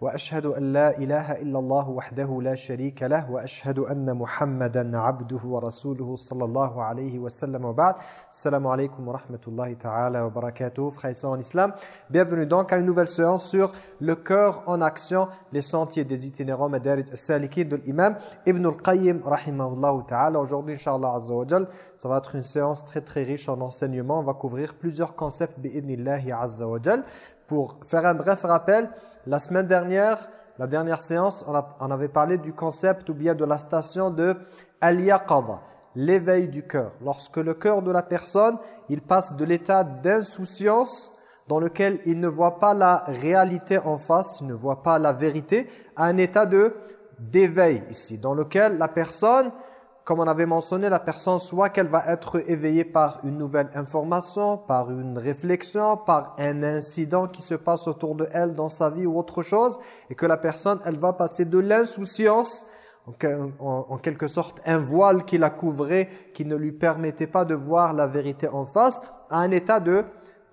وأشهد أن لا إله إلا الله وحده لا شريك له وأشهد أن محمدا عبده ورسوله صلى الله عليه وسلم وبعد السلام عليكم ورحمة الله تعالى وبركاته frères en islam bienvenue donc à une nouvelle séance sur le cœur en action les sentiers des itinérants Madarij Salikin de l'imam Ibn al-Qayyim rahimahullah ta'ala aujourd'hui inshallah azza wa ça va être une séance très très riche en enseignements on va couvrir plusieurs concepts bi'idnillahi azza wa pour faire un bref rappel la semaine dernière, la dernière séance, on, avait parlé du concept ou bien de la station de al-yaqadha, l'éveil du cœur. Lorsque le cœur de la personne, il passe de l'état d'insouciance dans lequel il ne voit pas la réalité en face, il ne voit pas la vérité, à un état de d'éveil ici, dans lequel la personne comme on avait mentionné, la personne, soit qu'elle va être éveillée par une nouvelle information, par une réflexion, par un incident qui se passe autour de elle dans sa vie ou autre chose, et que la personne, elle va passer de l'insouciance, en, quelque sorte un voile qui la couvrait, qui ne lui permettait pas de voir la vérité en face, à un état de,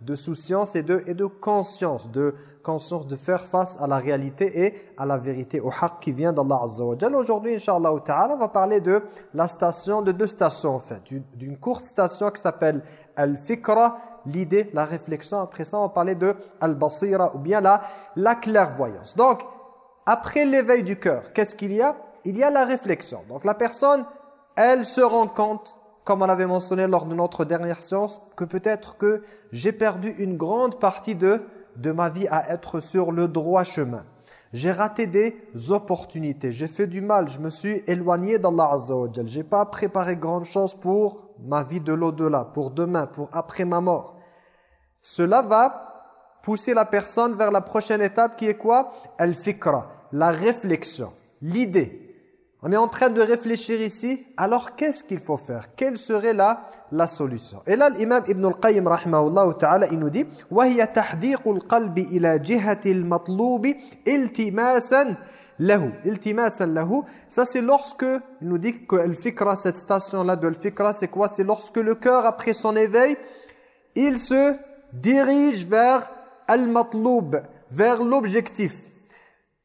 de souciance et de, et de conscience, de conscience de faire face à la réalité et à la vérité, au haqq qui vient d'Allah Azza wa Aujourd'hui, Inch'Allah on va parler de la station, de deux stations en fait. D'une courte station qui s'appelle Al-Fikra, l'idée, la réflexion. Après ça, on va parler de Al-Basira ou bien la, la clairvoyance. Donc, après l'éveil du cœur, qu'est-ce qu'il y a? Il y a la réflexion. Donc la personne, elle se rend compte comme on avait mentionné lors de notre dernière séance, que peut-être que j'ai perdu une grande partie de de ma vie à être sur le droit chemin. J'ai raté des opportunités, j'ai fait du mal, je me suis éloigné d'Allah Azza wa Je n'ai pas préparé grand chose pour ma vie de l'au-delà, pour demain, pour après ma mort. Cela va pousser la personne vers la prochaine étape qui est quoi? Al-fikra, la réflexion, l'idée. On est en train de réfléchir ici, alors qu'est-ce qu'il faut faire? Quelle serait la, la solution Et là, l'imam Ibn al-Qayyim, rahimahullah ta'ala, il nous dit « وَهِيَ تَحْدِيقُ الْقَلْبِ إِلَى جِهَةِ الْمَطْلُوبِ إِلْتِمَاسًا lahu iltimasan lahu ça c'est lorsque il nous dit que le fikra cette station là de le fikra c'est quoi c'est lorsque le cœur après son éveil il se dirige vers al-matloub vers l'objectif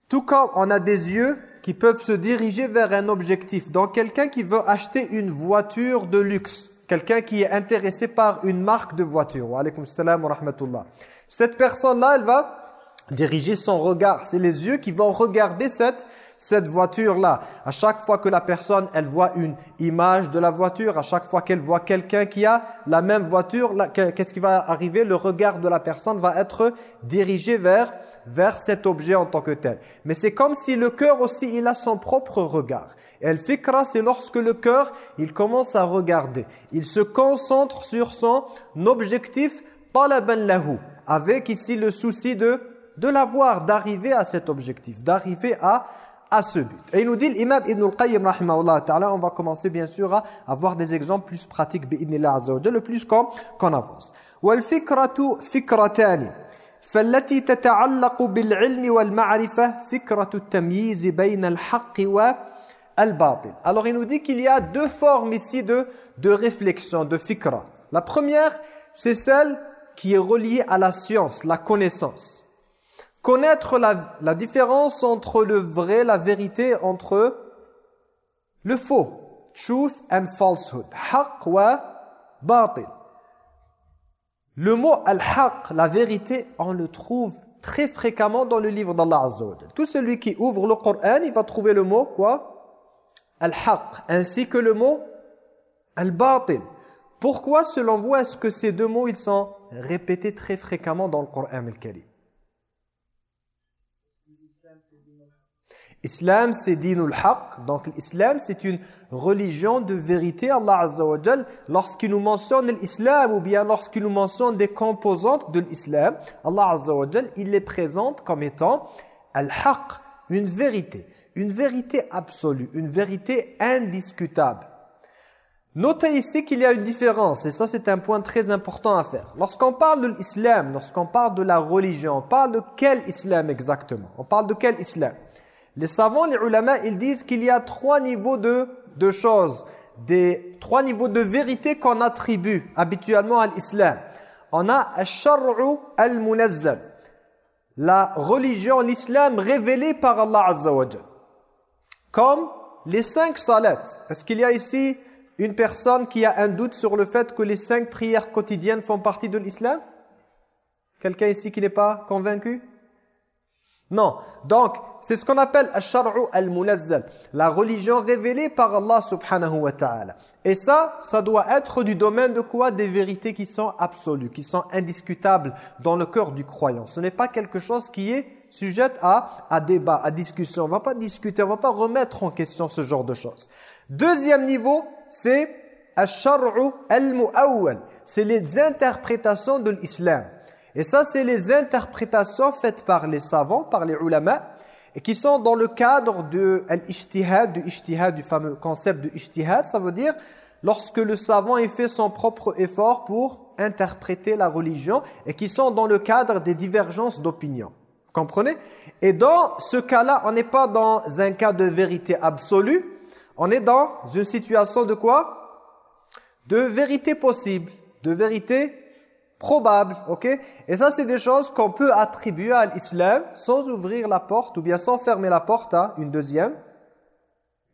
tout comme on a des yeux qui peuvent se diriger vers un objectif. Donc quelqu'un qui veut acheter une voiture de luxe, quelqu'un qui est intéressé par une marque de voiture. Wa rahmatullah. Cette personne-là, elle va diriger son regard. C'est les yeux qui vont regarder cette cette voiture-là. À chaque fois que la personne, elle voit une image de la voiture, à chaque fois qu'elle voit quelqu'un qui a la même voiture, qu'est-ce qui va arriver? Le regard de la personne va être dirigé vers vers cet objet en tant que tel. Mais c'est comme si le cœur aussi, il a son propre regard. Et le fikra, c'est lorsque le cœur, il commence à regarder. Il se concentre sur son objectif, talaban lahu, avec ici le souci de, de l'avoir, d'arriver à cet objectif, d'arriver à, à ce but. Et il nous dit, l'imam Ibn al-Qayyim, ta'ala, on va commencer bien sûr à avoir des exemples plus pratiques, le plus qu'on avance. « Wal fikratu fikratani » فالتي تتعلق بالعلم والمعرفة فكرة التمييز بين الحق والباطل alors il nous dit qu'il y a deux formes ici de, de réflexion, de fikra. La première, c'est celle qui est reliée à la science, la connaissance. Connaître la, la différence entre le vrai, la vérité, entre le faux, truth and falsehood, haq wa batil. Le mot al-haq, la vérité, on le trouve très fréquemment dans le livre d'Allah Azza Tout celui qui ouvre le Coran, il va trouver le mot quoi? Al-haq, ainsi que le mot al-batil. Pourquoi, selon vous, est-ce que ces deux mots, ils sont répétés très fréquemment dans le Coran al-Karim? Islam, c'est dinul haq. Donc l'islam, c'est une religion de vérité. Allah Azza wa lorsqu'il nous mentionne l'islam ou bien lorsqu'il nous mentionne des composantes de l'islam, Allah Azza il les présente comme étant al-haq, une vérité. Une vérité absolue, une vérité indiscutable. Notez ici qu'il y a une différence, et ça c'est un point très important à faire. Lorsqu'on parle de l'islam, lorsqu'on parle de la religion, on parle de quel islam exactement? On parle de quel islam? Les savants, les ulama, ils disent qu'il y a trois niveaux de, de choses, des trois niveaux de vérité qu'on attribue habituellement à l'islam. On a al-shar'u al-munazzal, la religion, l'islam révélé par Allah Azza Comme les cinq salats. Est-ce qu'il y a ici une personne qui a un doute sur le fait que les cinq prières quotidiennes font partie de l'islam? Quelqu'un ici qui n'est pas convaincu? Non. Donc, c'est ce qu'on appelle al-shar'u al-munazzal, la religion révélée par Allah subhanahu wa ta'ala. Et ça, ça doit être du domaine de quoi? Des vérités qui sont absolues, qui sont indiscutables dans le cœur du croyant. Ce n'est pas quelque chose qui est sujette à, à débat, à discussion. On ne va pas discuter, on ne va pas remettre en question ce genre de choses. Deuxième niveau, c'est. C'est les interprétations de l'islam. Et ça, c'est les interprétations faites par les savants, par les ulama, et qui sont dans le cadre de l'ijtihad, du du fameux concept de ijtihad. Ça veut dire lorsque le savant ait fait son propre effort pour interpréter la religion et qui sont dans le cadre des divergences d'opinion. Comprenez? Et dans ce cas-là, on n'est pas dans un cas de vérité absolue, on est dans une situation de quoi? De vérité possible, de vérité probable, ok? Et ça, c'est des choses qu'on peut attribuer à l'islam sans ouvrir la porte ou bien sans fermer la porte à une deuxième,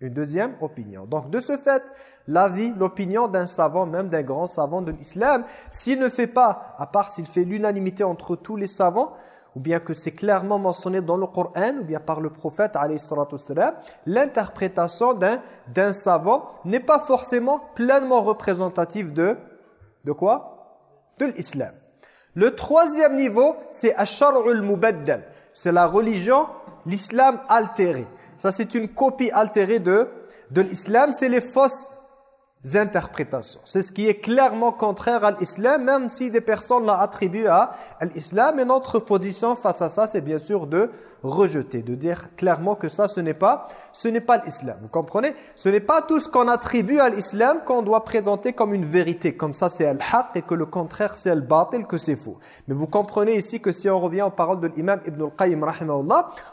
une deuxième opinion. Donc, de ce fait, l'avis, l'opinion d'un savant, même d'un grand savant de l'islam, s'il ne fait pas, à part s'il fait l'unanimité entre tous les savants, ou bien que c'est clairement mentionné dans le Coran, ou bien par le prophète, l'interprétation d'un savant n'est pas forcément pleinement représentative de, de quoi? De l'islam. Le troisième niveau, c'est Ashar'ul Mubaddal. C'est la religion, l'islam altéré. Ça, c'est une copie altérée de, de l'islam. C'est les fausses interprétations. C'est ce qui est clairement contraire à l'islam, même si des personnes l'ont attribué à l'islam. Et notre position face à ça, c'est bien sûr de rejeter, de dire clairement que ça, ce n'est pas, ce n'est pas l'islam. Vous comprenez? Ce n'est pas tout ce qu'on attribue à l'islam qu'on doit présenter comme une vérité. Comme ça, c'est al-haq et que le contraire, c'est al-batil, que c'est faux. Mais vous comprenez ici que si on revient aux paroles de l'imam Ibn al-Qayyim,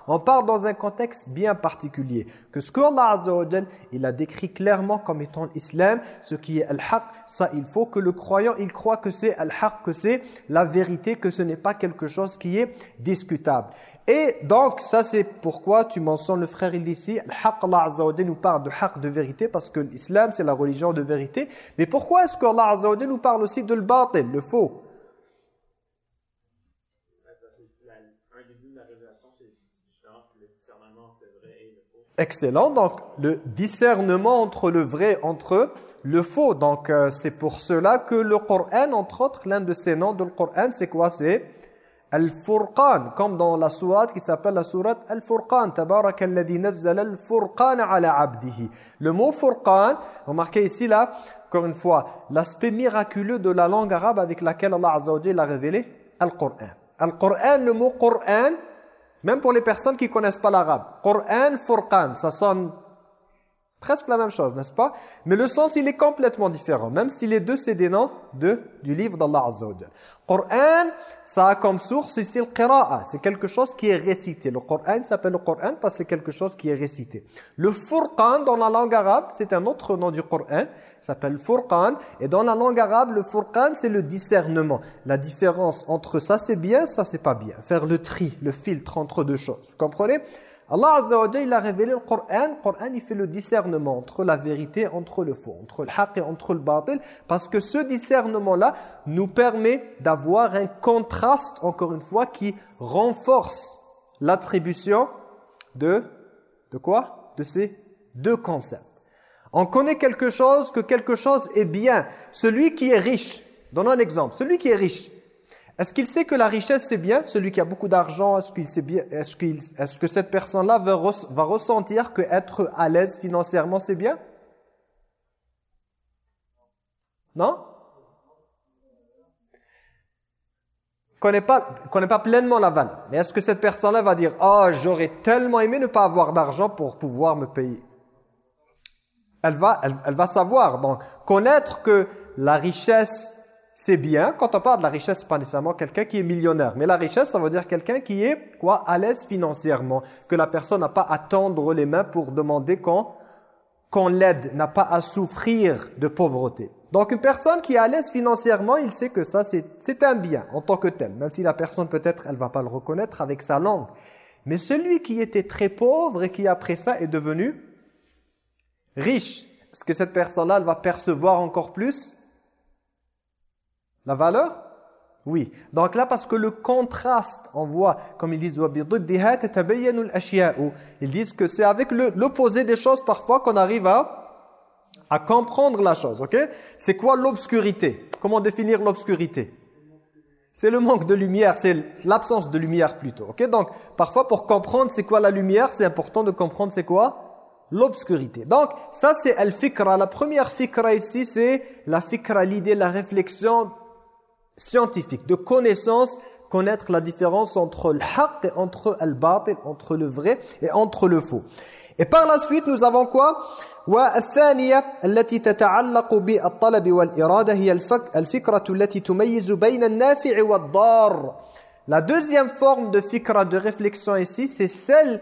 on parle dans un contexte bien particulier. Que ce que Allah Azza wa il a décrit clairement comme étant l'islam, ce qui est al-haq, ça, il faut que le croyant, il croit que c'est al-haq, que c'est la vérité, que ce n'est pas quelque chose qui est discutable. Et donc, ça c'est pourquoi tu mentionnes le frère ici, Allah Azza nous parle de haq de vérité, parce que l'islam c'est la religion de vérité. Mais pourquoi est-ce que Allah Azza wa nous parle aussi de le batil, le faux? Excellent, donc le discernement entre le vrai, entre le faux. Donc euh, c'est pour cela que le Coran, entre autres, l'un de ses noms de le Coran, c'est quoi? C'est Al-Furqan, comme dans la sourate qui s'appelle la sourate Al-Furqan. Tabarakalladhi nazzala al-Furqan ala abdihi. Le mot Furqan, remarquez ici là, encore une fois, l'aspect miraculeux de la langue arabe avec laquelle Allah Azza wa a révélé Al-Qur'an. Al-Qur'an, le mot Qur'an, même pour les personnes qui connaissent pas l'arabe. Qur'an, Furqan, ça sonne Presque la même chose, n'est-ce pas? Mais le sens, il est complètement différent, même si les deux, c'est des noms de, du livre d'Allah Azza Coran, ça a comme source ici le qira'a, c'est quelque chose qui est récité. Le Coran s'appelle le Coran parce que c'est quelque chose qui est récité. Le Furqan, dans la langue arabe, c'est un autre nom du Coran, s'appelle Furqan, et dans la langue arabe, le Furqan, c'est le discernement. La différence entre ça c'est bien, ça c'est pas bien. Faire le tri, le filtre entre deux choses. Vous comprenez? Allah Azza a révélé le Coran. Le Coran, il fait le discernement entre la vérité, entre le faux, entre le haqq et entre le batil. Parce que ce discernement-là nous permet d'avoir un contraste, encore une fois, qui renforce l'attribution de, de quoi? De ces deux concepts. On connaît quelque chose, que quelque chose est bien. Celui qui est riche, donnons un exemple, celui qui est riche, est-ce qu'il sait que la richesse c'est bien Celui qui a beaucoup d'argent, est-ce qu'il sait bien Est-ce que cette personne-là va, ressentir que être à l'aise financièrement c'est bien? Non? Connaît pas connaît pas pleinement la vanne. Mais est-ce que cette personne-là va dire "Oh, j'aurais tellement aimé ne pas avoir d'argent pour pouvoir me payer?" Elle va elle va savoir. Donc Connaître que la richesse, c'est bien. Quand on parle de la richesse, c'est pas nécessairement quelqu'un qui est millionnaire. Mais la richesse, ça veut dire quelqu'un qui est quoi à l'aise financièrement. Que la personne n'a pas à tendre les mains pour demander qu'on l'aide, n'a pas à souffrir de pauvreté. Donc une personne qui est à l'aise financièrement, il sait que ça c'est un bien en tant que tel. Même si la personne peut-être elle va pas le reconnaître avec sa langue. Mais celui qui était très pauvre et qui après ça est devenu riche, est-ce que cette personne-là elle va percevoir encore plus la valeur? Oui. Donc là, parce que le contraste, on voit, comme ils disent, ils disent que c'est avec l'opposé des choses parfois qu'on arrive à à comprendre la chose, ok? C'est quoi l'obscurité? Comment définir l'obscurité? C'est le manque de lumière, c'est l'absence de lumière plutôt, ok? Donc, parfois pour comprendre c'est quoi la lumière, c'est important de comprendre c'est quoi L'obscurité. Donc, ça c'est al-fikra. La première fikra ici, c'est la fikra, l'idée, la réflexion scientifique, de connaissance, connaître la différence entre le haqq et entre al-batil, entre le vrai et entre le faux. Et par la suite, nous avons quoi والثانية التي تتعلق بالطلب والإرادة هي الفكرة التي تميز بين النافع والضار La deuxième forme de fikra, de réflexion ici, c'est celle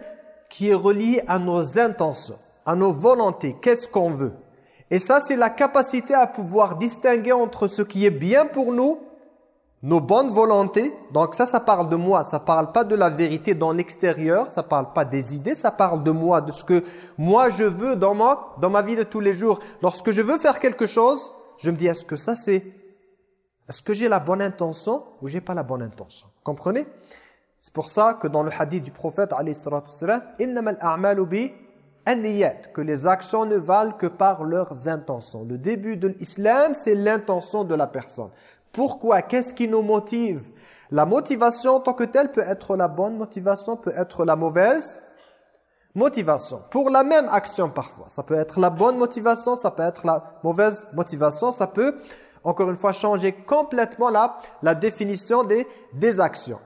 qui est reliée à nos intentions, à nos volontés, qu'est-ce qu'on veut. Et ça, c'est la capacité à pouvoir distinguer entre ce qui est bien pour nous nos bonnes volontés, donc ça, ça parle de moi, ça parle pas de la vérité dans l'extérieur, ça parle pas des idées, ça parle de moi, de ce que moi je veux dans ma, dans ma vie de tous les jours. Lorsque je veux faire quelque chose, je me dis, est-ce que ça c'est, est-ce que j'ai la bonne intention ou j'ai pas la bonne intention? Comprenez? C'est pour ça que dans le hadith du prophète, que les actions ne valent que par leurs intentions. Le début de l'islam, c'est l'intention de la personne. Pourquoi? Qu'est-ce qui nous motive? La motivation en tant que telle peut être la bonne motivation, peut être la mauvaise motivation. Pour la même action parfois. Ça peut être la bonne motivation, ça peut être la mauvaise motivation. Ça peut, encore une fois, changer complètement la, définition des actions.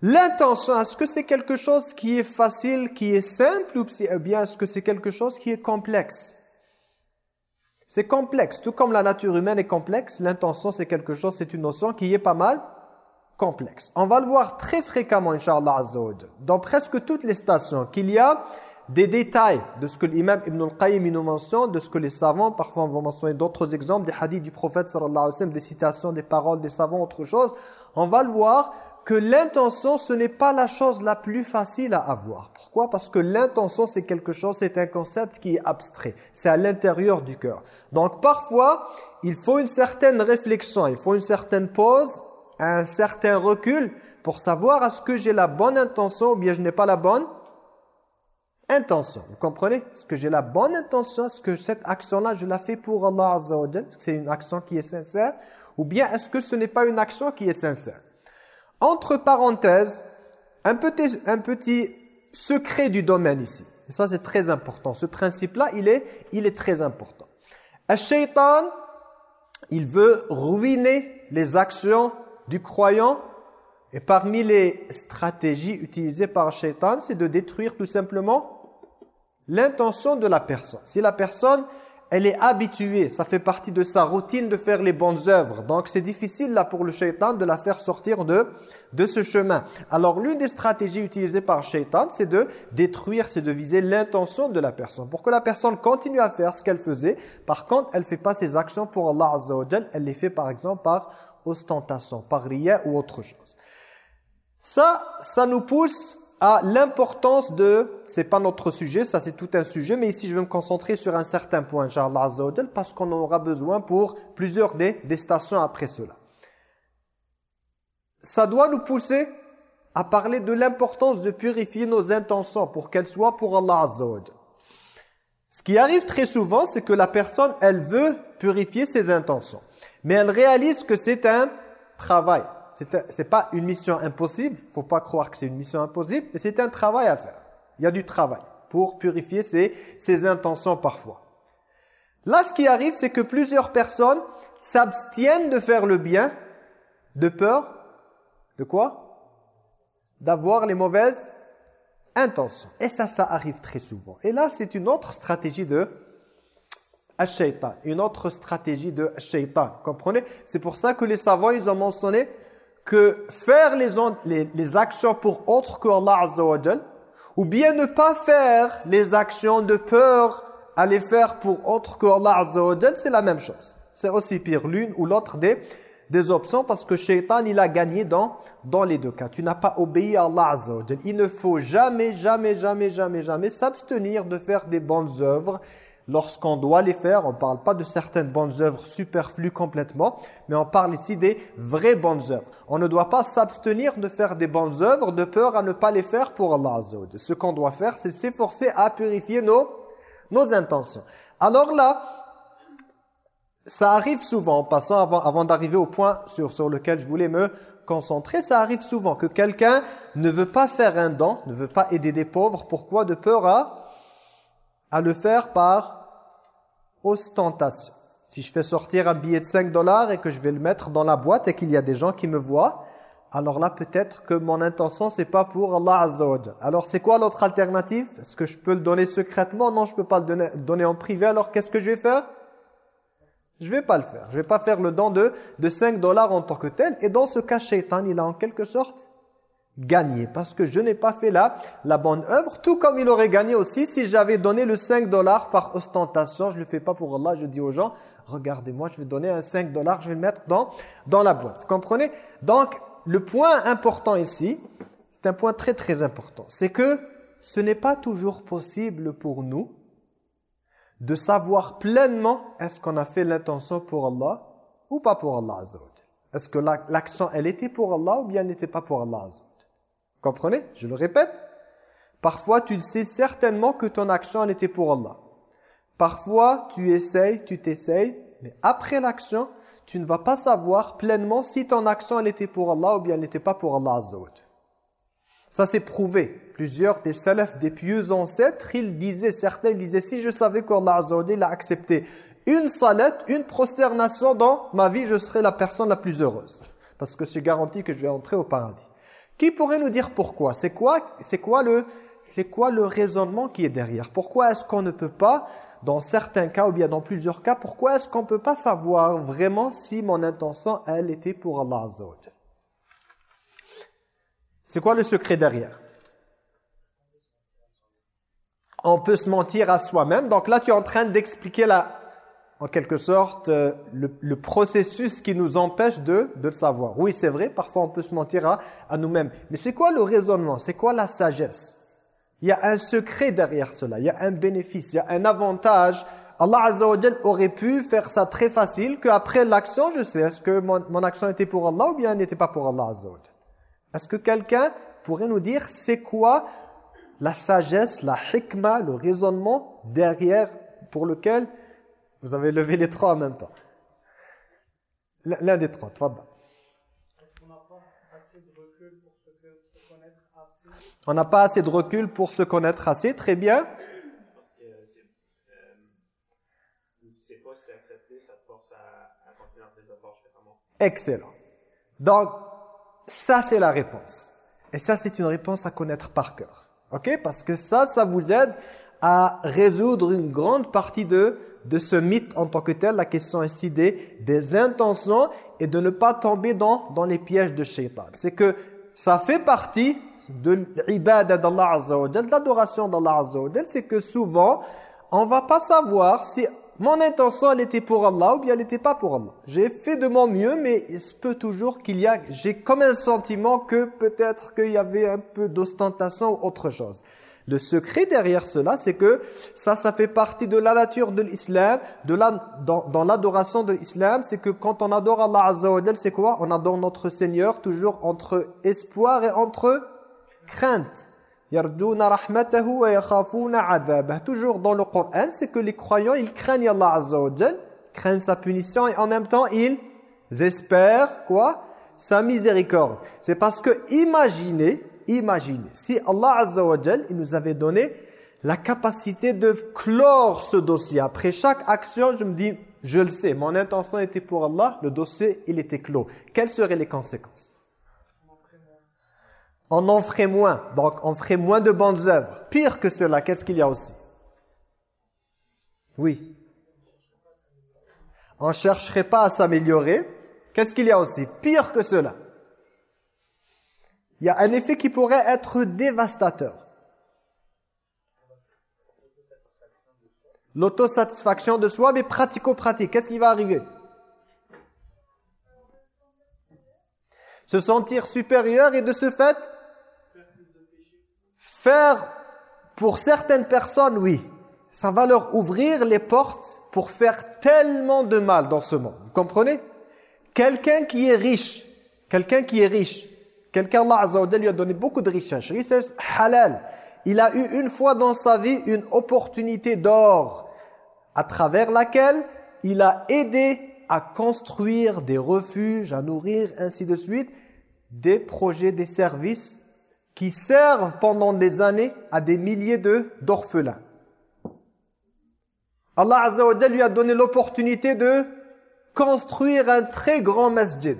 L'intention, est-ce que c'est quelque chose qui est facile, qui est simple ou bien est-ce que c'est quelque chose qui est complexe? C'est complexe. Tout comme la nature humaine est complexe, l'intention c'est quelque chose, c'est une notion qui est pas mal complexe. On va le voir très fréquemment, Inch'Allah dans presque toutes les stations, qu'il y a des détails de ce que l'imam Ibn al-Qayyim nous mentionne, de ce que les savants, parfois on va mentionner d'autres exemples, des hadiths du prophète sallallahu alayhi des citations, des paroles des savants, autre chose. On va le voir que l'intention, ce n'est pas la chose la plus facile à avoir. Pourquoi? Parce que l'intention, c'est quelque chose, c'est un concept qui est abstrait. C'est à l'intérieur du cœur. Donc parfois, il faut une certaine réflexion, il faut une certaine pause, un certain recul pour savoir est-ce que j'ai la bonne intention ou bien je n'ai pas la bonne intention. Vous comprenez? Est-ce que j'ai la bonne intention? Est-ce que cette action-là, je la fais pour Allah Azza Est-ce que c'est une action qui est sincère? Ou bien est-ce que ce n'est pas une action qui est sincère? Entre parenthèses, un petit, secret du domaine ici. Et ça, c'est très important. Ce principe-là, il est, très important. Un shaitan, il veut ruiner les actions du croyant. Et parmi les stratégies utilisées par shaitan, c'est de détruire tout simplement l'intention de la personne. Si la personne elle est habituée, ça fait partie de sa routine de faire les bonnes œuvres. Donc c'est difficile là pour le shaitan de la faire sortir de, de ce chemin. Alors l'une des stratégies utilisées par shaitan, c'est de détruire, c'est de viser l'intention de la personne. Pour que la personne continue à faire ce qu'elle faisait, par contre, elle ne fait pas ses actions pour Allah Azza wa elle les fait par exemple par ostentation, par riya ou autre chose. Ça, ça nous pousse à l'importance de, c'est pas notre sujet, ça c'est tout un sujet, mais ici je vais me concentrer sur un certain point, parce qu'on en aura besoin pour plusieurs des, stations après cela. Ça doit nous pousser à parler de l'importance de purifier nos intentions pour qu'elles soient pour Allah Ce qui arrive très souvent, c'est que la personne, elle veut purifier ses intentions. Mais elle réalise que c'est un travail c'est pas une mission impossible, il faut pas croire que c'est une mission impossible, mais c'est un travail à faire. Il y a du travail pour purifier ses, intentions parfois. Là, ce qui arrive, c'est que plusieurs personnes s'abstiennent de faire le bien de peur de quoi? D'avoir les mauvaises intentions. Et ça, ça arrive très souvent. Et là, c'est une autre stratégie de shaitan une autre stratégie de shaitan. Comprenez? C'est pour ça que les savants, ils ont mentionné que faire les, actions pour autre que Allah Azza wa ou bien ne pas faire les actions de peur à les faire pour autre que Allah Azza wa c'est la même chose. C'est aussi pire l'une ou l'autre des, des options parce que shaitan, il a gagné dans, dans les deux cas. Tu n'as pas obéi à Allah Azza wa Il ne faut jamais, jamais, jamais, jamais, jamais s'abstenir de faire des bonnes œuvres lorsqu'on doit les faire, on ne parle pas de certaines bonnes œuvres superflues complètement, mais on parle ici des vraies bonnes œuvres. On ne doit pas s'abstenir de faire des bonnes œuvres de peur à ne pas les faire pour Allah Ce qu'on doit faire, c'est s'efforcer à purifier nos, nos intentions. Alors là, ça arrive souvent, en passant avant, avant d'arriver au point sur, sur lequel je voulais me concentrer, ça arrive souvent que quelqu'un ne veut pas faire un don, ne veut pas aider des pauvres. Pourquoi? De peur à, à le faire par ostentation. Si je fais sortir un billet de 5 dollars et que je vais le mettre dans la boîte et qu'il y a des gens qui me voient, alors là peut-être que mon intention c'est pas pour Allah Azza Alors c'est quoi l'autre alternative? Est-ce que je peux le donner secrètement? Non, je peux pas le donner, en privé. Alors qu'est-ce que je vais faire? Je vais pas le faire. Je vais pas faire le don de, de 5 dollars en tant que tel. Et dans ce cas, Shaitan, il a en quelque sorte gagné parce que je n'ai pas fait là la bonne œuvre tout comme il aurait gagné aussi si j'avais donné le 5 dollars par ostentation. Je ne le fais pas pour Allah je dis aux gens regardez-moi je vais donner un 5 dollars je vais le mettre dans, dans la boîte. Vous comprenez? Donc le point important ici c'est un point très très important. C'est que ce n'est pas toujours possible pour nous de savoir pleinement est-ce qu'on a fait l'intention pour Allah ou pas pour Allah est-ce que l'action elle était pour Allah ou bien elle n'était pas pour Allah Comprenez? Je le répète. Parfois, tu le sais certainement que ton action, elle était pour Allah. Parfois, tu essayes, tu t'essayes, mais après l'action, tu ne vas pas savoir pleinement si ton action, elle était pour Allah ou bien elle n'était pas pour Allah Azza Ça, c'est prouvé. Plusieurs des salafs, des pieux ancêtres, ils disaient, certains disaient, si je savais qu'Allah Azza a accepté une salette, une prosternation dans ma vie, je serais la personne la plus heureuse. Parce que c'est garanti que je vais entrer au paradis. Qui pourrait nous dire pourquoi? C'est quoi, le, raisonnement qui est derrière? Pourquoi est-ce qu'on ne peut pas, dans certains cas ou bien dans plusieurs cas, pourquoi est-ce qu'on ne peut pas savoir vraiment si mon intention, elle, était pour Allah C'est quoi le secret derrière? On peut se mentir à soi-même. Donc là, tu es en train d'expliquer la, en quelque sorte euh, le, processus qui nous empêche de, de le savoir. Oui, c'est vrai, parfois on peut se mentir à, à nous-mêmes. Mais c'est quoi le raisonnement? C'est quoi la sagesse? Il y a un secret derrière cela, il y a un bénéfice, il y a un avantage. Allah Azza aurait pu faire ça très facile, qu'après l'action, je sais, est-ce que mon, mon, action était pour Allah ou bien elle n'était pas pour Allah Azza Est-ce que quelqu'un pourrait nous dire c'est quoi la sagesse, la hikmah, le raisonnement derrière pour lequel vous avez levé les trois en même temps. L'un des trois, On n'a pas assez de recul pour se connaître assez, très bien. Excellent. Donc, ça c'est la réponse. Et ça c'est une réponse à connaître par cœur. Ok? Parce que ça, ça vous aide à résoudre une grande partie de de ce mythe en tant que tel, la question ici des, des intentions et de ne pas tomber dans, les pièges de shaitan. C'est que ça fait partie de l'ibada d'Allah Azza wa de l'adoration d'Allah Azza wa c'est que souvent, on va pas savoir si mon intention elle était pour Allah ou bien elle n'était pas pour Allah. J'ai fait de mon mieux, mais il se peut toujours qu'il y a, j'ai comme un sentiment que peut-être qu'il y avait un peu d'ostentation ou autre chose. Le secret derrière cela, c'est que ça, ça fait partie de la nature de l'islam, de la, dans, l'adoration de l'islam, c'est que quand on adore Allah Azza wa c'est quoi? On adore notre Seigneur toujours entre espoir et entre crainte. Toujours dans le Coran, c'est que les croyants, ils craignent Allah Azza wa craignent sa punition et en même temps, ils espèrent quoi? Sa miséricorde. C'est parce que imaginez Imaginez, si Allah Azza wa il nous avait donné la capacité de clore ce dossier. Après chaque action, je me dis, je le sais, mon intention était pour Allah, le dossier, il était clos. Quelles seraient les conséquences? On en ferait moins, donc on ferait moins de bonnes œuvres. Pire que cela, qu'est-ce qu'il y a aussi? Oui. on ne chercherait pas à s'améliorer. Qu'est-ce qu'il y a aussi? Pire que cela. Il y a un effet qui pourrait être dévastateur. L'autosatisfaction de soi, mais pratico-pratique. Qu'est-ce qui va arriver? Se sentir supérieur et de ce fait, faire, pour certaines personnes, oui, ça va leur ouvrir les portes pour faire tellement de mal dans ce monde. Vous comprenez? Quelqu'un qui est riche, quelqu'un qui est riche, quelqu'un Allah Azza lui a donné beaucoup de richesse, richesse halal. Il a eu une fois dans sa vie une opportunité d'or à travers laquelle il a aidé à construire des refuges, à nourrir, ainsi de suite, des projets, des services qui servent pendant des années à des milliers d'orphelins. Allah Azza lui a donné l'opportunité de construire un très grand masjid.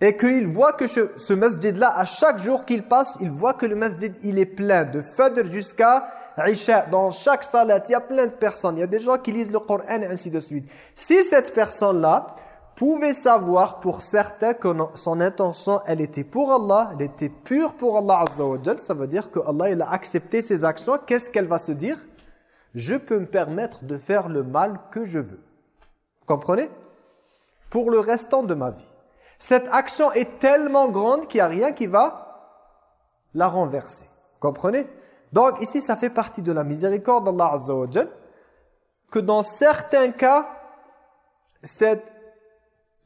Et qu'il voit que ce, masjid-là, à chaque jour qu'il passe, il voit que le masjid, il est plein de Fadr jusqu'à Isha. Dans chaque salat, il y a plein de personnes. Il y a des gens qui lisent le Coran et ainsi de suite. Si cette personne-là pouvait savoir pour certains que son intention, elle était pour Allah, elle était pure pour Allah Azza ça veut dire que Allah il a accepté ses actions. Qu'est-ce qu'elle va se dire? Je peux me permettre de faire le mal que je veux. Vous comprenez? Pour le restant de ma vie. Cette action est tellement grande qu'il n'y a rien qui va la renverser. Vous comprenez? Donc ici, ça fait partie de la miséricorde d'Allah Azza que dans certains cas, cette,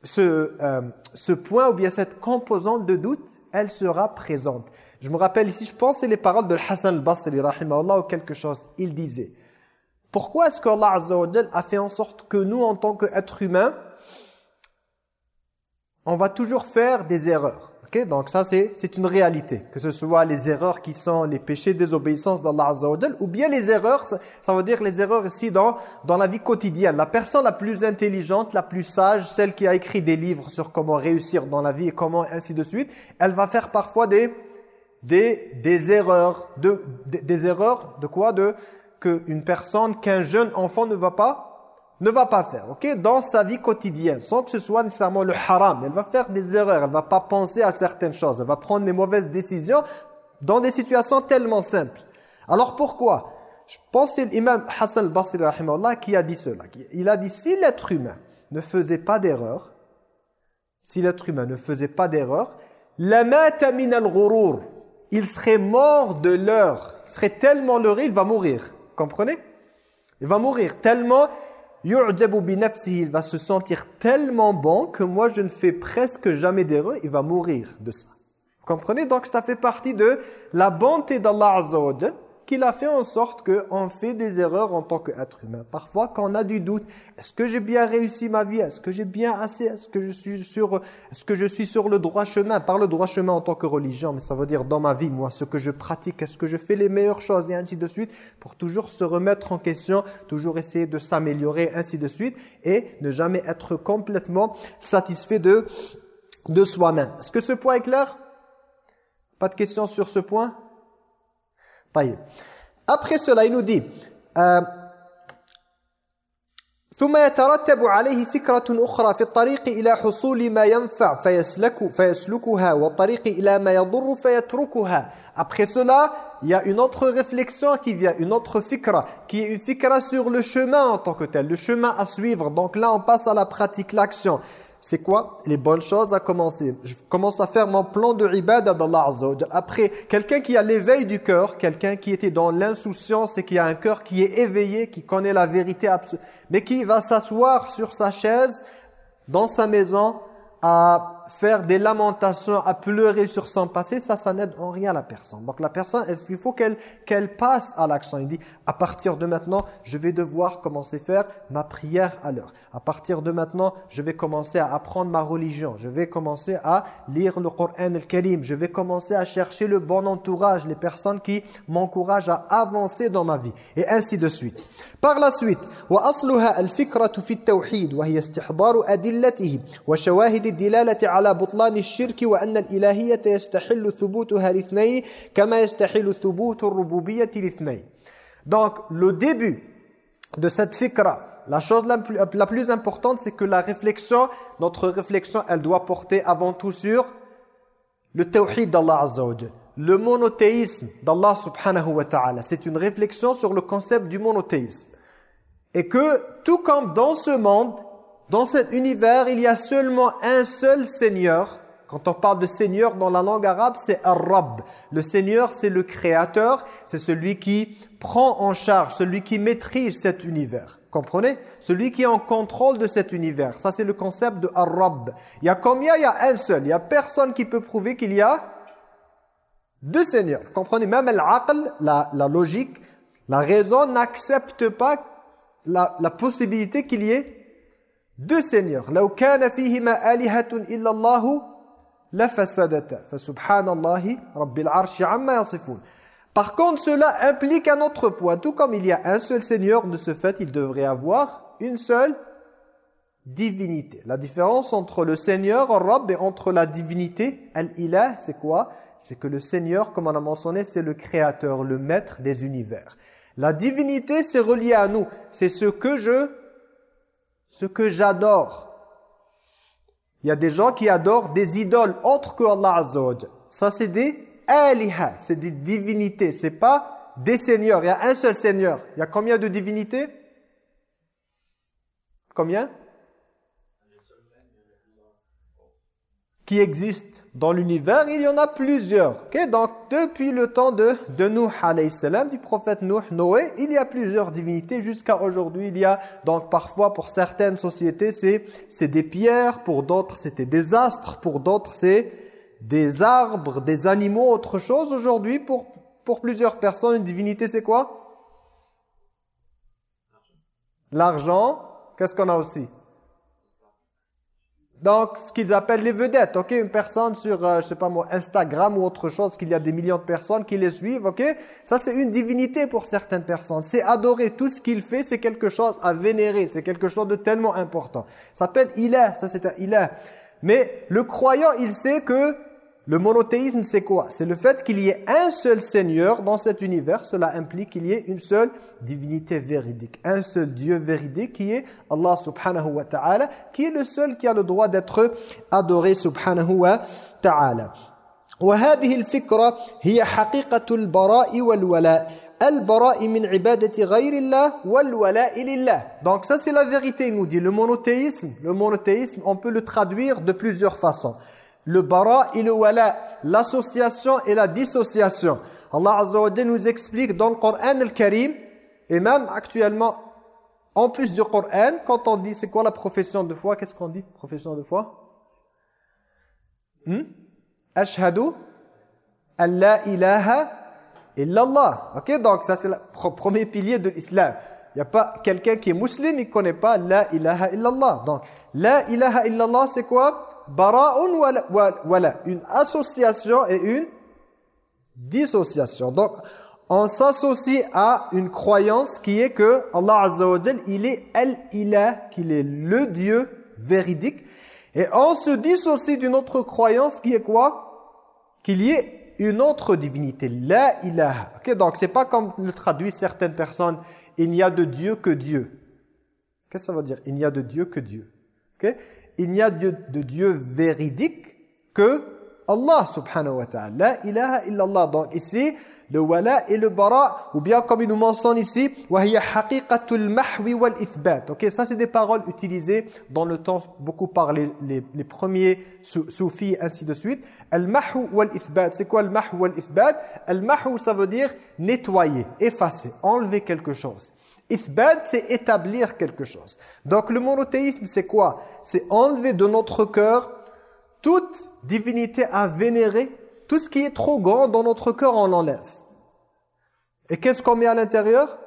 ce, euh, ce point ou bien cette composante de doute, elle sera présente. Je me rappelle ici, je pense, c'est les paroles de Hassan al-Basri, ou quelque chose. Il disait, pourquoi est-ce qu'Allah Azza wa a fait en sorte que nous, en tant qu'êtres humains, on va toujours faire des erreurs Donc ça, c'est une réalité. Que ce soit les erreurs qui sont les péchés désobéissance d'Allah Azza ou bien les erreurs, ça veut dire les erreurs ici dans, dans la vie quotidienne. La personne la plus intelligente, la plus sage, celle qui a écrit des livres sur comment réussir dans la vie et comment ainsi de suite, elle va faire parfois des, des, des erreurs. De, des, des erreurs de quoi? De qu'une personne, qu'un jeune enfant ne va pas ne va pas faire, ok Dans sa vie quotidienne, sans que ce soit nécessairement le haram. Elle va faire des erreurs, elle va pas penser à certaines choses, elle va prendre des mauvaises décisions dans des situations tellement simples. Alors pourquoi? Je pense que c'est l'imam Hassan al-Basri qui a dit cela. Il a dit, si l'être humain ne faisait pas d'erreur, si l'être humain ne faisait pas d'erreur, la min al il serait mort de l'heure, il serait tellement leurré, il va mourir comprenez? Il va mourir tellement il va se sentir tellement bon que moi je ne fais presque jamais d'erreur, il va mourir de ça. Vous comprenez? Donc ça fait partie de la bonté d'Allah Azza qu'il a fait en sorte qu'on fait des erreurs en tant qu'être humain. Parfois, quand on a du doute, est-ce que j'ai bien réussi ma vie? Est-ce que j'ai bien assez? Est-ce que, je suis sur, est que je suis sur le droit chemin? Par le droit chemin en tant que religion, mais ça veut dire dans ma vie, moi, ce que je pratique, est-ce que je fais les meilleures choses? Et ainsi de suite, pour toujours se remettre en question, toujours essayer de s'améliorer, ainsi de suite, et ne jamais être complètement satisfait de, de soi-même. Est-ce que ce point est clair? Pas de questions sur ce point? après cela il nous dit euh, ثم يترتب عليه فكرة أخرى في الطريق إلى حصول ما ينفع فيسلك فيسلكها والطريق إلى ما يضر فيتركها Après cela, il y a une autre réflexion qui vient, une autre fikra, qui est une fikra sur le chemin en tant que tel, le chemin à suivre. Donc là, on passe à la pratique, l'action c'est quoi Les bonnes choses à commencer? Je commence à faire mon plan de ibadah d'Allah Azza Après, quelqu'un qui a l'éveil du cœur, quelqu'un qui était dans l'insouciance et qui a un cœur qui est éveillé, qui connaît la vérité absolue, mais qui va s'asseoir sur sa chaise dans sa maison à faire des lamentations, à pleurer sur son passé, ça, ça n'aide en rien la personne. Donc la personne, il faut qu'elle qu'elle passe à l'action. Il dit, à partir de maintenant, je vais devoir commencer à faire ma prière à l'heure. À partir de maintenant, je vais commencer à apprendre ma religion. Je vais commencer à lire le Coran al-Karim. Je vais commencer à chercher le bon entourage, les personnes qui m'encouragent à avancer dans ma vie. Et ainsi de suite. Par la suite, وَأَصْلُهَا الْفِكْرَةُ فِي التَّوْحِيدِ وَهِيَ اسْتِحْضَارُ أَدِلَّتِهِ وَشَوَاهِدِ الدِّلَالَةِ على بطلان الشرك وأن الإلهية يستحل ثبوتها لاثنين كما يستحل ثبوت الربوبية لاثنين Donc, le début de cette fikra, la chose la plus, la plus importante, c'est que la réflexion, notre réflexion, elle doit porter avant tout sur le tawhid d'Allah Azza wa le monothéisme d'Allah subhanahu wa ta'ala. C'est une réflexion sur le concept du monothéisme. Et que tout comme dans ce monde, dans cet univers, il y a seulement un seul Seigneur. Quand on parle de Seigneur dans la langue arabe, c'est Ar-Rabb. Le Seigneur, c'est le Créateur, c'est celui qui prend en charge, celui qui maîtrise cet univers. Comprenez? Celui qui est en contrôle de cet univers. Ça, c'est le concept de Ar-Rabb. Il y a combien? Il y a un seul. Il n'y a personne qui peut prouver qu'il y a deux seigneurs. Vous comprenez? Même la, la logique, la raison n'accepte pas la possibilité qu'il y ait deux seigneurs. لو كان فيهما آلهة إلا الله لفسدتا فسبحان الله رب العرش عما يصفون par contre, cela implique un autre point. Tout comme il y a un seul Seigneur, de ce fait, il devrait avoir une seule divinité. La différence entre le Seigneur, Rabb, et entre la divinité, Al-Ilah, c'est quoi C'est que le Seigneur, comme on a mentionné, c'est le créateur, le maître des univers. La divinité, c'est relié à nous. C'est ce que je, ce que j'adore. Il y a des gens qui adorent des idoles autres que Allah Azza Ça, c'est des aliha, c'est des divinités, c'est pas des seigneurs. Il y a un seul seigneur. Il y a combien de divinités? Combien? Qui existent dans l'univers, il y en a plusieurs. Donc, depuis le temps de, de Nuh, salam, du prophète Noé, il y a plusieurs divinités. Jusqu'à aujourd'hui, il y a, donc parfois, pour certaines sociétés, c'est des pierres, pour d'autres, c'était des astres, pour d'autres, c'est des arbres, des animaux, autre chose. Aujourd'hui, pour plusieurs personnes, une divinité, c'est quoi? L'argent. Qu'est-ce qu'on a aussi? Donc, ce qu'ils appellent les vedettes, ok? Une personne sur, euh, je sais pas moi, Instagram ou autre chose, qu'il y a des millions de personnes qui les suivent, ok? Ça, c'est une divinité pour certaines personnes. C'est adorer. Tout ce qu'il fait, c'est quelque chose à vénérer. C'est quelque chose de tellement important. Ça s'appelle ilah. Ça, c'est un ilah. Mais le croyant, il sait que le monothéisme, c'est quoi C'est le fait qu'il y ait un seul Seigneur dans cet univers. Cela implique qu'il y ait une seule divinité véridique. Un seul Dieu véridique qui est Allah subhanahu wa ta'ala, qui est le seul qui a le droit d'être adoré subhanahu wa ta'ala. وهذه الفكرة هي حقيقة البراء والولاء البراء من عبادة غير الله والولاء لله donc ça c'est la vérité il nous dit le monothéisme le monothéisme on peut le traduire de plusieurs façons le bara et le wala, l'association et la dissociation. Allah Azza wa nous explique dans le Coran al-Karim, et même actuellement, en plus du Coran, quand on dit, c'est quoi la profession de foi? Qu'est-ce qu'on dit, profession de foi? Hmm? Ashhadu an la ilaha illallah. Ok, donc ça c'est le premier pilier de l'islam. Il n'y a pas quelqu'un qui est musulman, il ne connaît pas la ilaha illallah. Donc, la ilaha illallah, c'est quoi? Bara'un wala, une association et une dissociation. Donc, on s'associe à une croyance qui est que Allah Azza wa il est Al-Ilah, qu'il est le Dieu véridique. Et on se dissocie d'une autre croyance qui est quoi? Qu'il y ait une autre divinité, la ilaha. Okay, donc, c'est pas comme le traduisent certaines personnes, il n'y a de Dieu que Dieu. Qu'est-ce que ça veut dire? Il n'y a de Dieu que Dieu. Okay il n'y a de, Dieu véridique que Allah subhanahu wa ta'ala. La ilaha illallah. Donc ici, le wala et le bara, ou bien comme il nous mentionne ici, وَهِيَ حَقِيقَةُ الْمَحْوِ وَالْإِثْبَاتِ Ok, ça c'est des paroles utilisées dans le temps beaucoup par les, les, premiers soufis ainsi de suite. Al-mahou wal-ithbat. C'est quoi al-mahou wal-ithbat Al-mahou, ça veut dire nettoyer, effacer, enlever quelque chose. Ithbad, c'est établir quelque chose. Donc le monothéisme, c'est quoi? C'est enlever de notre cœur toute divinité à vénérer. Tout ce qui est trop grand dans notre cœur, on l'enlève. Et qu'est-ce qu'on met à l'intérieur?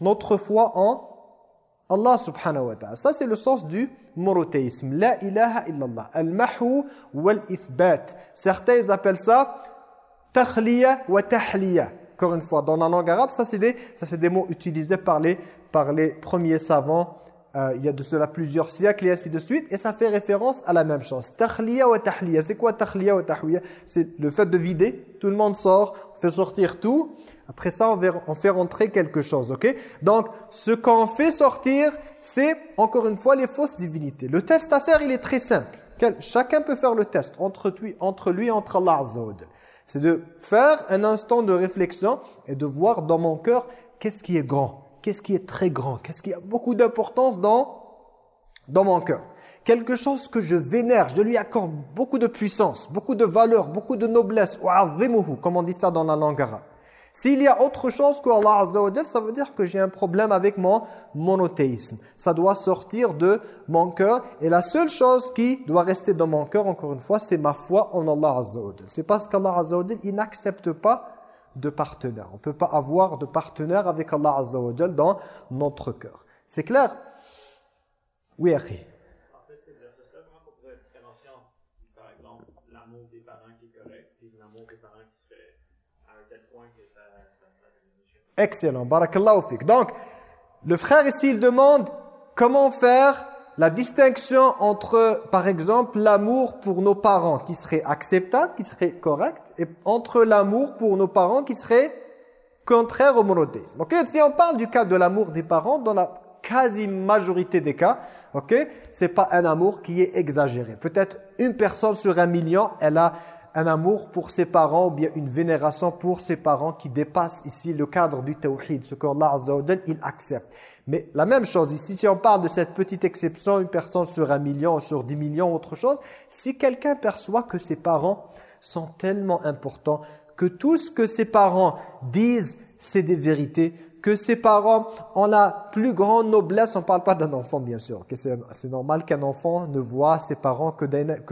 Notre foi en Allah subhanahu wa ta'ala. Ça, c'est le sens du monothéisme. La ilaha illallah. Al-mahu wal-ithbat. Certains appellent ça takhliya wa tahliya encore une fois, dans la langue arabe, ça c'est des, des mots utilisés par les, par les premiers savants euh, il y a de cela plusieurs siècles et ainsi de suite, et ça fait référence à la même chose. Takhliya wa tahliya. C'est quoi takhliya wa tahliya C'est le fait de vider, tout le monde sort, fait sortir tout. Après ça, on, fait rentrer quelque chose, ok? Donc, ce qu'on fait sortir, c'est, encore une fois, les fausses divinités. Le test à faire, il est très simple. Chacun peut faire le test entre lui, entre lui et entre Allah C'est de faire un instant de réflexion et de voir dans mon cœur qu'est-ce qui est grand, qu'est-ce qui est très grand, qu'est-ce qui a beaucoup d'importance dans, dans mon cœur quelque chose que je vénère, je lui accorde beaucoup de puissance, beaucoup de valeur, beaucoup de noblesse, comme on dit ça dans la langue arabe. S'il y a autre chose que Allah ça veut dire que j'ai un problème avec mon monothéisme. Ça doit sortir de mon cœur. Et la seule chose qui doit rester dans mon cœur, encore une fois, c'est ma foi en Allah Azza C'est parce qu'Allah Azza il n'accepte pas de partenaire. On ne peut pas avoir de partenaire avec Allah Azza dans notre cœur. C'est clair? Oui, Akhi. Excellent, barakallahu fik. Donc, le frère ici, il demande comment faire la distinction entre, par exemple, l'amour pour nos parents qui serait acceptable, qui serait correct, et entre l'amour pour nos parents qui serait contraire au monothéisme. Ok, si on parle du cas de l'amour des parents, dans la quasi-majorité des cas, ok, c'est pas un amour qui est exagéré. Peut-être une personne sur un million, elle a un amour pour ses parents ou bien une vénération pour ses parents qui dépasse ici le cadre du tawhid, ce qu'Allah Azza wa il accepte. Mais la même chose ici, si on parle de cette petite exception, une personne sur un million sur dix millions, autre chose, si quelqu'un perçoit que ses parents sont tellement importants, que tout ce que ses parents disent, c'est des vérités, que ses parents ont la plus grande noblesse, on ne parle pas d'un enfant bien sûr, c'est normal qu'un enfant ne voit ses parents qu'avec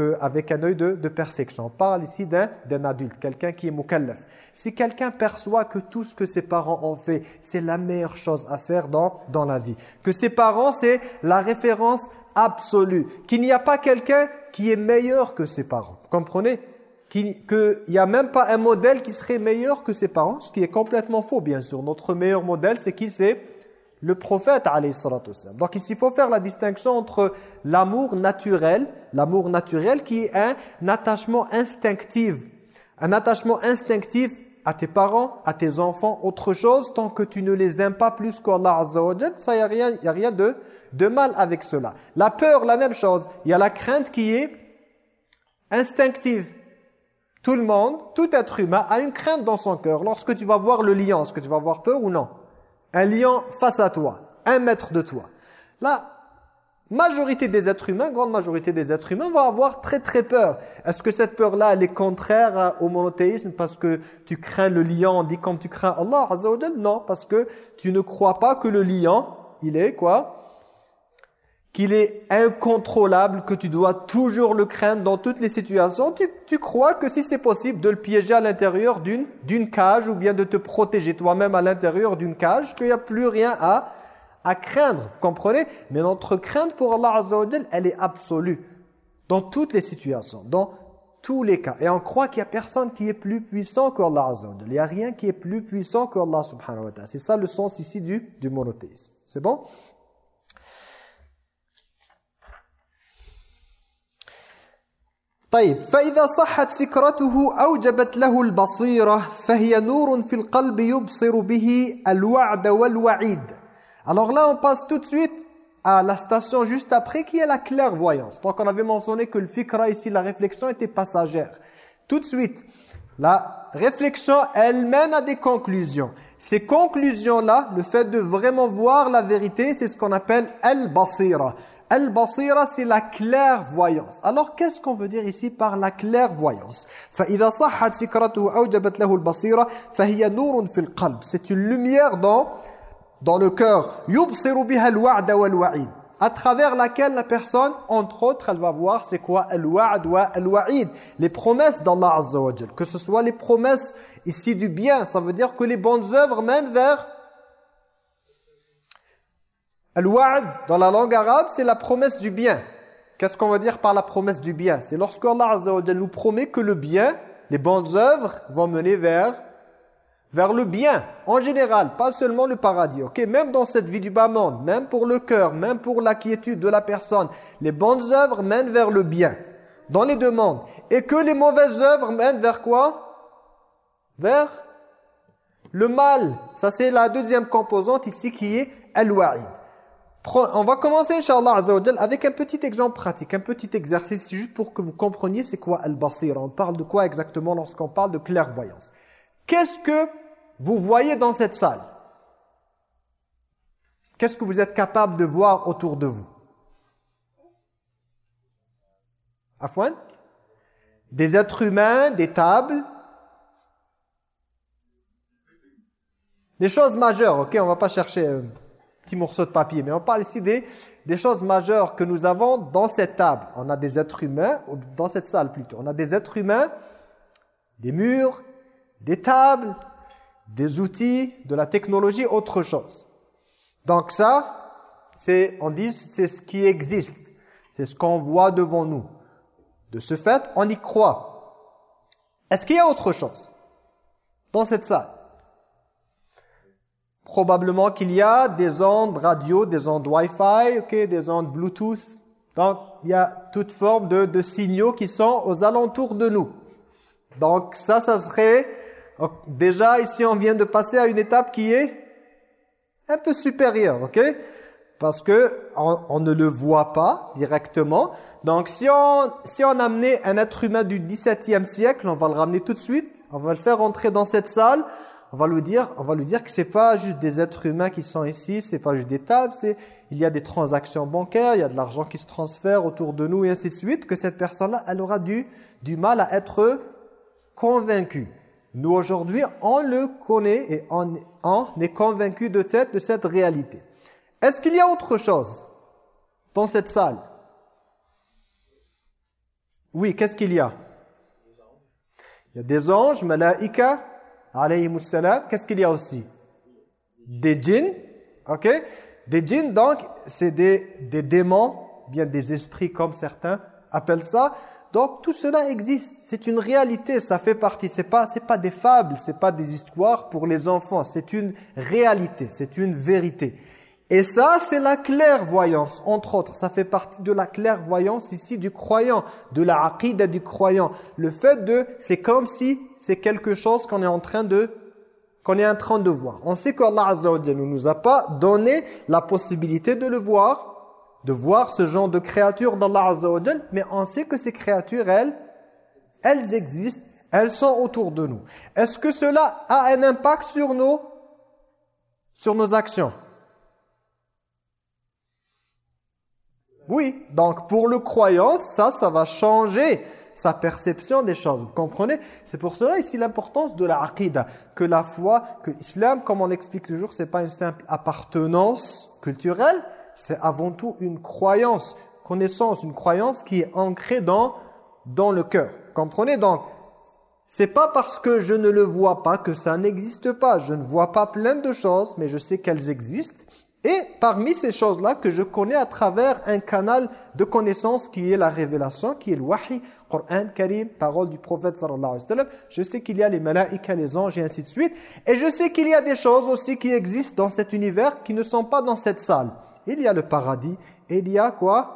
que un œil de, de, perfection. On parle ici d'un adulte, quelqu'un qui est mukallaf. Si quelqu'un perçoit que tout ce que ses parents ont fait, c'est la meilleure chose à faire dans, dans la vie, que ses parents c'est la référence absolue, qu'il n'y a pas quelqu'un qui est meilleur que ses parents, vous comprenez? Qu'il n'y a même pas un modèle qui serait meilleur que ses parents, ce qui est complètement faux, bien sûr. Notre meilleur modèle, c'est qui? C'est le prophète, alayhi Donc ici, il faut faire la distinction entre l'amour naturel, l'amour naturel qui est un attachement instinctif. Un attachement instinctif à tes parents, à tes enfants, autre chose, tant que tu ne les aimes pas plus qu'Allah Azza wa ça, il n'y a rien, y a rien de, de mal avec cela. La peur, la même chose. Il y a la crainte qui est instinctive. Tout le monde, tout être humain a une crainte dans son cœur. Lorsque tu vas voir le lion, est-ce que tu vas avoir peur ou non? Un lion face à toi, un mètre de toi. La majorité des êtres humains, grande majorité des êtres humains vont avoir très très peur. Est-ce que cette peur-là, elle est contraire au monothéisme parce que tu crains le lion, dit comme tu crains Allah Azza Non, parce que tu ne crois pas que le lion, il est quoi? Qu'il est incontrôlable, que tu dois toujours le craindre dans toutes les situations, tu, crois que si c'est possible de le piéger à l'intérieur d'une cage ou bien de te protéger toi-même à l'intérieur d'une cage, qu'il n'y a plus rien à, à craindre, vous comprenez? Mais notre crainte pour Allah Azza elle est absolue dans toutes les situations, dans tous les cas. Et on croit qu'il n'y a personne qui est plus puissant qu'Allah Azza Il n'y a rien qui est plus puissant qu'Allah subhanahu wa ta'ala. C'est ça le sens ici du, du monothéisme. C'est bon? طيب فإذا صحت فكرته أوجبت له البصيرة فهي نور في القلب يبصر به الوعد والوعيد Alors là on passe tout de suite à la station juste après qui est la clairvoyance. Donc on avait mentionné que le fikra ici, la réflexion était passagère. Tout de suite, la réflexion elle mène à des conclusions. Ces conclusions-là, le fait de vraiment voir la vérité, c'est ce qu'on appelle al-basira. Al-basira, c'est la clairvoyance. Alors, qu'est-ce qu'on veut dire ici par la clairvoyance? C'est une lumière dans, dans le cœur. À travers laquelle la personne, entre autres, elle va voir c'est quoi al-wa'd wa. Les promesses d'Allah Azza wa Que ce soit les promesses ici du bien, ça veut dire que les bonnes œuvres mènent vers Al-wa'd, dans la langue arabe, c'est la promesse du bien. Qu'est-ce qu'on veut dire par la promesse du bien? C'est lorsque Allah nous promet que le bien, les bonnes œuvres, vont mener vers, vers le bien, en général, pas seulement le paradis. Même dans cette vie du bas monde, même pour le cœur, même pour la quiétude de la personne, les bonnes œuvres mènent vers le bien, dans les deux mondes. Et que les mauvaises œuvres mènent vers quoi? Vers Le mal, ça c'est la deuxième composante ici qui est al-wa'id. On va commencer, Inch'Allah avec un petit exemple pratique, un petit exercice, juste pour que vous compreniez c'est quoi al-basir. On parle de quoi exactement lorsqu'on parle de clairvoyance. Qu'est-ce que vous voyez dans cette salle? Qu'est-ce que vous êtes capable de voir autour de vous? Afouane Des êtres humains, des tables, des choses majeures, ok? On va pas chercher un petit morceau de papier, mais on parle ici des, des choses majeures que nous avons dans cette table. On a des êtres humains, dans cette salle plutôt, on a des êtres humains, des murs, des tables, des outils, de la technologie, autre chose. Donc ça, c'est on dit c'est ce qui existe. C'est ce qu'on voit devant nous. De ce fait, on y croit. Est-ce qu'il y a autre chose dans cette salle? Probablement qu'il y a des ondes radio, des ondes Wi-Fi, ok, des ondes Bluetooth. Donc, il y a toute forme de, de signaux qui sont aux alentours de nous. Donc, ça, ça serait... Déjà, ici, on vient de passer à une étape qui est un peu supérieure, ok? Parce que on, ne le voit pas directement. Donc, si on, si on amenait un être humain du 17e siècle, on va le ramener tout de suite, on va le faire entrer dans cette salle, on va lui dire, on va lui dire que c'est pas juste des êtres humains qui sont ici, c'est pas juste des tables, c'est il y a des transactions bancaires, il y a de l'argent qui se transfère autour de nous et ainsi de suite, que cette personne-là, elle aura du, du mal à être convaincue. Nous aujourd'hui, on le connaît et on, on est convaincu de cette, de cette réalité. Est-ce qu'il y a autre chose dans cette salle? Oui, qu'est-ce qu'il y a? Il y a des anges, malaïka, Qu'est-ce qu'il y a aussi? Des djinns, ok? Des djinns, donc, c'est des, des démons, bien des esprits comme certains appellent ça. Donc, tout cela existe. C'est une réalité, ça fait partie. C'est pas, c'est pas des fables, c'est pas des histoires pour les enfants. C'est une réalité, c'est une vérité. Et ça, c'est la clairvoyance, entre autres. Ça fait partie de la clairvoyance ici du croyant, de la aqidah du croyant. Le fait de, c'est comme si c'est quelque chose qu'on est en train de qu'on est en train de voir. On sait qu'Allah Azza wa ne nous a pas donné la possibilité de le voir, de voir ce genre de créatures d'Allah Azza mais on sait que ces créatures, elles, elles existent, elles sont autour de nous. Est-ce que cela a un impact sur nos, sur nos actions? Oui, donc pour le croyant, ça, ça va changer sa perception des choses. Vous comprenez? C'est pour cela ici l'importance de la aqidah, que la foi, que l'islam, comme on explique toujours, c'est pas une simple appartenance culturelle, c'est avant tout une croyance, connaissance, une croyance qui est ancrée dans, dans le cœur. Comprenez? Donc c'est pas parce que je ne le vois pas que ça n'existe pas. Je ne vois pas plein de choses, mais je sais qu'elles existent. Et parmi ces choses-là que je connais à travers un canal de connaissance qui est la révélation, qui est le wahi, Coran, Karim, parole du prophète sallallahu alayhi wa sallam. Je sais qu'il y a les malaïkas, les anges et ainsi de suite. Et je sais qu'il y a des choses aussi qui existent dans cet univers qui ne sont pas dans cette salle. Il y a le paradis et il y a quoi?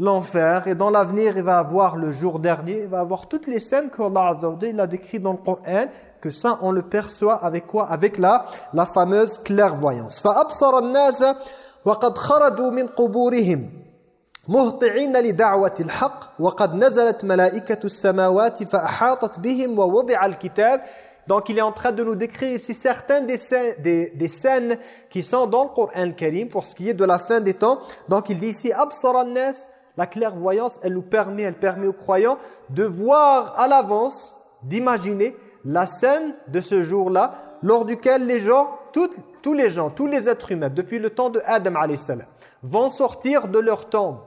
L'enfer. Et dans l'avenir, il va avoir le jour dernier, il va avoir toutes les scènes qu'Allah a décrites dans le Coran que ça on le perçoit avec quoi Avec la, la fameuse clairvoyance. فَأَبْصَرَ النَّاسَ وَقَدْ خَرَجُوا مِنْ قُبُورِهِمْ مهطعين لدعوة الحق وقد نزلت ملائكة السماوات فأحاطت بهم ووضع الكتاب Donc il est en train de nous décrire ici certaines des scènes, des, des scènes qui sont dans le Coran Karim pour ce qui est de la fin des temps. Donc il dit ici Absar nas la clairvoyance, elle nous permet, elle permet aux croyants de voir à l'avance, d'imaginer la scène de ce jour-là, lors duquel les gens, tous les gens, tous les êtres humains, depuis le temps de Adam vont sortir de leur tombe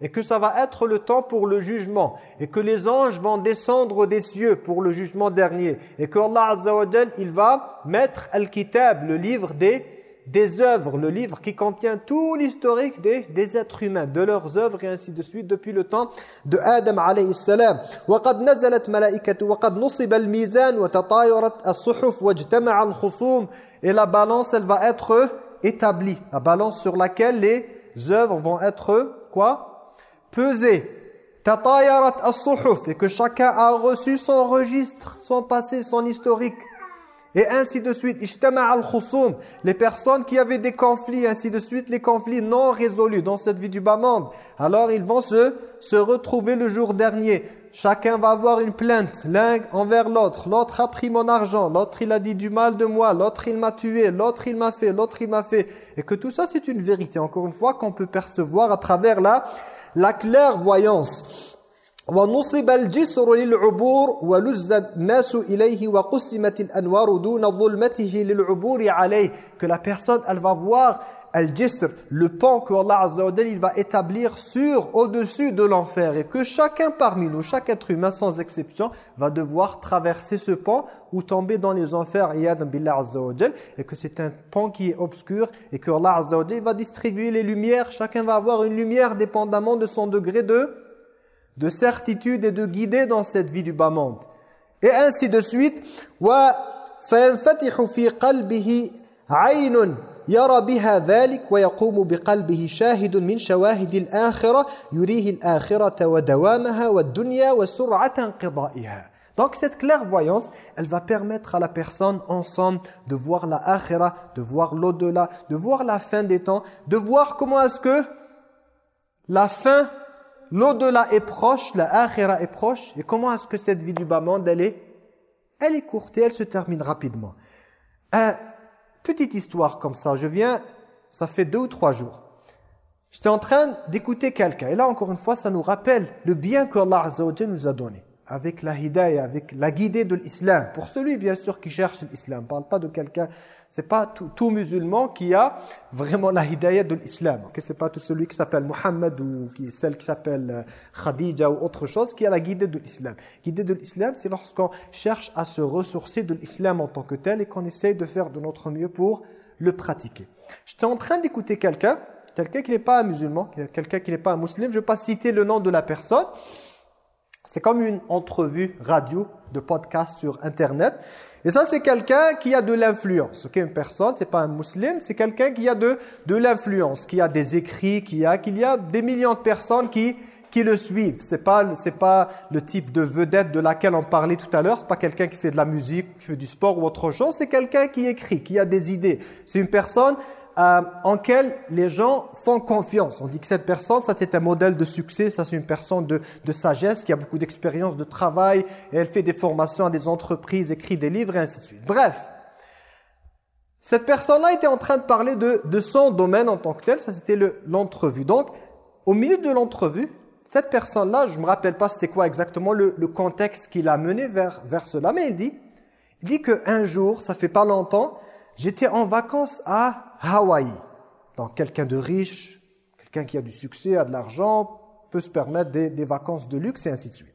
et que ça va être le temps pour le jugement et que les anges vont descendre des cieux pour le jugement dernier et que Allah Azza il va mettre Al-Kitab, le livre des des œuvres, le livre qui contient tout l'historique des, des êtres humains, de leurs œuvres et ainsi de suite depuis le temps de Adam alayhi salam. وقد نزلت ملائكة وقد نصب الميزان وتطايرت الصحف واجتمع الخصوم et la balance elle va être établie, la balance sur laquelle les œuvres vont être quoi Pesées. تطايرت الصحف et que chacun a reçu son registre, son passé, son historique Et ainsi de suite. Les personnes qui avaient des conflits, ainsi de suite, les conflits non résolus dans cette vie du bas monde. Alors ils vont se, se retrouver le jour dernier. Chacun va avoir une plainte, l'un envers l'autre. L'autre a pris mon argent, l'autre il a dit du mal de moi, l'autre il m'a tué, l'autre il m'a fait, l'autre il m'a fait. Et que tout ça c'est une vérité, encore une fois, qu'on peut percevoir à travers la, la clairvoyance. ونصب الجسر للعبور ولز الناس إليه وقسمت الأنوار دون ظلمته للعبور عليه que la personne elle va voir al-jisr le pont que Allah Azza wa il va établir sur au-dessus de l'enfer et que chacun parmi nous chaque être humain sans exception va devoir traverser ce pont ou tomber dans les enfers billah Azza wa et que c'est un pont qui est obscur et que Allah Azza wa va distribuer les lumières chacun va avoir une lumière dépendamment de son degré de de certitude et de guider dans cette vie du bas monde. Et ainsi de suite. في قلبه عين يرى بها ذلك ويقوم بقلبه شاهد من شواهد الآخرة يريه الآخرة ودوامها والدنيا وسرعة انقضائها Donc cette clairvoyance, elle va permettre à la personne ensemble de voir la akhira, de voir l'au-delà, de voir la fin des temps, de voir comment est-ce que la fin L'au-delà est proche, la akhira est proche. Et comment est-ce que cette vie du bas monde, elle est? Courte et elle se termine rapidement. Euh, petite histoire comme ça. Je viens, ça fait deux ou trois jours. J'étais en train d'écouter quelqu'un. Et là, encore une fois, ça nous rappelle le bien que Allah nous a donné avec la hidayah, avec la guidée de l'islam. Pour celui, bien sûr, qui cherche l'islam. Ne parle pas de quelqu'un, c'est pas tout, musulman qui a vraiment la hidayah de l'islam. Okay? C'est pas tout celui qui s'appelle Muhammad ou qui, celle qui s'appelle euh, Khadija ou autre chose qui a la guidée de l'islam. Guidée de l'islam, c'est lorsqu'on cherche à se ressourcer de l'islam en tant que tel et qu'on essaye de faire de notre mieux pour le pratiquer. J'étais en train d'écouter quelqu'un, quelqu'un qui n'est pas un musulman, quelqu'un qui n'est pas un musulman, je ne vais pas citer le nom de la personne, c'est comme une entrevue radio de podcast sur Internet. Et ça, c'est quelqu'un qui a de l'influence. Ok, Une personne, c'est pas un musulman, c'est quelqu'un qui a de, de l'influence, qui a des écrits, qui a, qu'il y a des millions de personnes qui, qui le suivent. C'est pas, c'est pas le type de vedette de laquelle on parlait tout à l'heure. C'est pas quelqu'un qui fait de la musique, qui fait du sport ou autre chose. C'est quelqu'un qui écrit, qui a des idées. C'est une personne euh, en quel les gens font confiance. On dit que cette personne, ça c'est un modèle de succès, ça c'est une personne de, de, sagesse qui a beaucoup d'expérience de travail, et elle fait des formations à des entreprises, écrit des livres et ainsi de suite. Bref, cette personne-là était en train de parler de, de son domaine en tant que tel, ça c'était l'entrevue. Donc, au milieu de l'entrevue, cette personne-là, je ne me rappelle pas c'était quoi exactement le, le contexte qui l'a mené vers, vers cela, mais il dit, il dit qu'un jour, ça fait pas longtemps, j'étais en vacances à Hawaï. Donc quelqu'un de riche, quelqu'un qui a du succès, a de l'argent, peut se permettre des, vacances de luxe et ainsi de suite.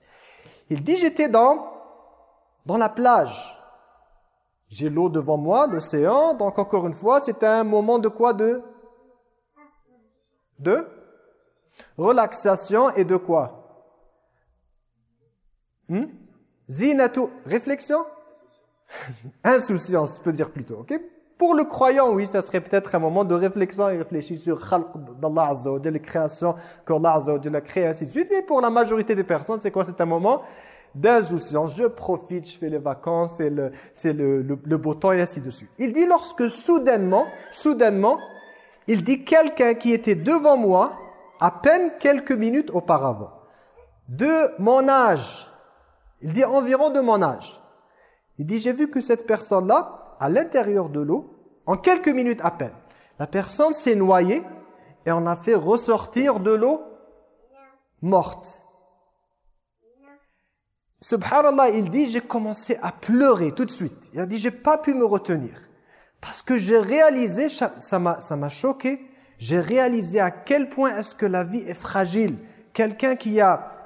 Il dit j'étais dans, dans la plage. J'ai l'eau devant moi, l'océan, donc encore une fois, c'est un moment de quoi De De Relaxation et de quoi? Hmm? Réflexion? Insouciance, je peux dire plutôt, ok? Pour le croyant, oui, ça serait peut-être un moment de réflexion et réfléchir sur d'Allah Azza wa les créations qu'Allah Azza wa a créées, ainsi de suite. Mais pour la majorité des personnes, c'est quoi? C'est un moment d'insouciance. Je profite, je fais les vacances, c'est le, le, le, le, beau temps et ainsi de suite. Il dit lorsque soudainement, soudainement, il dit quelqu'un qui était devant moi à peine quelques minutes auparavant, de mon âge, il dit environ de mon âge. Il dit, j'ai vu que cette personne-là, à l'intérieur de l'eau, en quelques minutes à peine. La personne s'est noyée et on a fait ressortir de l'eau morte. Subhanallah, il dit, j'ai commencé à pleurer tout de suite. Il a dit, j'ai pas pu me retenir. Parce que j'ai réalisé, ça m'a choqué, j'ai réalisé à quel point est-ce que la vie est fragile. Quelqu'un qui,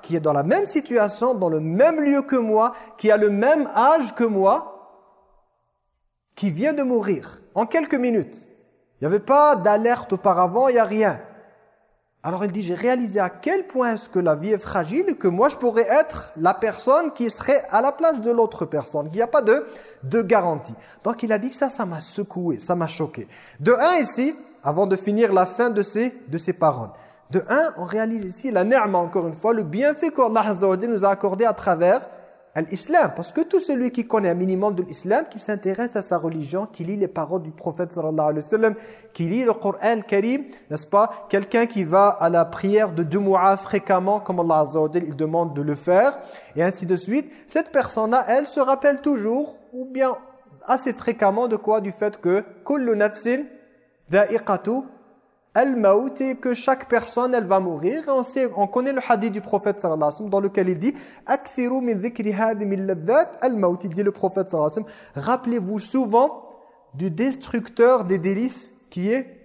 qui est dans la même situation, dans le même lieu que moi, qui a le même âge que moi, qui vient de mourir en quelques minutes. Il n'y avait pas d'alerte auparavant, il n'y a rien. Alors il dit, j'ai réalisé à quel point est-ce que la vie est fragile que moi je pourrais être la personne qui serait à la place de l'autre personne, qu'il n'y a pas de, de garantie. Donc il a dit ça, ça m'a secoué, ça m'a choqué. De un ici, avant de finir la fin de ces, de ces paroles, de un, on réalise ici la ni'ma encore une fois, le bienfait qu'Allah nous a accordé à travers l'islam. Parce que tout celui qui connaît un minimum de l'islam, qui s'intéresse à sa religion, qui lit les paroles du prophète sallallahu qui lit le Coran Karim, n'est-ce pas Quelqu'un qui va à la prière de Jumu'ah fréquemment, comme Allah Azza wa il demande de le faire, et ainsi de suite. Cette personne-là, elle se rappelle toujours, ou bien assez fréquemment, de quoi? Du fait que « Kullu nafsin dha'iqatu al-maut et que chaque personne elle va mourir. On sait on connaît le hadith du prophète sallallahu alayhi wa sallam dans lequel il dit akthiru min dhikri al-maut dit le prophète sallallahu rappelez-vous souvent du destructeur des délices qui est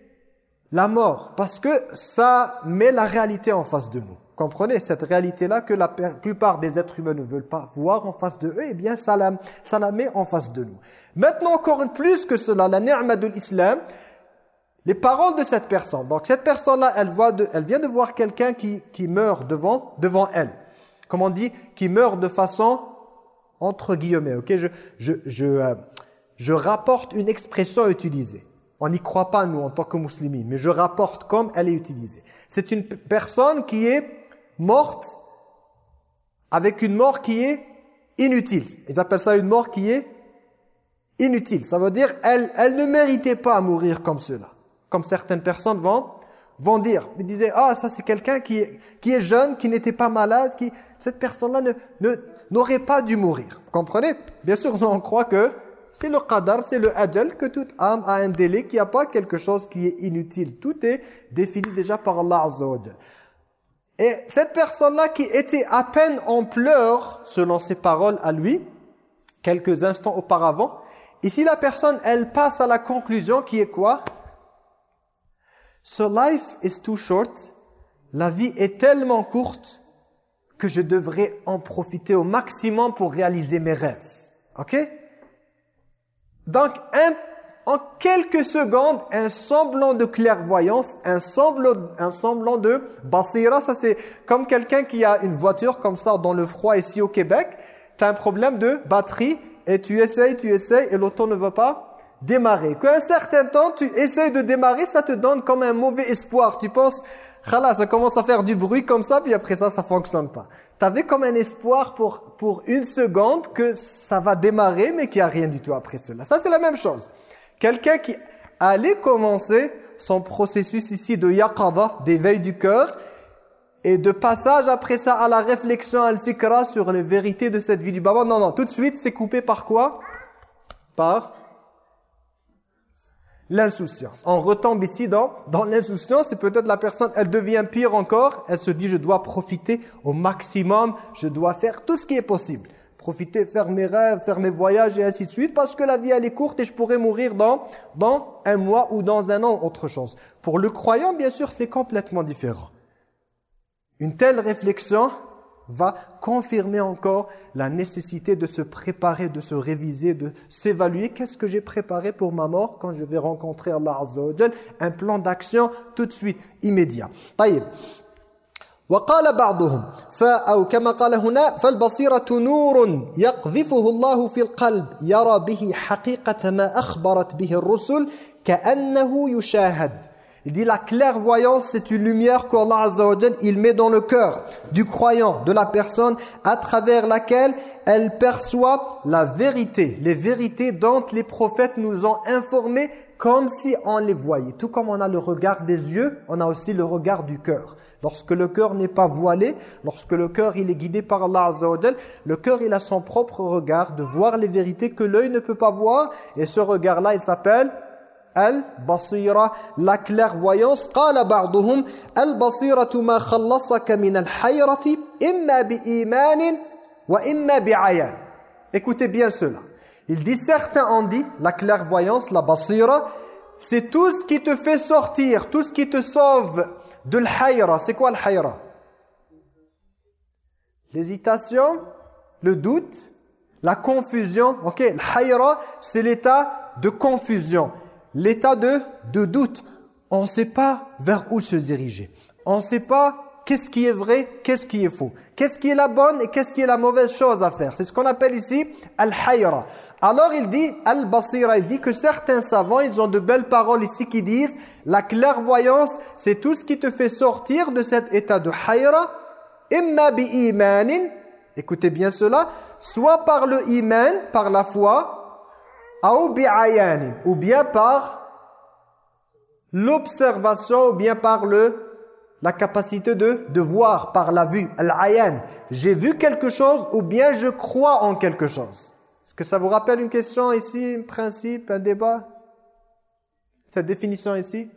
la mort. Parce que ça met la réalité en face de nous. Comprenez? Cette réalité là que la plupart des êtres humains ne veulent pas voir en face de eux eh bien ça la, ça la met en face de nous. Maintenant encore plus que cela la ni'ma de l'islam les paroles de cette personne. Donc cette personne-là, elle, elle vient de voir quelqu'un qui, qui meurt devant, devant elle. Comme on dit, qui meurt de façon entre guillemets. Ok, je, je, je, euh, je rapporte une expression utilisée. On n'y croit pas, nous, en tant que musulmans, mais je rapporte comme elle est utilisée. C'est une personne qui est morte avec une mort qui est inutile. Ils appellent ça une mort qui est inutile. Ça veut dire elle, elle ne méritait pas à mourir comme cela comme certaines personnes vont, vont dire. Ils disaient, ah, ça c'est quelqu'un qui, qui est jeune, qui n'était pas malade, qui cette personne-là ne n'aurait pas dû mourir. Vous comprenez? Bien sûr, nous on croit que c'est le qadar, c'est le ajal, que toute âme a un délai, qu'il n'y a pas quelque chose qui est inutile. Tout est défini déjà par Allah Et cette personne-là qui était à peine en pleurs, selon ses paroles à lui, quelques instants auparavant, ici la personne, elle passe à la conclusion qui est quoi? So life is too short. La vie est tellement courte que je devrais en profiter au maximum pour réaliser mes rêves. OK? Donc, en quelques secondes, un semblant de clairvoyance, un semblant, un semblant de basira, ça c'est comme quelqu'un qui a une voiture comme ça dans le froid ici au Québec, tu as un problème de batterie et tu essayes, tu essayes et l'auto ne va pas démarrer. Qu'un certain temps, tu essayes de démarrer, ça te donne comme un mauvais espoir. Tu penses, Khala, ça commence à faire du bruit comme ça, puis après ça, ça fonctionne pas. Tu avais comme un espoir pour, pour une seconde que ça va démarrer, mais qu'il n'y a rien du tout après cela. Ça, c'est la même chose. Quelqu'un qui allait commencer son processus ici de yaqada, d'éveil du cœur, et de passage après ça à la réflexion al-fikra sur les vérités de cette vie du Baba. Non, non, tout de suite, c'est coupé par quoi? Par l'insouciance. On retombe ici dans, dans l'insouciance et peut-être la personne, elle devient pire encore. Elle se dit, je dois profiter au maximum, je dois faire tout ce qui est possible. Profiter, faire mes rêves, faire mes voyages et ainsi de suite parce que la vie elle est courte et je pourrais mourir dans, dans un mois ou dans un an, autre chose. Pour le croyant, bien sûr, c'est complètement différent. Une telle réflexion va confirmer encore la nécessité de se préparer, de se réviser, de s'évaluer. Qu'est-ce que j'ai préparé pour ma mort quand je vais rencontrer Allah Azza wa Un plan d'action tout de suite, immédiat. طيب. وقال بعضهم أو كما قال هنا فالبصيرة نور يقذفه الله في القلب يرى به حقيقة ما أخبرت به الرسل كأنه يشاهد il dit la clairvoyance, c'est une lumière qu'Allah Azza il met dans le cœur du croyant, de la personne, à travers laquelle elle perçoit la vérité, les vérités dont les prophètes nous ont informés comme si on les voyait. Tout comme on a le regard des yeux, on a aussi le regard du cœur. Lorsque le cœur n'est pas voilé, lorsque le cœur il est guidé par Allah Azza le cœur il a son propre regard de voir les vérités que l'œil ne peut pas voir et ce regard-là il s'appelle البصيرة la clairvoyance قال بعضهم البصيرة ما خلصك من الحيرة إما بإيمان وإما بعيان écoutez bien cela il dit certains ont dit la clairvoyance la basira c'est tout ce qui te fait sortir tout ce qui te sauve de l'hayra c'est quoi l'hayra l'hésitation le doute la confusion ok l'hayra c'est l'état de confusion l'état de, de doute. On ne sait pas vers où se diriger. On ne sait pas qu'est-ce qui est vrai, qu'est-ce qui est faux. Qu'est-ce qui est la bonne et qu'est-ce qui est la mauvaise chose à faire. C'est ce qu'on appelle ici al-hayra. Alors il dit, al-basira, il dit que certains savants, ils ont de belles paroles ici qui disent la clairvoyance, c'est tout ce qui te fait sortir de cet état de hayra, imma bi imanin, écoutez bien cela, soit par le iman, par la foi, ou bien par l'observation, ou bien par le la capacité de, voir par la vue, al-ayan. J'ai vu quelque chose ou bien je crois en quelque chose. Est-ce que ça vous rappelle une question ici, un principe, un débat? Cette définition ici?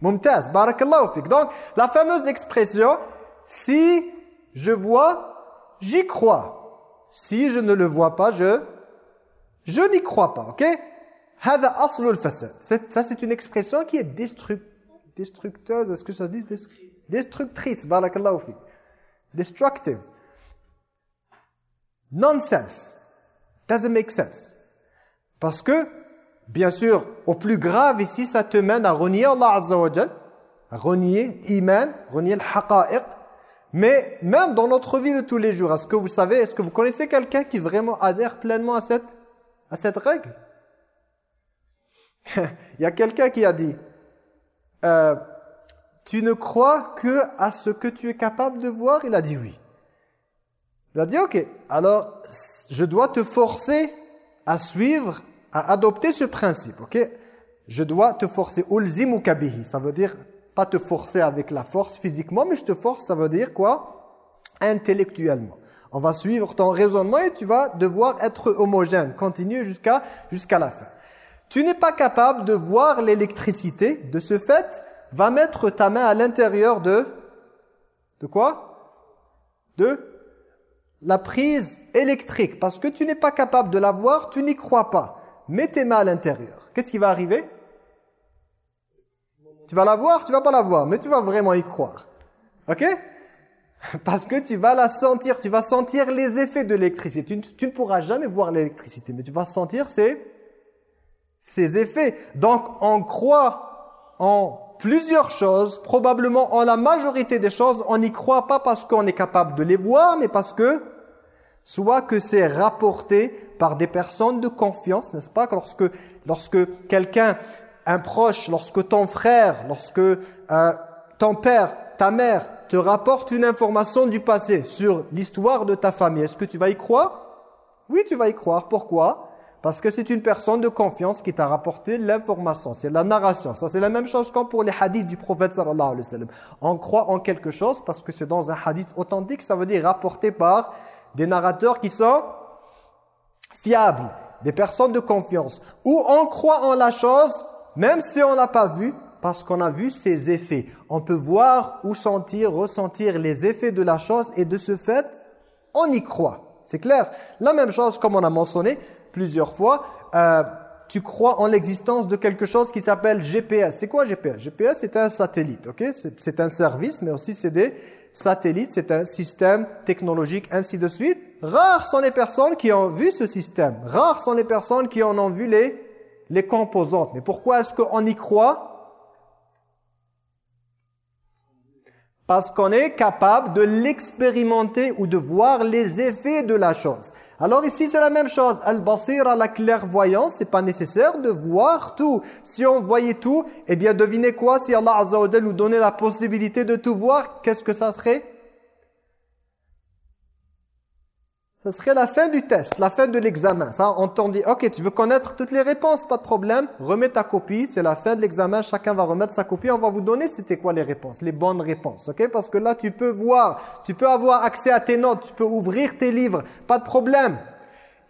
Mumtaz, barakallahu fik. Donc, la fameuse expression, si je vois, j'y crois. Si je ne le vois pas, je, je n'y crois pas, ok? Ça, c'est une expression qui est destructeuse. Est-ce que ça dit destructrice, barakallahu fik. Destructive. Nonsense. Doesn't make sense. Parce que Bien sûr, au plus grave ici, ça te mène à renier Allah Azza wa à renier iman, renier le haqa'iq. Mais même dans notre vie de tous les jours, est-ce que vous savez, est-ce que vous connaissez quelqu'un qui vraiment adhère pleinement à cette, à cette règle? Il y a quelqu'un qui a dit euh, Tu ne crois que à ce que tu es capable de voir ?» Il a dit oui. Il a dit « Ok, alors je dois te forcer à suivre à adopter ce principe, ok? Je dois te forcer, ulzimu kabihi, ça veut dire pas te forcer avec la force physiquement, mais je te force, ça veut dire quoi? Intellectuellement. On va suivre ton raisonnement et tu vas devoir être homogène, continuer jusqu'à jusqu'à la fin. Tu n'es pas capable de voir l'électricité, de ce fait, va mettre ta main à l'intérieur de... De quoi? De la prise électrique. Parce que tu n'es pas capable de la voir, tu n'y crois pas mets tes mains à l'intérieur. Qu'est-ce qui va arriver? Tu vas la voir, tu vas pas la voir, mais tu vas vraiment y croire. Ok? Parce que tu vas la sentir, tu vas sentir les effets de l'électricité. Tu, ne pourras jamais voir l'électricité, mais tu vas sentir ces effets. Donc, on croit en plusieurs choses, probablement en la majorité des choses, on n'y croit pas parce qu'on est capable de les voir, mais parce que soit que c'est rapporté par des personnes de confiance, n'est-ce pas? Lorsque, lorsque quelqu'un, un proche, lorsque ton frère, lorsque euh, ton père, ta mère te rapporte une information du passé sur l'histoire de ta famille, est-ce que tu vas y croire? Oui, tu vas y croire. Pourquoi? Parce que c'est une personne de confiance qui t'a rapporté l'information, c'est la narration. Ça, c'est la même chose comme pour les hadiths du prophète sallallahu alayhi wa sallam. On croit en quelque chose parce que c'est dans un hadith authentique, ça veut dire rapporté par des narrateurs qui sont fiables, des personnes de confiance, où on croit en la chose, même si on l'a pas vu, parce qu'on a vu ses effets. On peut voir ou sentir, ressentir les effets de la chose et de ce fait, on y croit. C'est clair La même chose, comme on a mentionné plusieurs fois, euh, tu crois en l'existence de quelque chose qui s'appelle GPS. C'est quoi GPS GPS, c'est un satellite, ok? C'est un service, mais aussi c'est des satellites, c'est un système technologique, ainsi de suite. Rares sont les personnes qui ont vu ce système. Rares sont les personnes qui en ont vu les, les composantes. Mais pourquoi est-ce qu'on y croit? Parce qu'on est capable de l'expérimenter ou de voir les effets de la chose. Alors ici, c'est la même chose. Al-Basir, la clairvoyance, c'est pas nécessaire de voir tout. Si on voyait tout, eh bien devinez quoi? Si Allah Azza nous donnait la possibilité de tout voir, qu'est-ce que ça serait? Ce serait la fin du test, la fin de l'examen. Ça, on t'en dit, ok, tu veux connaître toutes les réponses, pas de problème. Remets ta copie, c'est la fin de l'examen, chacun va remettre sa copie. On va vous donner c'était quoi les réponses, les bonnes réponses, ok? Parce que là, tu peux voir, tu peux avoir accès à tes notes, tu peux ouvrir tes livres, pas de problème.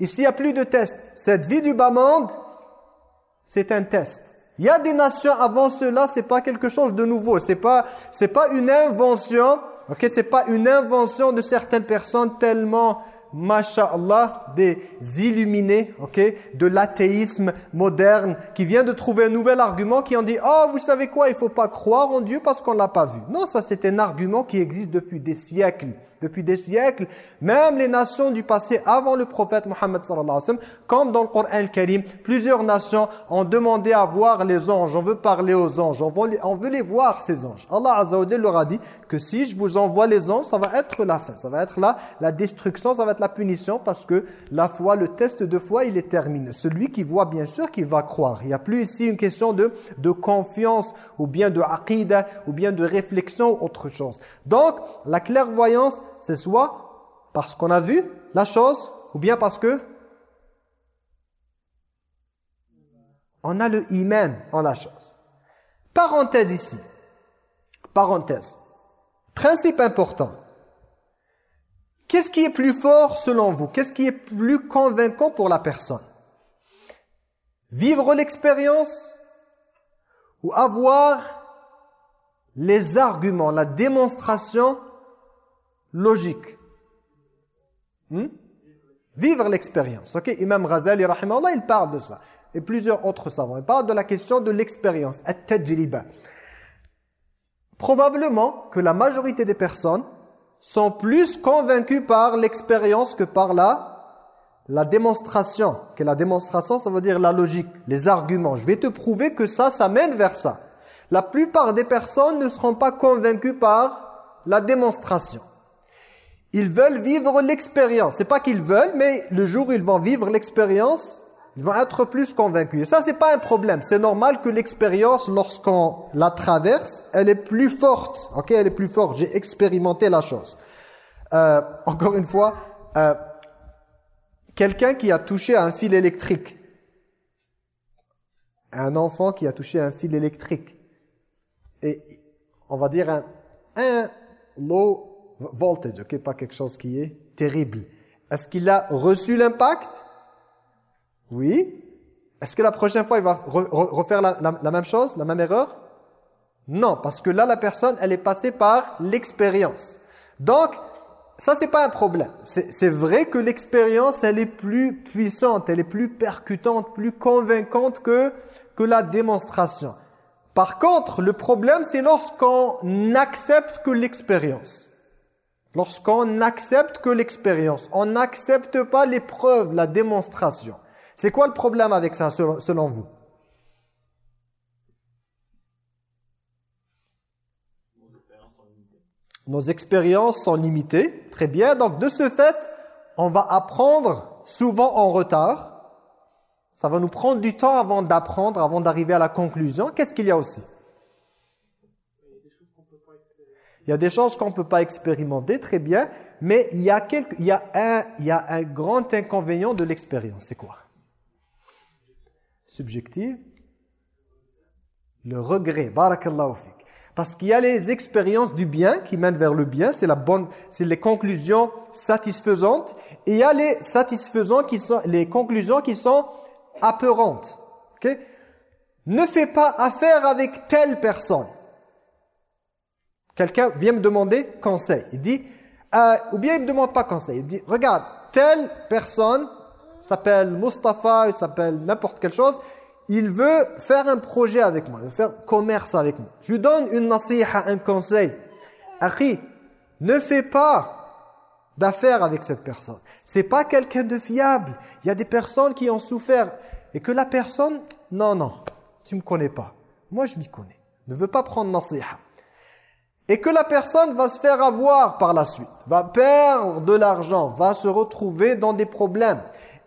Ici, il n'y a plus de test. Cette vie du bas monde, c'est un test. Il y a des nations avant cela, c'est pas quelque chose de nouveau, c'est pas c'est pas une invention, OK, c'est pas une invention de certaines personnes tellement masha'Allah, des illuminés, ok, de l'athéisme moderne, qui vient de trouver un nouvel argument, qui ont dit, oh, vous savez quoi, il faut pas croire en Dieu parce qu'on l'a pas vu. Non, ça c'est un argument qui existe depuis des siècles, depuis des siècles, même les nations du passé avant le prophète Mohammed sallallahu alayhi wa sallam, comme dans le Coran Karim, plusieurs nations ont demandé à voir les anges, on veut parler aux anges, on veut les, voir ces anges. Allah Azza leur a dit que si je vous envoie les anges, ça va être la fin, ça va être là la destruction, ça va être la punition parce que la foi, le test de foi, il est terminé. Celui qui voit bien sûr qu'il va croire. Il n'y a plus ici une question de, de confiance ou bien de aqidah ou bien de réflexion ou autre chose. Donc, la clairvoyance, c'est soit parce qu'on a vu la chose ou bien parce que on a le iman en la chose. Parenthèse ici. Parenthèse. Principe important. Qu'est-ce qui est plus fort selon vous? Qu'est-ce qui est plus convaincant pour la personne? Vivre l'expérience ou avoir les arguments, la démonstration logique? Hmm? Vivre l'expérience. Ok, Imam Ghazali, il parle de ça. Et plusieurs autres savants. Il parle de la question de l'expérience, Probablement que la majorité des personnes sont plus convaincus par l'expérience que par la, la démonstration. Que la démonstration, ça veut dire la logique, les arguments. Je vais te prouver que ça, ça mène vers ça. La plupart des personnes ne seront pas convaincus par la démonstration. Ils veulent vivre l'expérience. C'est pas qu'ils veulent, mais le jour où ils vont vivre l'expérience, ils vont être plus convaincus. Et ça, c'est pas un problème. C'est normal que l'expérience, lorsqu'on la traverse, elle est plus forte. Ok, elle est plus forte. J'ai expérimenté la chose. Euh, encore une fois, euh, quelqu'un qui a touché à un fil électrique, un enfant qui a touché à un fil électrique, et on va dire un, un low voltage, ok, pas quelque chose qui est terrible. Est-ce qu'il a reçu l'impact? Oui. Est-ce que la prochaine fois, il va refaire la, même chose, la même erreur? Non, parce que là, la personne, elle est passée par l'expérience. Donc, ça, c'est pas un problème. C'est vrai que l'expérience, elle est plus puissante, elle est plus percutante, plus convaincante que, la démonstration. Par contre, le problème, c'est lorsqu'on n'accepte que l'expérience. Lorsqu'on n'accepte que l'expérience. On n'accepte pas les preuves, la démonstration. C'est quoi le problème avec ça selon, vous? Nos expériences sont limitées. Très bien. Donc, de ce fait, on va apprendre souvent en retard. Ça va nous prendre du temps avant d'apprendre, avant d'arriver à la conclusion. Qu'est-ce qu'il y a aussi? Il y a des choses qu'on ne peut pas expérimenter, très bien. Mais il y a, il y a, un, il y a un grand inconvénient de l'expérience. C'est quoi? Subjective Le regret, barakallahu. Parce qu'il y a les expériences du bien qui mènent vers le bien, c'est la bonne, c'est les conclusions satisfaisantes, et il y a les satisfaisants qui sont, les conclusions qui sont apeurantes. Ne fais pas affaire avec telle personne. Quelqu'un vient me demander conseil. Il dit, euh, ou bien il ne me demande pas conseil. Il dit, regarde, telle personne s'appelle Mustafa, il s'appelle n'importe quelle chose, il veut faire un projet avec moi, il veut faire commerce avec moi. Je lui donne une nasiha, un conseil. Akhi, ne fais pas d'affaires avec cette personne. C'est pas quelqu'un de fiable. Il y a des personnes qui ont souffert et que la personne, non, non, tu me connais pas. Moi, je m'y connais. Ne veux pas prendre nasiha. Et que la personne va se faire avoir par la suite, va perdre de l'argent, va se retrouver dans des problèmes.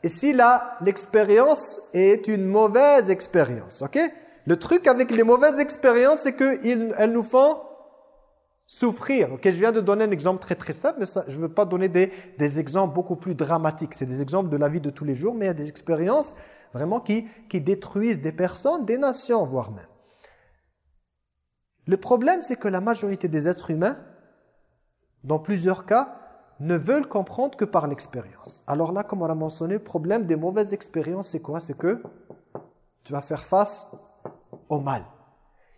Et si là, l'expérience est une mauvaise expérience, ok? Le truc avec les mauvaises expériences, c'est qu'elles nous font souffrir. Ok, je viens de donner un exemple très très simple, mais je ne veux pas donner des, exemples beaucoup plus dramatiques. C'est des exemples de la vie de tous les jours, mais il y a des expériences vraiment qui détruisent des personnes, des nations, voire même. Le problème, c'est que la majorité des êtres humains, dans plusieurs cas, ne veulent comprendre que par l'expérience. Alors là, comme on a mentionné, le problème des mauvaises expériences, c'est quoi? C'est que tu vas faire face au mal.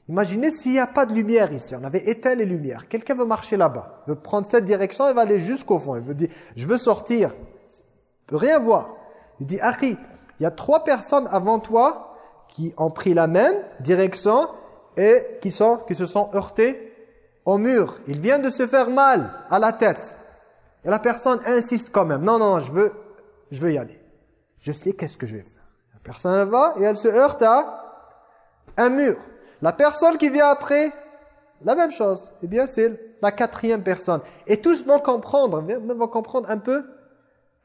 Imaginez s'il n'y a pas de lumière ici, on avait éteint les lumières. Quelqu'un veut marcher là-bas, veut prendre cette direction, il va aller jusqu'au fond. Il veut dire, je veux sortir. Il peut rien voir. Il dit, Akhi, il y a trois personnes avant toi qui ont pris la même direction et qui, qui se sont heurtés au mur. Ils viennent de se faire mal à la tête. La personne insiste quand même. Non, non, je veux, je veux y aller. Je sais qu'est-ce que je vais faire. La personne va et elle se heurte à un mur. La personne qui vient après, la même chose. Eh bien, c'est la quatrième personne. Et tous vont comprendre, même vont comprendre un peu,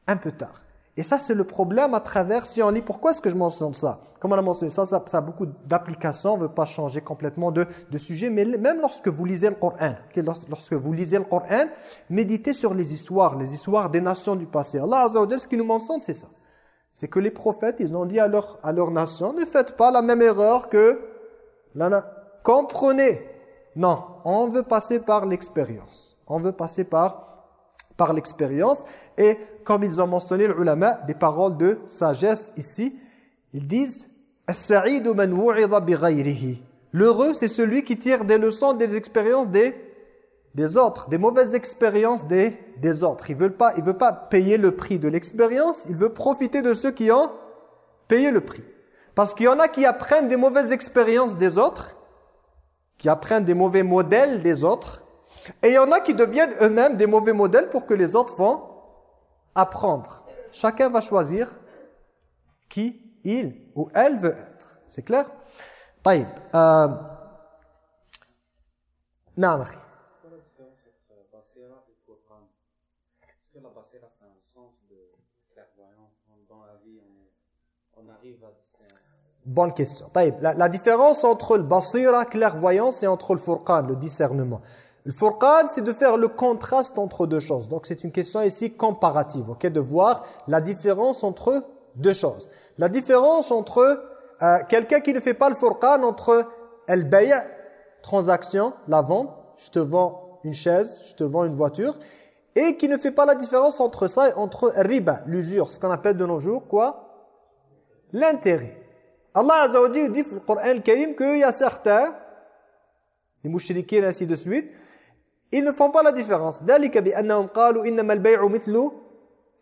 un peu tard. Et ça, c'est le problème à travers, si on lit, pourquoi est-ce que je mentionne ça? Comme on a mentionné? Ça, ça, a beaucoup d'applications, on ne veut pas changer complètement de, de, sujet, mais même lorsque vous lisez le Coran, lorsque vous lisez le Coran, méditez sur les histoires, les histoires des nations du passé. Allah Azza ce qui nous mentionne, c'est ça. C'est que les prophètes, ils ont dit à leur, à leur nation, ne faites pas la même erreur que la Comprenez? Non, on veut passer par l'expérience. On veut passer par, par l'expérience. Et comme ils ont mentionné le ulama, des paroles de sagesse ici, ils disent L'heureux, c'est celui qui tire des leçons des expériences des, des autres, des mauvaises expériences des, des autres. Il ne veut, veut pas payer le prix de l'expérience, il veut profiter de ceux qui ont payé le prix. Parce qu'il y en a qui apprennent des mauvaises expériences des autres, qui apprennent des mauvais modèles des autres, et il y en a qui deviennent eux-mêmes des mauvais modèles pour que les autres vont apprendre. Chacun va choisir qui il ou elle veut être. C'est clair طيب euh, نعم أخي Bonne question. La, la différence entre le basira, clairvoyance, et entre le furqan, le discernement. Le furqan, c'est de faire le contraste entre deux choses. Donc c'est une question ici comparative, ok, de voir la différence entre deux choses. La différence entre euh, quelqu'un qui ne fait pas le furqan, entre el bay' transaction, la vente, je te vends une chaise, je te vends une voiture, et qui ne fait pas la différence entre ça et entre riba, l'usure, ce qu'on appelle de nos jours, quoi? L'intérêt. Allah Azza dit dans le Coran Karim qu'il y a certains, les mouchriquins ainsi de suite, ils ne font pas la différence.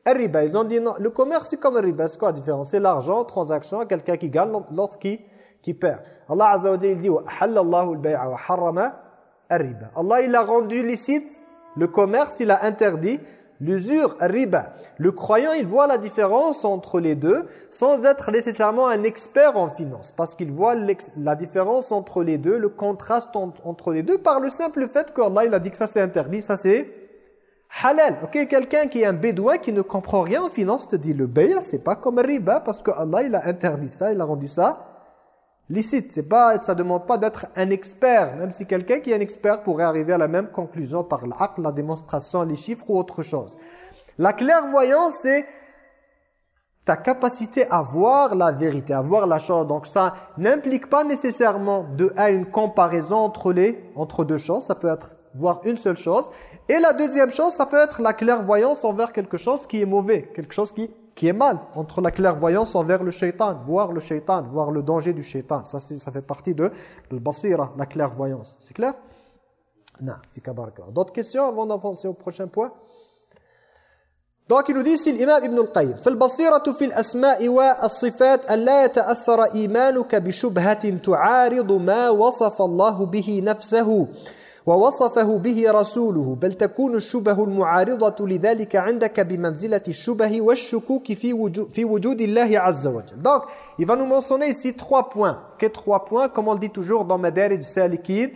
Ils ont dit non, le commerce c'est comme un riba, c'est quoi la différence? C'est l'argent, transaction, quelqu'un qui gagne, l'autre qui, qui perd. Allah Azza wa il dit Allah il a rendu licite le commerce, il a interdit L'usure, riba. Le croyant, il voit la différence entre les deux sans être nécessairement un expert en finance. Parce qu'il voit la différence entre les deux, le contraste entre les deux par le simple fait qu'Allah il a dit que ça c'est interdit, ça c'est halal. Ok, Quelqu'un qui est un bédouin qui ne comprend rien en finance te dit le bay, c'est pas comme riba parce que Allah il a interdit ça, il a rendu ça licite. C'est pas, ça demande pas d'être un expert, même si quelqu'un qui est un expert pourrait arriver à la même conclusion par l'acte, la démonstration, les chiffres ou autre chose. La clairvoyance, c'est ta capacité à voir la vérité, à voir la chose. Donc ça n'implique pas nécessairement de à une comparaison entre les entre deux choses. Ça peut être voir une seule chose. Et la deuxième chose, ça peut être la clairvoyance envers quelque chose qui est mauvais, quelque chose qui qui est mal, entre la clairvoyance envers le shaitan, voir le shaitan, voir le danger du shaitan. Ça, ça fait partie de basira, la clairvoyance. C'est clair Non, D'autres questions avant d'avancer au prochain point Donc il nous dit ici l'imam Ibn al-Qayyim فالبصيرة في الأسماء والصفات أن لا يتأثر إيمانك بشبهة تعارض ما وصف الله به نفسه ووصفه به رسوله بل تكون الشبه المعارضة لذلك عندك بمنزلة الشبه والشكوك في وجود, في وجود الله عز وجل donc il va nous mentionner ici trois points que trois points comme on dit toujours dans Madarij Salikin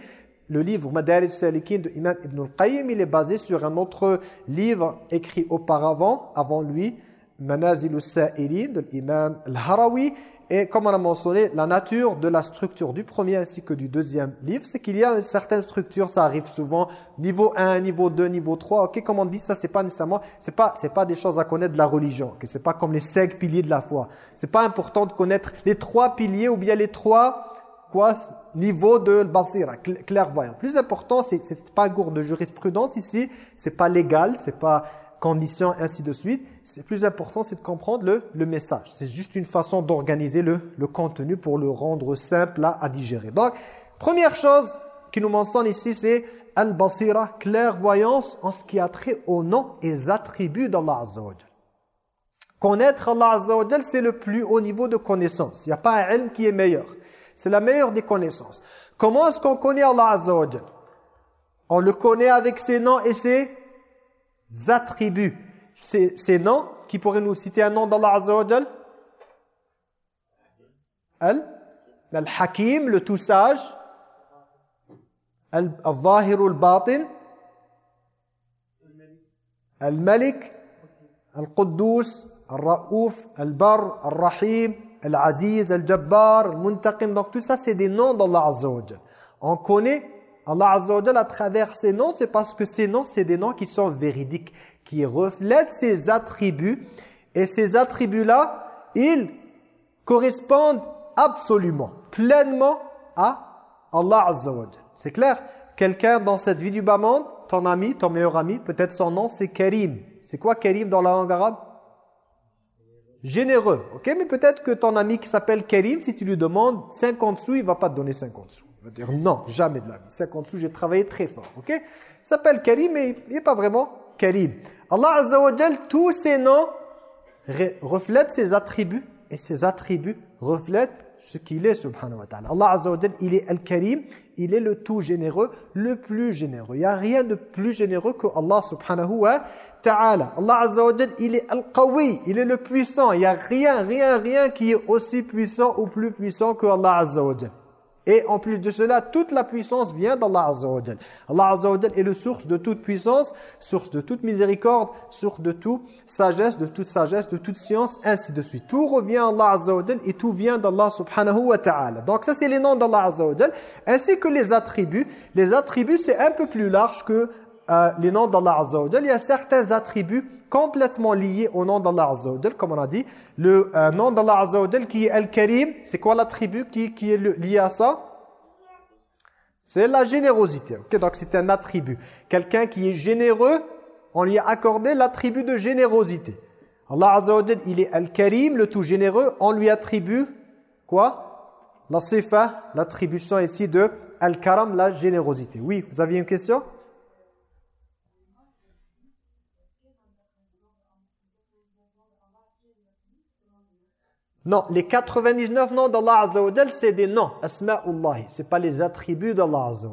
le livre Madarij Salikin de Imam Ibn al-Qayyim il est basé sur un autre livre écrit auparavant avant lui Manazil al-Sa'irin de l'imam al-Harawi Et comme on a mentionné, la nature de la structure du premier ainsi que du deuxième livre, c'est qu'il y a une certaine structure, ça arrive souvent, niveau 1, niveau 2, niveau 3, ok, comme on dit, ça c'est pas nécessairement, c'est pas, c'est pas des choses à connaître de la religion, okay? c'est pas comme les cinq piliers de la foi. C'est pas important de connaître les trois piliers ou bien les trois, quoi, niveaux de basira, clairvoyant. Plus important, c'est pas un cours de jurisprudence ici, c'est pas légal, c'est pas conditions, ainsi de suite. C'est plus important, c'est de comprendre le, message. C'est juste une façon d'organiser le, contenu pour le rendre simple à, digérer. Donc, première chose qui nous mentionne ici, c'est Al-Basira, clairvoyance en ce qui a trait au nom et attributs d'Allah Azza Connaître Allah c'est le plus haut niveau de connaissance. Il n'y a pas un ilm qui est meilleur. C'est la meilleure des connaissances. Comment est-ce qu'on connaît Allah On le connaît avec ses noms et ses attributs. Ces, noms, qui pourraient nous citer un nom d'Allah Azza wa Al? Al-Hakim, le tout sage. Al-Zahir al-Batin. Al-Malik. Al-Quddus. Al-Ra'ouf. Al-Bar. Al-Rahim. Al-Aziz. Al-Jabbar. Al-Muntaqim. Donc tout ça, c'est des noms d'Allah On connaît Allah Azza wa à travers ces noms, c'est parce que ces noms, c'est des noms qui sont véridiques, qui reflètent ses attributs. Et ces attributs-là, ils correspondent absolument, pleinement à Allah Azza C'est clair? Quelqu'un dans cette vie du bas monde, ton ami, ton meilleur ami, peut-être son nom c'est Karim. C'est quoi Karim dans la langue arabe? Généreux, ok? Mais peut-être que ton ami qui s'appelle Karim, si tu lui demandes 50 sous, il va pas te donner 50 sous. Va dire non, jamais de la vie. 50 sous, j'ai travaillé très fort, ok? Il s'appelle Karim, mais il n'est pas vraiment Karim. Allah Azza wa tous ces noms reflètent ses attributs et ses attributs reflètent ce qu'il est, subhanahu wa ta'ala. Allah Azza wa il est Al-Karim, il est le tout généreux, le plus généreux. Il n'y a rien de plus généreux que Allah subhanahu wa ta'ala. Allah Azza wa il est Al-Qawi, il est le puissant. Il n'y a rien, rien, rien qui est aussi puissant ou plus puissant que Allah Azza wa et en plus de cela, toute la puissance vient d'Allah Azza wa Allah Azza est le source de toute puissance, source de toute miséricorde, source de toute sagesse, de toute sagesse, de toute science, ainsi de suite. Tout revient à Allah Azza et tout vient d'Allah subhanahu wa ta'ala. Donc ça c'est les noms d'Allah Azza ainsi que les attributs. Les attributs c'est un peu plus large que euh, les noms d'Allah Azza Il y a certains attributs complètement lié au nom d'Allah Azza comme on a dit. Le euh, nom d'Allah Azza qui est Al-Karim, c'est quoi l'attribut qui, qui est lié à ça? C'est la générosité. ok Donc c'est un attribut. Quelqu'un qui est généreux, on lui a accordé l'attribut de générosité. Allah Azza il est Al-Karim, le tout généreux, on lui attribue quoi? La sifa, l'attribution ici de Al-Karam, la générosité. Oui, vous aviez une question? Non, les 99 noms d'Allah Azza c'est des noms, asma'ullahi, c'est pas les attributs d'Allah Azza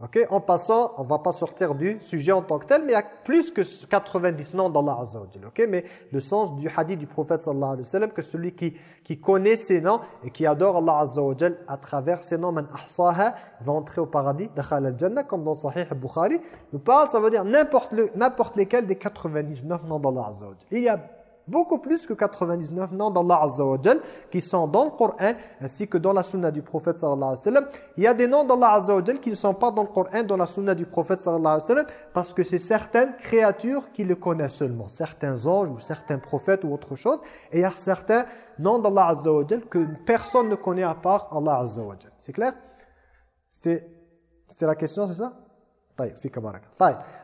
OK? En passant, on va pas sortir du sujet en tant que tel, mais il y a plus que 90 noms d'Allah Azza OK? Mais le sens du hadith du prophète sallallahu alayhi wa sallam que celui qui qui connaît ces noms et qui adore Allah Azza à travers ces noms man ahsaha va entrer au paradis, dakhal al-jannah comme dans sahih Bukhari. Nous parle, ça veut dire n'importe le lesquels des 99 noms d'Allah Azza Il y a Beaucoup plus que 99 noms d'Allah Azza wa qui sont dans le Coran ainsi que dans la sunna du prophète sallallahu alayhi wa sallam. Il y a des noms d'Allah Azza wa qui ne sont pas dans le Coran, dans la sunna du prophète sallallahu alayhi wa sallam parce que c'est certaines créatures qui le connaissent seulement. Certains anges ou certains prophètes ou autre chose. Et il y a certains noms d'Allah Azza wa que personne ne connaît à part Allah Azza C'est clair? C'était la question, c'est ça?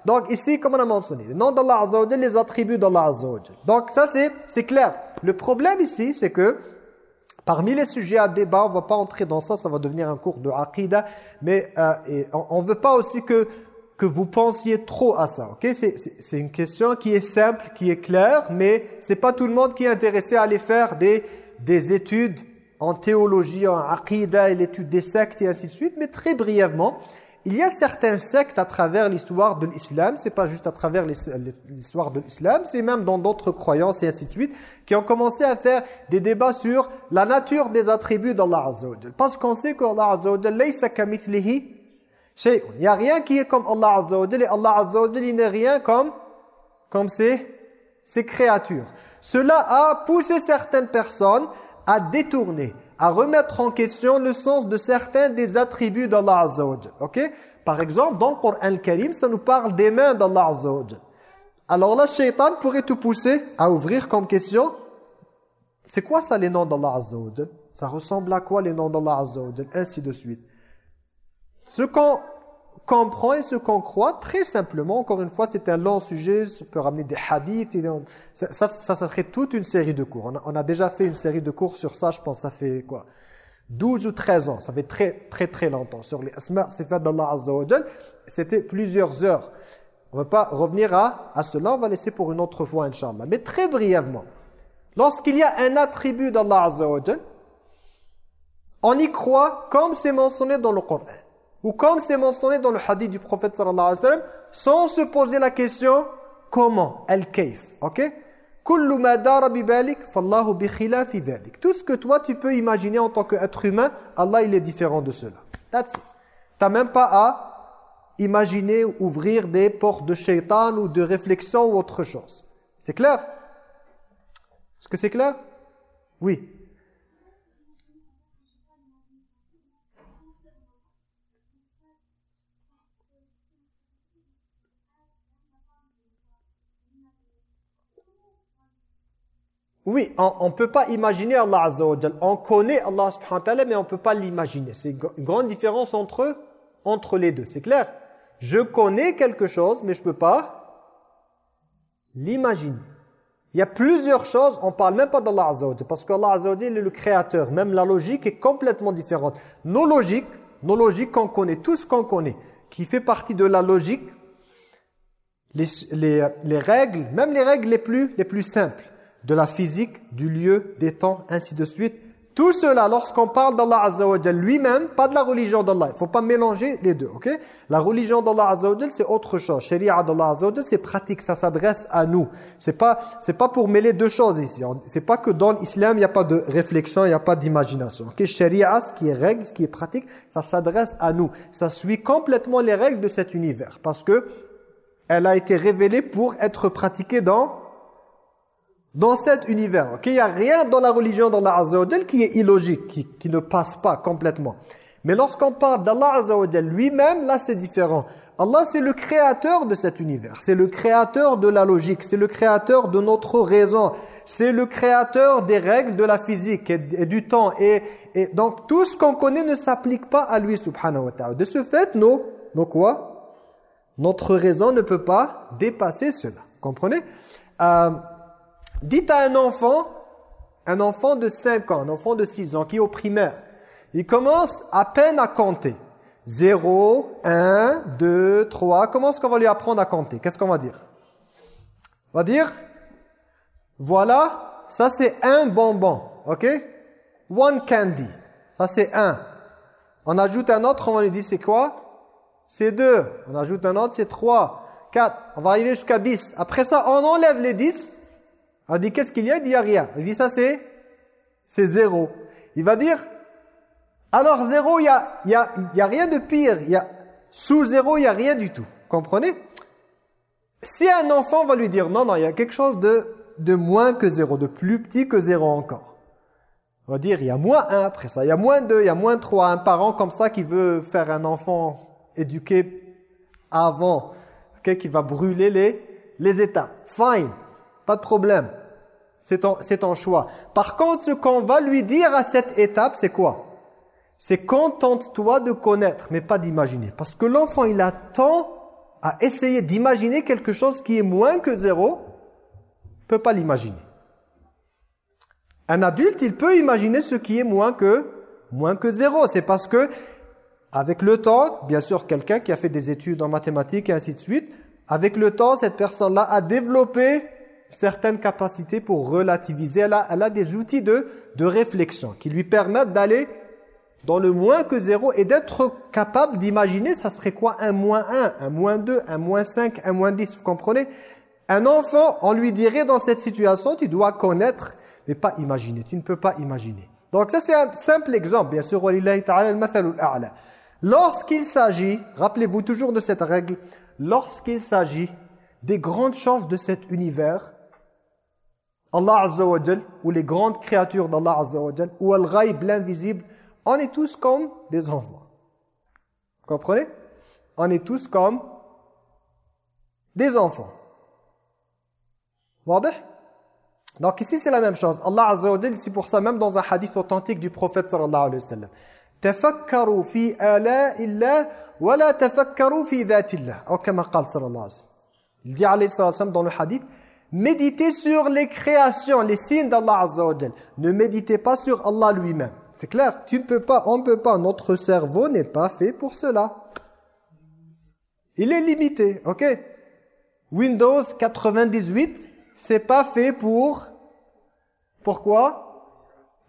Donc ici, comme on a mentionné, le nom d'Allah Azza les attributs d'Allah Azza Donc ça c'est clair. Le problème ici, c'est que parmi les sujets à débat, on va pas entrer dans ça, ça va devenir un cours de Aqidah, mais euh, on ne veut pas aussi que que vous pensiez trop à ça. ok? C'est une question qui est simple, qui est claire, mais c'est pas tout le monde qui est intéressé à aller faire des, des études en théologie, en Aqidah et l'étude des sectes et ainsi de suite, mais très brièvement, il y a certains sectes à travers l'histoire de l'islam, c'est pas juste à travers l'histoire de l'islam, c'est même dans d'autres croyances et ainsi de suite, qui ont commencé à faire des débats sur la nature des attributs d'Allah Azza Parce qu'on sait qu'Allah Azza wa il n'y a rien qui est comme Allah Allah n'est rien comme, comme ses, ses créatures. Cela a poussé certaines personnes à détourner à remettre en question le sens de certains des attributs d'Allah Azza OK? Par exemple, dans le Coran Karim, ça nous parle des mains d'Allah Azza Alors là, Shaitan pourrait te pousser à ouvrir comme question c'est quoi ça les noms d'Allah Azza Ça ressemble à quoi les noms d'Allah Azza Ainsi de suite. Ce qu'on comprend et ce qu'on croit, très simplement, encore une fois, c'est un long sujet, ça peut ramener des hadiths, ça, ça, ça, serait toute une série de cours. On a, déjà fait une série de cours sur ça, je pense ça fait quoi? 12 ou 13 ans, ça fait très très très longtemps. Sur les asma' sifat d'Allah Azza c'était plusieurs heures. On ne va pas revenir à, à cela, on va laisser pour une autre fois, Inch'Allah. Mais très brièvement, lorsqu'il y a un attribut d'Allah Azza on y croit comme c'est mentionné dans le Coran ou comme c'est mentionné dans le hadith du prophète sallallahu sans se poser la question comment, al-kayf, ok? Tout ce que toi tu peux imaginer en tant qu'être humain, Allah il est différent de cela. That's it. T'as même pas à imaginer ouvrir des portes de shaitan ou de réflexion ou autre chose. C'est clair? Est-ce que c'est clair? Oui. Oui, on ne peut pas imaginer Allah Azza On connaît Allah subhanahu wa ta'ala, mais on ne peut pas l'imaginer. C'est une grande différence entre, entre les deux, c'est clair Je connais quelque chose, mais je ne peux pas l'imaginer. Il y a plusieurs choses, on ne parle même pas d'Allah Azza parce qu'Allah Azza est le créateur. Même la logique est complètement différente. Nos logiques, nos logiques qu'on connaît, tout ce qu'on connaît, qui fait partie de la logique, les, les, les règles, même les règles les plus, les plus simples, de la physique, du lieu, des temps, ainsi de suite. Tout cela, lorsqu'on parle d'Allah Azza lui-même, pas de la religion d'Allah. Il ne faut pas mélanger les deux, ok? La religion d'Allah Azza c'est autre chose. Sharia d'Allah Azza wa c'est pratique, ça s'adresse à nous. C'est pas c'est pas pour mêler deux choses ici. C'est pas que dans l'islam, il n'y a pas de réflexion, il n'y a pas d'imagination. Ok? Sharia, ce qui est règle, ce qui est pratique, ça s'adresse à nous. Ça suit complètement les règles de cet univers. Parce que elle a été révélée pour être pratiquée dans dans cet univers. Il n'y a rien dans la religion d'Allah Azza wa qui est illogique, qui, ne passe pas complètement. Mais lorsqu'on parle d'Allah Azza wa lui-même, là c'est différent. Allah c'est le créateur de cet univers, c'est le créateur de la logique, c'est le créateur de notre raison, c'est le créateur des règles de la physique et, du temps. Et, donc tout ce qu'on connaît ne s'applique pas à lui subhanahu wa ta'ala. De ce fait, nos, nos quoi? Notre raison ne peut pas dépasser cela. Comprenez? Euh, Dites à un enfant, un enfant de 5 ans, un enfant de 6 ans qui est au primaire, il commence à peine à compter. 0, 1, 2, 3. Comment est-ce qu'on va lui apprendre à compter? Qu'est-ce qu'on va dire? On va dire, voilà, ça c'est un bonbon, ok? One candy, ça c'est un. On ajoute un autre, on lui dire c'est quoi? C'est deux. On ajoute un autre, c'est trois. Quatre. On va arriver jusqu'à 10. Après ça, on enlève les 10 on dit qu'est-ce qu'il y a? Il dit il n'y a rien. Il dit ça c'est c'est zéro. Il va dire alors zéro, il y a, y, a, y a rien de pire. Y a, sous zéro, il n'y a rien du tout. Comprenez? Si un enfant va lui dire non, non, il y a quelque chose de, de moins que zéro, de plus petit que zéro encore. On va dire il y a moins un après ça, il y a moins deux, il y a moins trois. Un parent comme ça qui veut faire un enfant éduqué avant, qui va brûler les, les étapes. Fine. Pas de problème. C'est ton, choix. Par contre, ce qu'on va lui dire à cette étape, c'est quoi? C'est contente-toi de connaître, mais pas d'imaginer. Parce que l'enfant, il attend à essayer d'imaginer quelque chose qui est moins que zéro, il peut pas l'imaginer. Un adulte, il peut imaginer ce qui est moins que, moins que zéro. C'est parce que, avec le temps, bien sûr, quelqu'un qui a fait des études en mathématiques et ainsi de suite, avec le temps, cette personne-là a développé certaines capacités pour relativiser. Elle a, elle a des outils de, de réflexion qui lui permettent d'aller dans le moins que zéro et d'être capable d'imaginer ça serait quoi un moins 1, un moins 2, un moins 5, un moins 10, vous comprenez? Un enfant, on lui dirait dans cette situation, tu dois connaître mais pas imaginer, tu ne peux pas imaginer. Donc ça c'est un simple exemple, bien sûr, lorsqu'il s'agit, rappelez-vous toujours de cette règle, lorsqu'il s'agit des grandes choses de cet univers, Allah Azza wa ou les grandes créatures d'Allah Azza wa ou Al-Ghaib, l'invisible, on est tous comme des enfants. Vous comprenez On est tous comme des enfants. Donc ici c'est la même chose. Allah Azza wa c'est pour ça même dans un hadith authentique du prophète sallallahu alayhi wa sallam. تفكروا في آلاء الله ولا تفكروا في ذات الله أو كما قال صلى الله عليه وسلم. Il dit alayhi wa sallam dans le hadith Méditez sur les créations, les signes d'Allah Azza Ne méditez pas sur Allah lui-même. C'est clair, tu ne peux pas, on ne peut pas, notre cerveau n'est pas fait pour cela. Il est limité, ok? Windows 98, c'est pas fait pour... Pourquoi?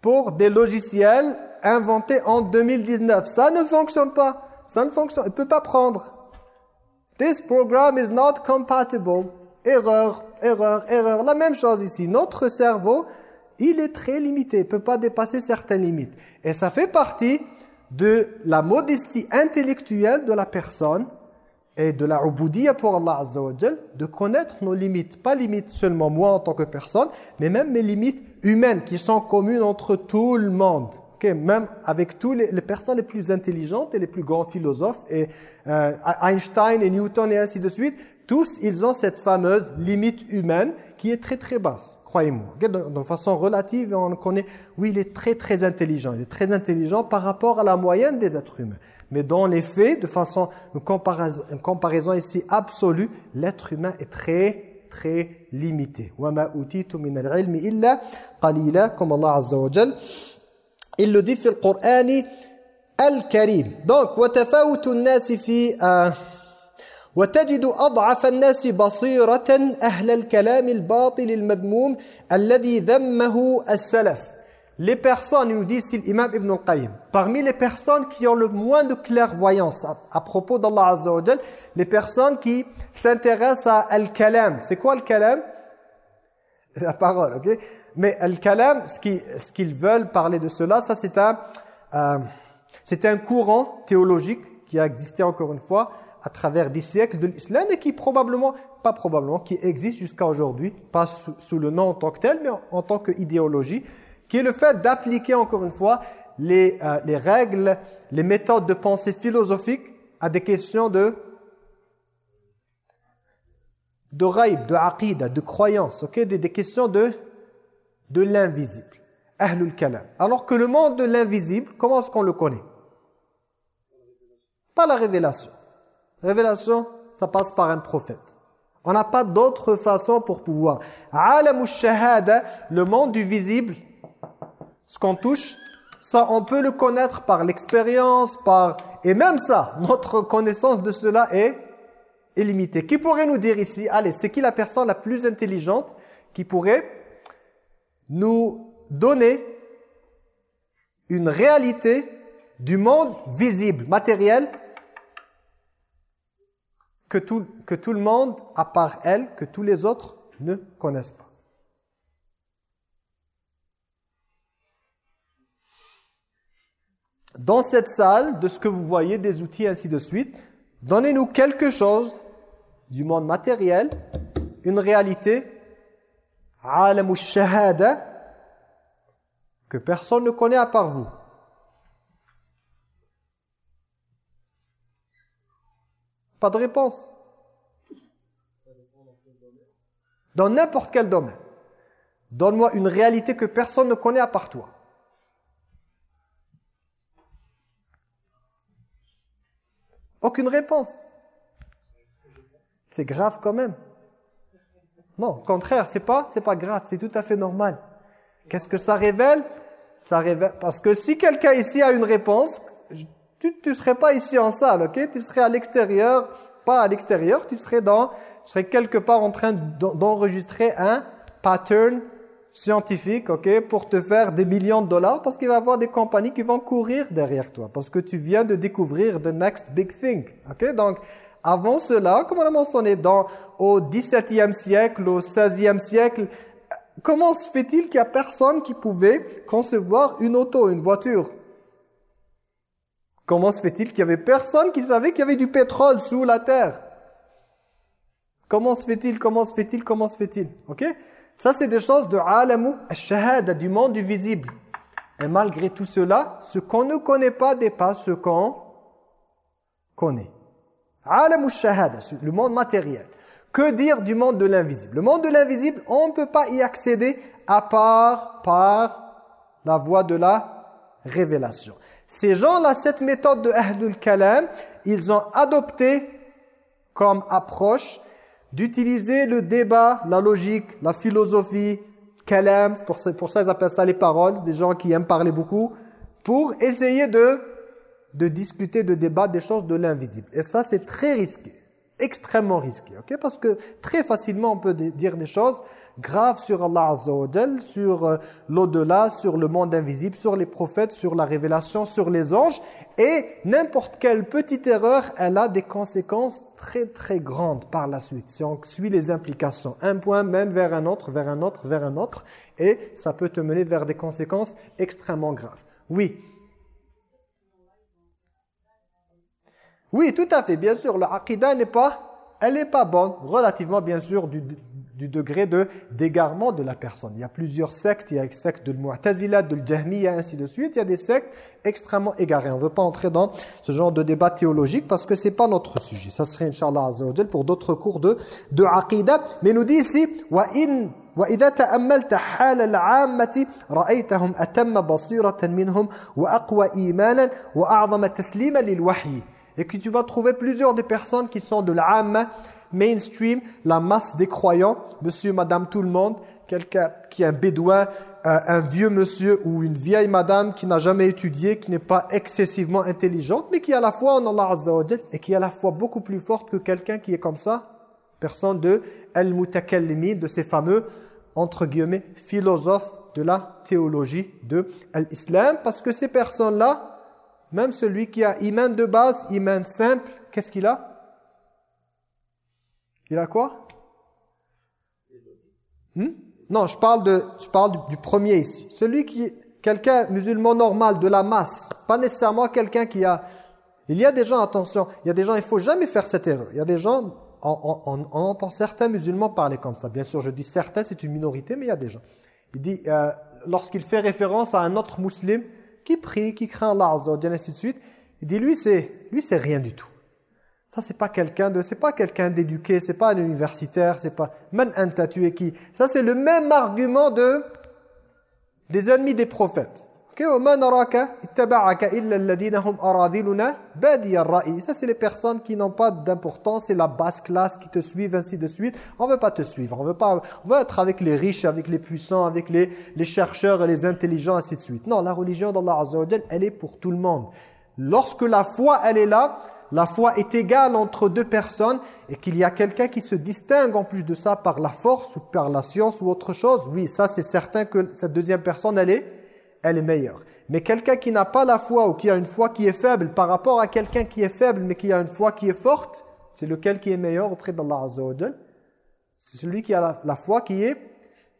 Pour des logiciels inventés en 2019. Ça ne fonctionne pas. Ça ne fonctionne, il ne peut pas prendre. This program is not compatible erreur, erreur, erreur. La même chose ici. Notre cerveau, il est très limité, il ne peut pas dépasser certaines limites. Et ça fait partie de la modestie intellectuelle de la personne et de la ubudiyya pour Allah Azza wa de connaître nos limites. Pas limites seulement moi en tant que personne, mais même mes limites humaines qui sont communes entre tout le monde. même avec tous les, personnes les plus intelligentes et les plus grands philosophes, et euh, Einstein et Newton et ainsi de suite, tous ils ont cette fameuse limite humaine qui est très très basse, croyez-moi. De, façon relative, on connaît, oui il est très très intelligent, il est très intelligent par rapport à la moyenne des êtres humains. Mais dans les faits, de façon, une comparaison, une comparaison ici absolue, l'être humain est très, très limité. وَمَا أُوتِيتُ مِنَ الْعِلْمِ إِلَّا قَلِيلًا Comme Allah Azza wa Jal, il le dit dans le Coran Al-Karim. Donc, وَتَفَاوُتُ النَّاسِ فِي وتجد أضعف الناس بصيرة أهل الكلام الباطل المذموم الذي ذمه السلف les personnes, il nous dit ici l'imam Ibn al-Qayyim, parmi les personnes qui ont le moins de clairvoyance à, propos d'Allah Azza wa les personnes qui s'intéressent à Al-Kalam. C'est quoi Al-Kalam La parole, ok Mais Al-Kalam, ce qu'ils ce qu'ils veulent parler de cela, ça c'est un, euh, un courant théologique qui a existé encore une fois à travers des siècles de l'islam et qui probablement, pas probablement, qui existe jusqu'à aujourd'hui, pas sous, le nom en tant que tel, mais en, en tant qu'idéologie, qui est le fait d'appliquer encore une fois les, euh, les règles, les méthodes de pensée philosophique à des questions de de raïb, de aqidah, de croyance, ok, des, des questions de de l'invisible. Ahlul kalam. Alors que le monde de l'invisible, comment est-ce qu'on le connaît? Pas la révélation. Révélation, ça passe par un prophète. On n'a pas d'autre façon pour pouvoir. Shahada, le monde du visible, ce qu'on touche, ça on peut le connaître par l'expérience, par et même ça, notre connaissance de cela est illimitée. Qui pourrait nous dire ici, allez, c'est qui la personne la plus intelligente qui pourrait nous donner une réalité du monde visible, matériel, que tout, le monde, à part elle, que tous les autres ne connaissent pas. dans cette salle, de ce que vous voyez, des outils, ainsi de suite, donnez-nous quelque chose du monde matériel, une réalité, que personne ne connaît à part vous. Pas de réponse. Dans n'importe quel domaine. Donne-moi une réalité que personne ne connaît à part toi. Aucune réponse. C'est grave quand même. Non, au contraire, c'est pas, c'est pas grave, c'est tout à fait normal. Qu'est-ce que ça révèle? Ça révèle parce que si quelqu'un ici a une réponse, tu ne serais pas ici en salle, ok? Tu serais à l'extérieur, pas à l'extérieur, tu serais dans, tu serais quelque part en train d'enregistrer un pattern scientifique, ok, pour te faire des millions de dollars parce qu'il va y avoir des compagnies qui vont courir derrière toi parce que tu viens de découvrir the next big thing, ok? Donc, avant cela, comme on a mentionné, dans, au XVIIe siècle, au XVIe siècle, comment se fait-il qu'il n'y a personne qui pouvait concevoir une auto, une voiture? Comment se fait-il qu'il y avait personne qui savait qu'il y avait du pétrole sous la terre? Comment se fait-il Comment se fait-il Comment se fait-il? Ok? Ça, c'est des choses de alamu shahada du monde du visible. Et malgré tout cela, ce qu'on ne connaît pas dépasse ce qu'on connaît. Alamu shahada le monde matériel. Que dire du monde de l'invisible? Le monde de l'invisible, on ne peut pas y accéder à part par la voie de la révélation. Ces gens-là, cette méthode de Ahlul Kalam, ils ont adopté comme approche d'utiliser le débat, la logique, la philosophie, kalam, pour ça, pour ça ils appellent ça les paroles, des gens qui aiment parler beaucoup, pour essayer de, de discuter, de débattre des choses de l'invisible. Et ça, c'est très risqué, extrêmement risqué, ok? Parce que très facilement, on peut dire des choses graves sur Allah Azza sur euh, l'au-delà, sur le monde invisible, sur les prophètes, sur la révélation, sur les anges. Et n'importe quelle petite erreur, elle a des conséquences très très grandes par la suite. Si on suit les implications, un point mène vers un autre, vers un autre, vers un autre. Et ça peut te mener vers des conséquences extrêmement graves. Oui Oui, tout à fait. Bien sûr, l'aqidah n'est pas, elle n'est pas bonne, relativement bien sûr du, degré de d'égarement de la personne. Il y a plusieurs sectes, il y a une secte de Mu'tazila, de Jahmiya, ainsi de suite. Il y a des sectes extrêmement égarées. On ne veut pas entrer dans ce genre de débat théologique parce que c'est pas notre sujet. Ça serait, Inch'Allah pour d'autres cours de, de aqidah. Mais nous dit ici, wa in وإذا تأملت حال العامة رأيتهم أتم بصيرة منهم وأقوى إيمانا وأعظم تسليما للوحي et que tu vas trouver plusieurs des personnes qui sont de l'âme mainstream, la masse des croyants, monsieur, madame, tout le monde, quelqu'un qui est un bédouin, euh, un vieux monsieur ou une vieille madame qui n'a jamais étudié, qui n'est pas excessivement intelligente, mais qui a la foi en Allah Azza wa et qui a la foi beaucoup plus forte que quelqu'un qui est comme ça, personne de al-mutakallimin, de ces fameux, entre guillemets, philosophes de la théologie de l'islam, parce que ces personnes-là, même celui qui a iman de base, iman simple, qu'est-ce qu'il a? Il a quoi? Hmm? Non, je parle, de, je parle du, premier ici. Celui qui quelqu'un musulman normal, de la masse. Pas nécessairement quelqu'un qui a... Il y a des gens, attention, il y a des gens, il faut jamais faire cette erreur. Il y a des gens, on, entend certains musulmans parler comme ça. Bien sûr, je dis certains, c'est une minorité, mais il y a des gens. Il dit, euh, lorsqu'il fait référence à un autre musulman, qui prie, qui craint Allah wa ainsi de suite. Il dit lui c'est lui c'est rien du tout. Ça c'est pas quelqu'un de c'est pas quelqu'un d'éduqué, c'est pas un universitaire, c'est pas man anta tu es qui? Ça c'est le même argument de des ennemis des prophètes. Ça, c'est les personnes qui n'ont pas d'importance, c'est la basse classe qui te suivent, ainsi de suite. On veut pas te suivre, on veut pas, on veut être avec les riches, avec les puissants, avec les, les chercheurs et les intelligents, ainsi de suite. Non, la religion d'Allah Azza elle est pour tout le monde. Lorsque la foi, elle est là, la foi est égale entre deux personnes et qu'il y a quelqu'un qui se distingue en plus de ça par la force ou par la science ou autre chose, oui, ça c'est certain que cette deuxième personne, elle est elle est meilleure. Mais quelqu'un qui n'a pas la foi ou qui a une foi qui est faible par rapport à quelqu'un qui est faible mais qui a une foi qui est forte, c'est lequel qui est meilleur auprès d'Allah Azza wa C'est celui qui a la, foi qui est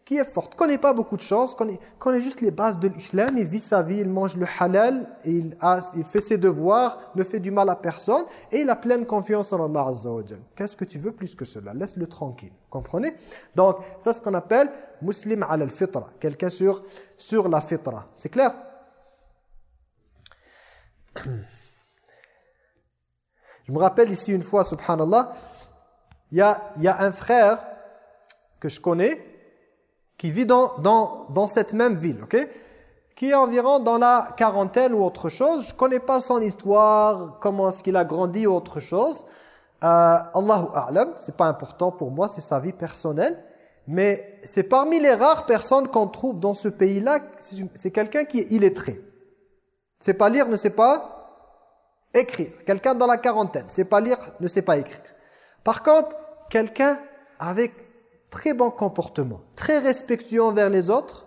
qui est forte. Connaît pas beaucoup de choses, connaît, connaît juste les bases de l'islam, il vit sa vie, il mange le halal, il, fait ses devoirs, ne fait du mal à personne et il a pleine confiance en Allah Azza Qu'est-ce que tu veux plus que cela? Laisse-le tranquille. Comprenez? Donc, ça c'est ce qu'on appelle muslim al-fitra, quelqu'un sur, sur la fitra. C'est clair? Je me rappelle ici une fois, subhanallah, il y a, y a un frère que je connais qui vit dans, dans, dans cette même ville, ok? Qui est environ dans la quarantaine ou autre chose. Je connais pas son histoire, comment est-ce qu'il a grandi ou autre chose. Euh, Allahu A'lam, c'est pas important pour moi, c'est sa vie personnelle. Mais c'est parmi les rares personnes qu'on trouve dans ce pays-là, c'est quelqu'un qui est illettré. C'est pas lire, ne sait pas écrire. Quelqu'un dans la quarantaine, sait pas lire, ne sait pas écrire. Par contre, quelqu'un avec très bon comportement, très respectueux envers les autres,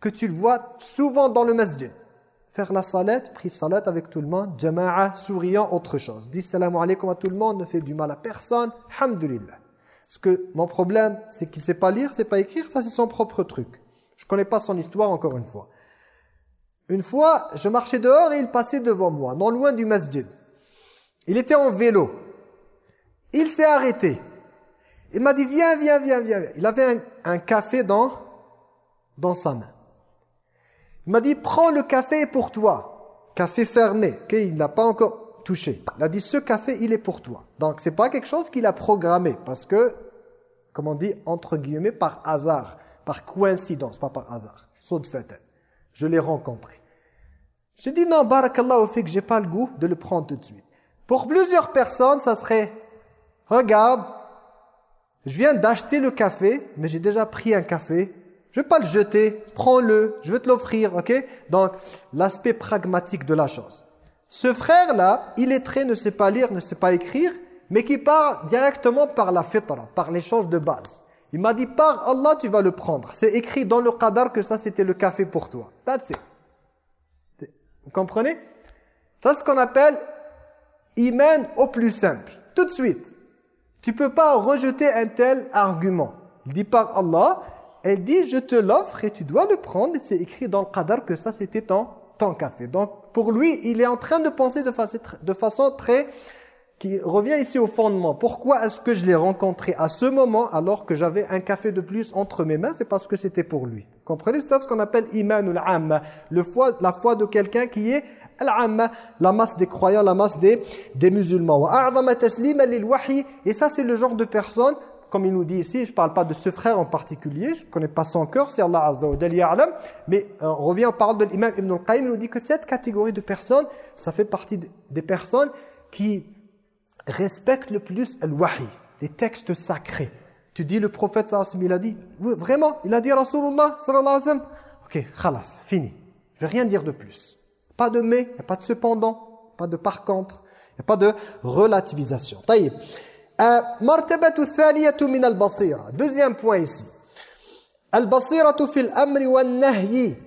que tu le vois souvent dans le masjid. Faire la salat, prier salat avec tout le monde, jama'a, souriant, autre chose. Dis salam alaikum à tout le monde, ne fait du mal à personne, hamdulillah. Parce que mon problème, c'est qu'il ne sait pas lire, ne sait pas écrire, ça c'est son propre truc. Je ne connais pas son histoire encore une fois. Une fois, je marchais dehors et il passait devant moi, non loin du masjid. Il était en vélo. Il s'est arrêté. Il m'a dit, viens, viens, viens, viens. Il avait un, café dans, dans sa main. Il m'a dit, prends le café pour toi. Café fermé, il n'a pas encore touché. Il a dit, ce café, il est pour toi. Donc, c'est pas quelque chose qu'il a programmé, parce que, comme on dit, entre guillemets, par hasard, par coïncidence, pas par hasard. Saut de fait. Je l'ai rencontré. J'ai dit, non, barakallah, au fait que j'ai pas le goût de le prendre tout de suite. Pour plusieurs personnes, ça serait, regarde, je viens d'acheter le café, mais j'ai déjà pris un café, je vais pas le jeter, prends-le, je vais te l'offrir, ok? Donc, l'aspect pragmatique de la chose. Ce frère-là, il est très, ne sait pas lire, ne sait pas écrire, mais qui parle directement par la fitra, par les choses de base. Il m'a dit, par Allah, tu vas le prendre. C'est écrit dans le qadar que ça, c'était le café pour toi. That's it. Vous comprenez? Ça, c'est ce qu'on appelle iman au plus simple. Tout de suite. Tu peux pas rejeter un tel argument. Il dit par Allah, elle dit, je te l'offre et tu dois le prendre. C'est écrit dans le qadar que ça, c'était ton, ton café. Donc, pour lui, il est en train de penser de façon, de façon très qui revient ici au fondement. Pourquoi est-ce que je l'ai rencontré à ce moment alors que j'avais un café de plus entre mes mains? C'est parce que c'était pour lui. Comprenez? C'est ça ce qu'on appelle imanul amma, le foi, la foi de quelqu'un qui est al-amma, la masse des croyants, la masse des, des musulmans. Et ça c'est le genre de personne comme il nous dit ici, je ne parle pas de ce frère en particulier, je ne connais pas son cœur, c'est Allah Azza wa mais euh, on revient, on parle de l'imam Ibn al-Qayyim, il nous dit que cette catégorie de personnes, ça fait partie des personnes qui respecte le plus le wahi, les textes sacrés. Tu dis le prophète sallallahu il a dit, oui, vraiment, il a dit Rasulullah sallallahu alayhi wa sallam. Ok, khalas, fini. Je vais rien dire de plus. Pas de mais, il n'y a pas de cependant, pas de par contre, il n'y a pas de relativisation. Euh. Deuxième point ici.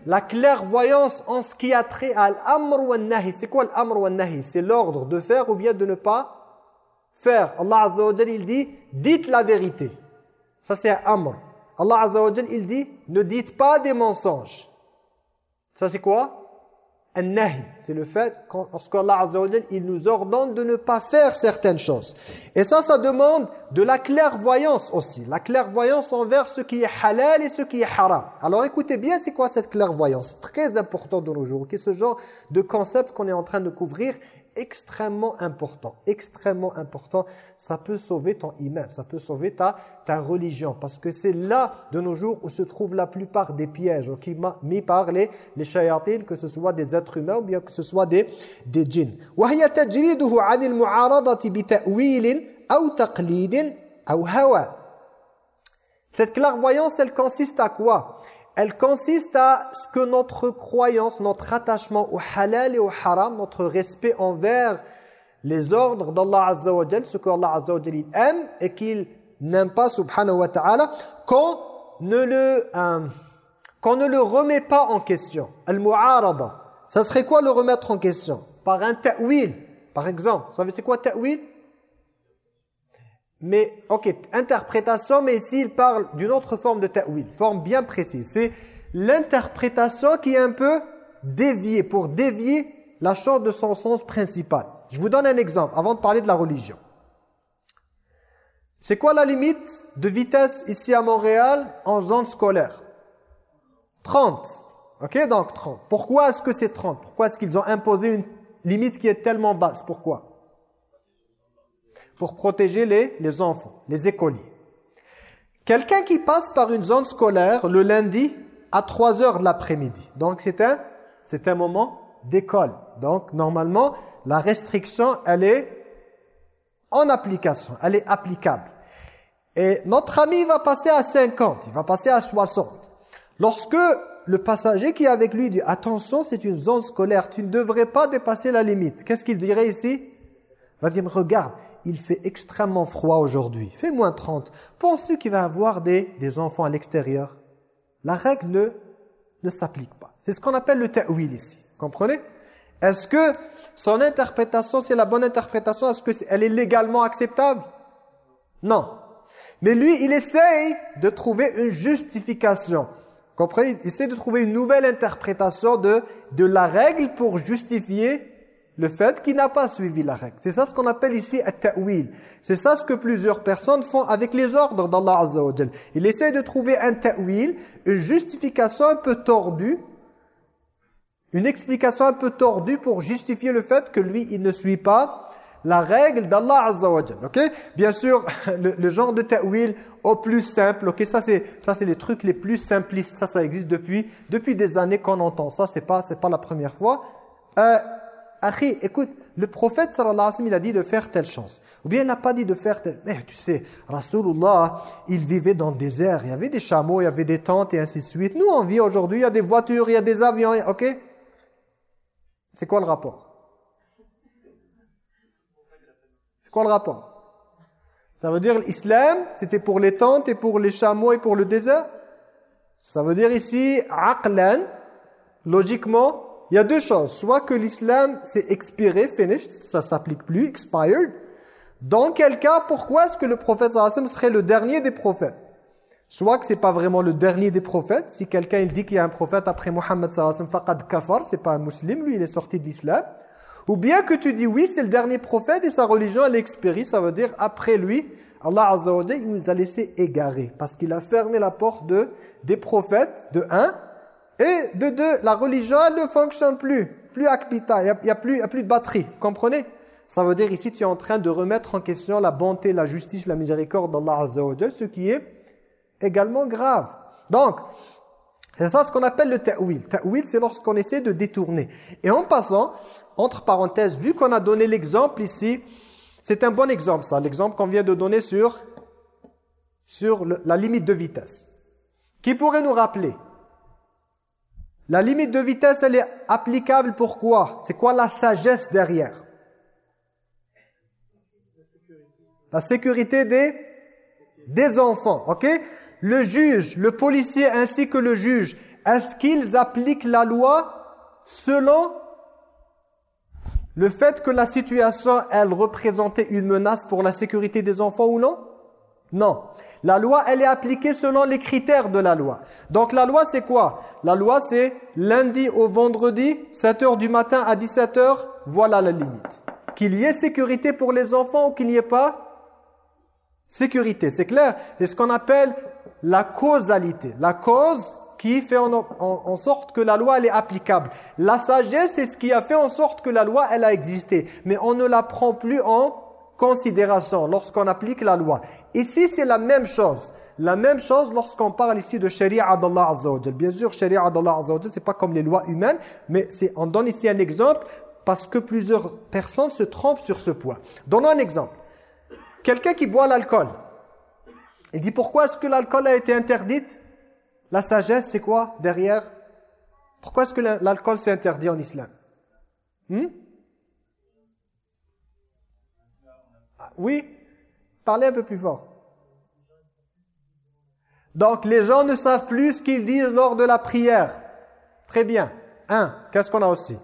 La clairvoyance en ce qui a trait à l'amr wa nahi. C'est quoi l'amr wa nahi C'est l'ordre de faire ou bien de ne pas faire. Allah Azza wa il dit, dites la vérité. Ça c'est amr. Allah Azza wa il dit, ne dites pas des mensonges. Ça c'est quoi? C'est le fait lorsque Allah il nous ordonne de ne pas faire certaines choses. Et ça, ça demande de la clairvoyance aussi. La clairvoyance envers ce qui est halal et ce qui est haram. Alors écoutez bien, c'est quoi cette clairvoyance? Très important de nos jours. Qui ce genre de concept qu'on est en train de couvrir extrêmement important, extrêmement important. Ça peut sauver ton iman, ça peut sauver ta, ta religion. Parce que c'est là, de nos jours, où se trouvent la plupart des pièges qui mis par les, les que ce soit des êtres humains ou bien que ce soit des, des djinns. Cette clairvoyance, elle consiste à quoi? Elle consiste à ce que notre croyance, notre attachement au halal et au haram, notre respect envers les ordres d'Allah Azza wa ce que Allah Azza wa aime et qu'il n'aime pas subhanahu wa ta'ala, qu'on ne le euh, qu'on ne le remet pas en question. Al-mu'arada. Ça serait quoi le remettre en question? Par un ta'wil, par exemple. Vous savez c'est quoi ta'wil? Mais, ok, interprétation, mais ici il parle d'une autre forme de ta'wil, forme bien précise. C'est l'interprétation qui est un peu déviée, pour dévier la chose de son sens principal. Je vous donne un exemple, avant de parler de la religion. C'est quoi la limite de vitesse ici à Montréal en zone scolaire? 30. Ok, donc 30. Pourquoi est-ce que c'est 30 Pourquoi est-ce qu'ils ont imposé une limite qui est tellement basse? Pourquoi? Pour protéger les, les enfants, les écoliers. Quelqu'un qui passe par une zone scolaire le lundi à 3 heures de l'après-midi. Donc c'est un, un moment d'école. Donc normalement, la restriction, elle est en application, elle est applicable. Et notre ami va passer à 50, il va passer à 60. Lorsque le passager qui est avec lui dit « Attention, c'est une zone scolaire, tu ne devrais pas dépasser la limite. » Qu'est-ce qu'il dirait ici? Il va dire « Regarde, il fait extrêmement froid aujourd'hui, fait moins 30. Penses-tu qu'il va avoir des, des enfants à l'extérieur? La règle ne, ne s'applique pas. C'est ce qu'on appelle le ta'wil ici. Comprenez? Est-ce que son interprétation, c'est la bonne interprétation Est-ce qu'elle est légalement acceptable? Non. Mais lui, il essaye de trouver une justification. Comprenez? Il essaie de trouver une nouvelle interprétation de, de la règle pour justifier le fait qu'il n'a pas suivi la règle. C'est ça ce qu'on appelle ici un ta'wil. C'est ça ce que plusieurs personnes font avec les ordres d'Allah Azza wa Il essaie de trouver un ta'wil, une justification un peu tordue, une explication un peu tordue pour justifier le fait que lui, il ne suit pas la règle d'Allah Azza wa Bien sûr, le, genre de ta'wil au plus simple, ok, ça c'est ça c'est les trucs les plus simplistes, ça ça existe depuis depuis des années qu'on entend ça, c'est pas pas la première fois. Euh, Akhi, écoute, le prophète sallallahu alayhi wa sallam, il a dit de faire telle chose. Ou bien il n'a pas dit de faire telle... Mais tu sais, Rasulullah, il vivait dans le désert. Il y avait des chameaux, il y avait des tentes et ainsi de suite. Nous, on vit aujourd'hui, il y a des voitures, il y a des avions, ok? C'est quoi le rapport? C'est quoi le rapport? Ça veut dire l'islam, c'était pour les tentes et pour les chameaux et pour le désert? Ça veut dire ici, aqlan, logiquement, il y a deux choses. Soit que l'islam s'est expiré, finished, ça s'applique plus, expired. Dans quel cas, pourquoi est-ce que le prophète sallam serait le dernier des prophètes? Soit que c'est pas vraiment le dernier des prophètes. Si quelqu'un il dit qu'il y a un prophète après Mohammed sallam, faqad kafar, c'est pas un musulman, lui il est sorti d'islam. Ou bien que tu dis oui, c'est le dernier prophète et sa religion elle expérie, ça veut dire après lui, Allah Azza il nous a laissé égarer parce qu'il a fermé la porte de des prophètes de un et de deux, la religion elle ne fonctionne plus, plus akpita, il n'y a, plus, a plus de batterie, comprenez? Ça veut dire ici tu es en train de remettre en question la bonté, la justice, la miséricorde d'Allah Azza ce qui est également grave. Donc, c'est ça ce qu'on appelle le ta'wil. Ta'wil, c'est lorsqu'on essaie de détourner. Et en passant, entre parenthèses, vu qu'on a donné l'exemple ici, c'est un bon exemple ça, l'exemple qu'on vient de donner sur, sur la limite de vitesse. Qui pourrait nous rappeler? La limite de vitesse, elle est applicable pour quoi? C'est quoi la sagesse derrière? La sécurité des, des enfants, ok? Le juge, le policier ainsi que le juge, est-ce qu'ils appliquent la loi selon le fait que la situation, elle représentait une menace pour la sécurité des enfants ou non? Non. La loi, elle est appliquée selon les critères de la loi. Donc la loi, c'est quoi? La loi, c'est lundi au vendredi, 7h du matin à 17h, voilà la limite. Qu'il y ait sécurité pour les enfants ou qu'il n'y ait pas sécurité. C'est clair C'est ce qu'on appelle la causalité. La cause qui fait en, sorte que la loi est applicable. La sagesse, c'est ce qui a fait en sorte que la loi elle a existé. Mais on ne la prend plus en considération lorsqu'on applique la loi. Ici, c'est la même chose. La même chose lorsqu'on parle ici de sharia d'Allah Azza Bien sûr, sharia d'Allah Azza ce c'est pas comme les lois humaines, mais on donne ici un exemple parce que plusieurs personnes se trompent sur ce point. Donnons un exemple. Quelqu'un qui boit l'alcool. Il dit pourquoi est-ce que l'alcool a été interdite? La sagesse, c'est quoi derrière? Pourquoi est-ce que l'alcool s'est interdit en islam? Hmm? ah, Oui Parlez un peu plus fort. Donc, les gens ne savent plus ce qu'ils disent lors de la prière. Très bien. Un, qu'est-ce qu'on a aussi?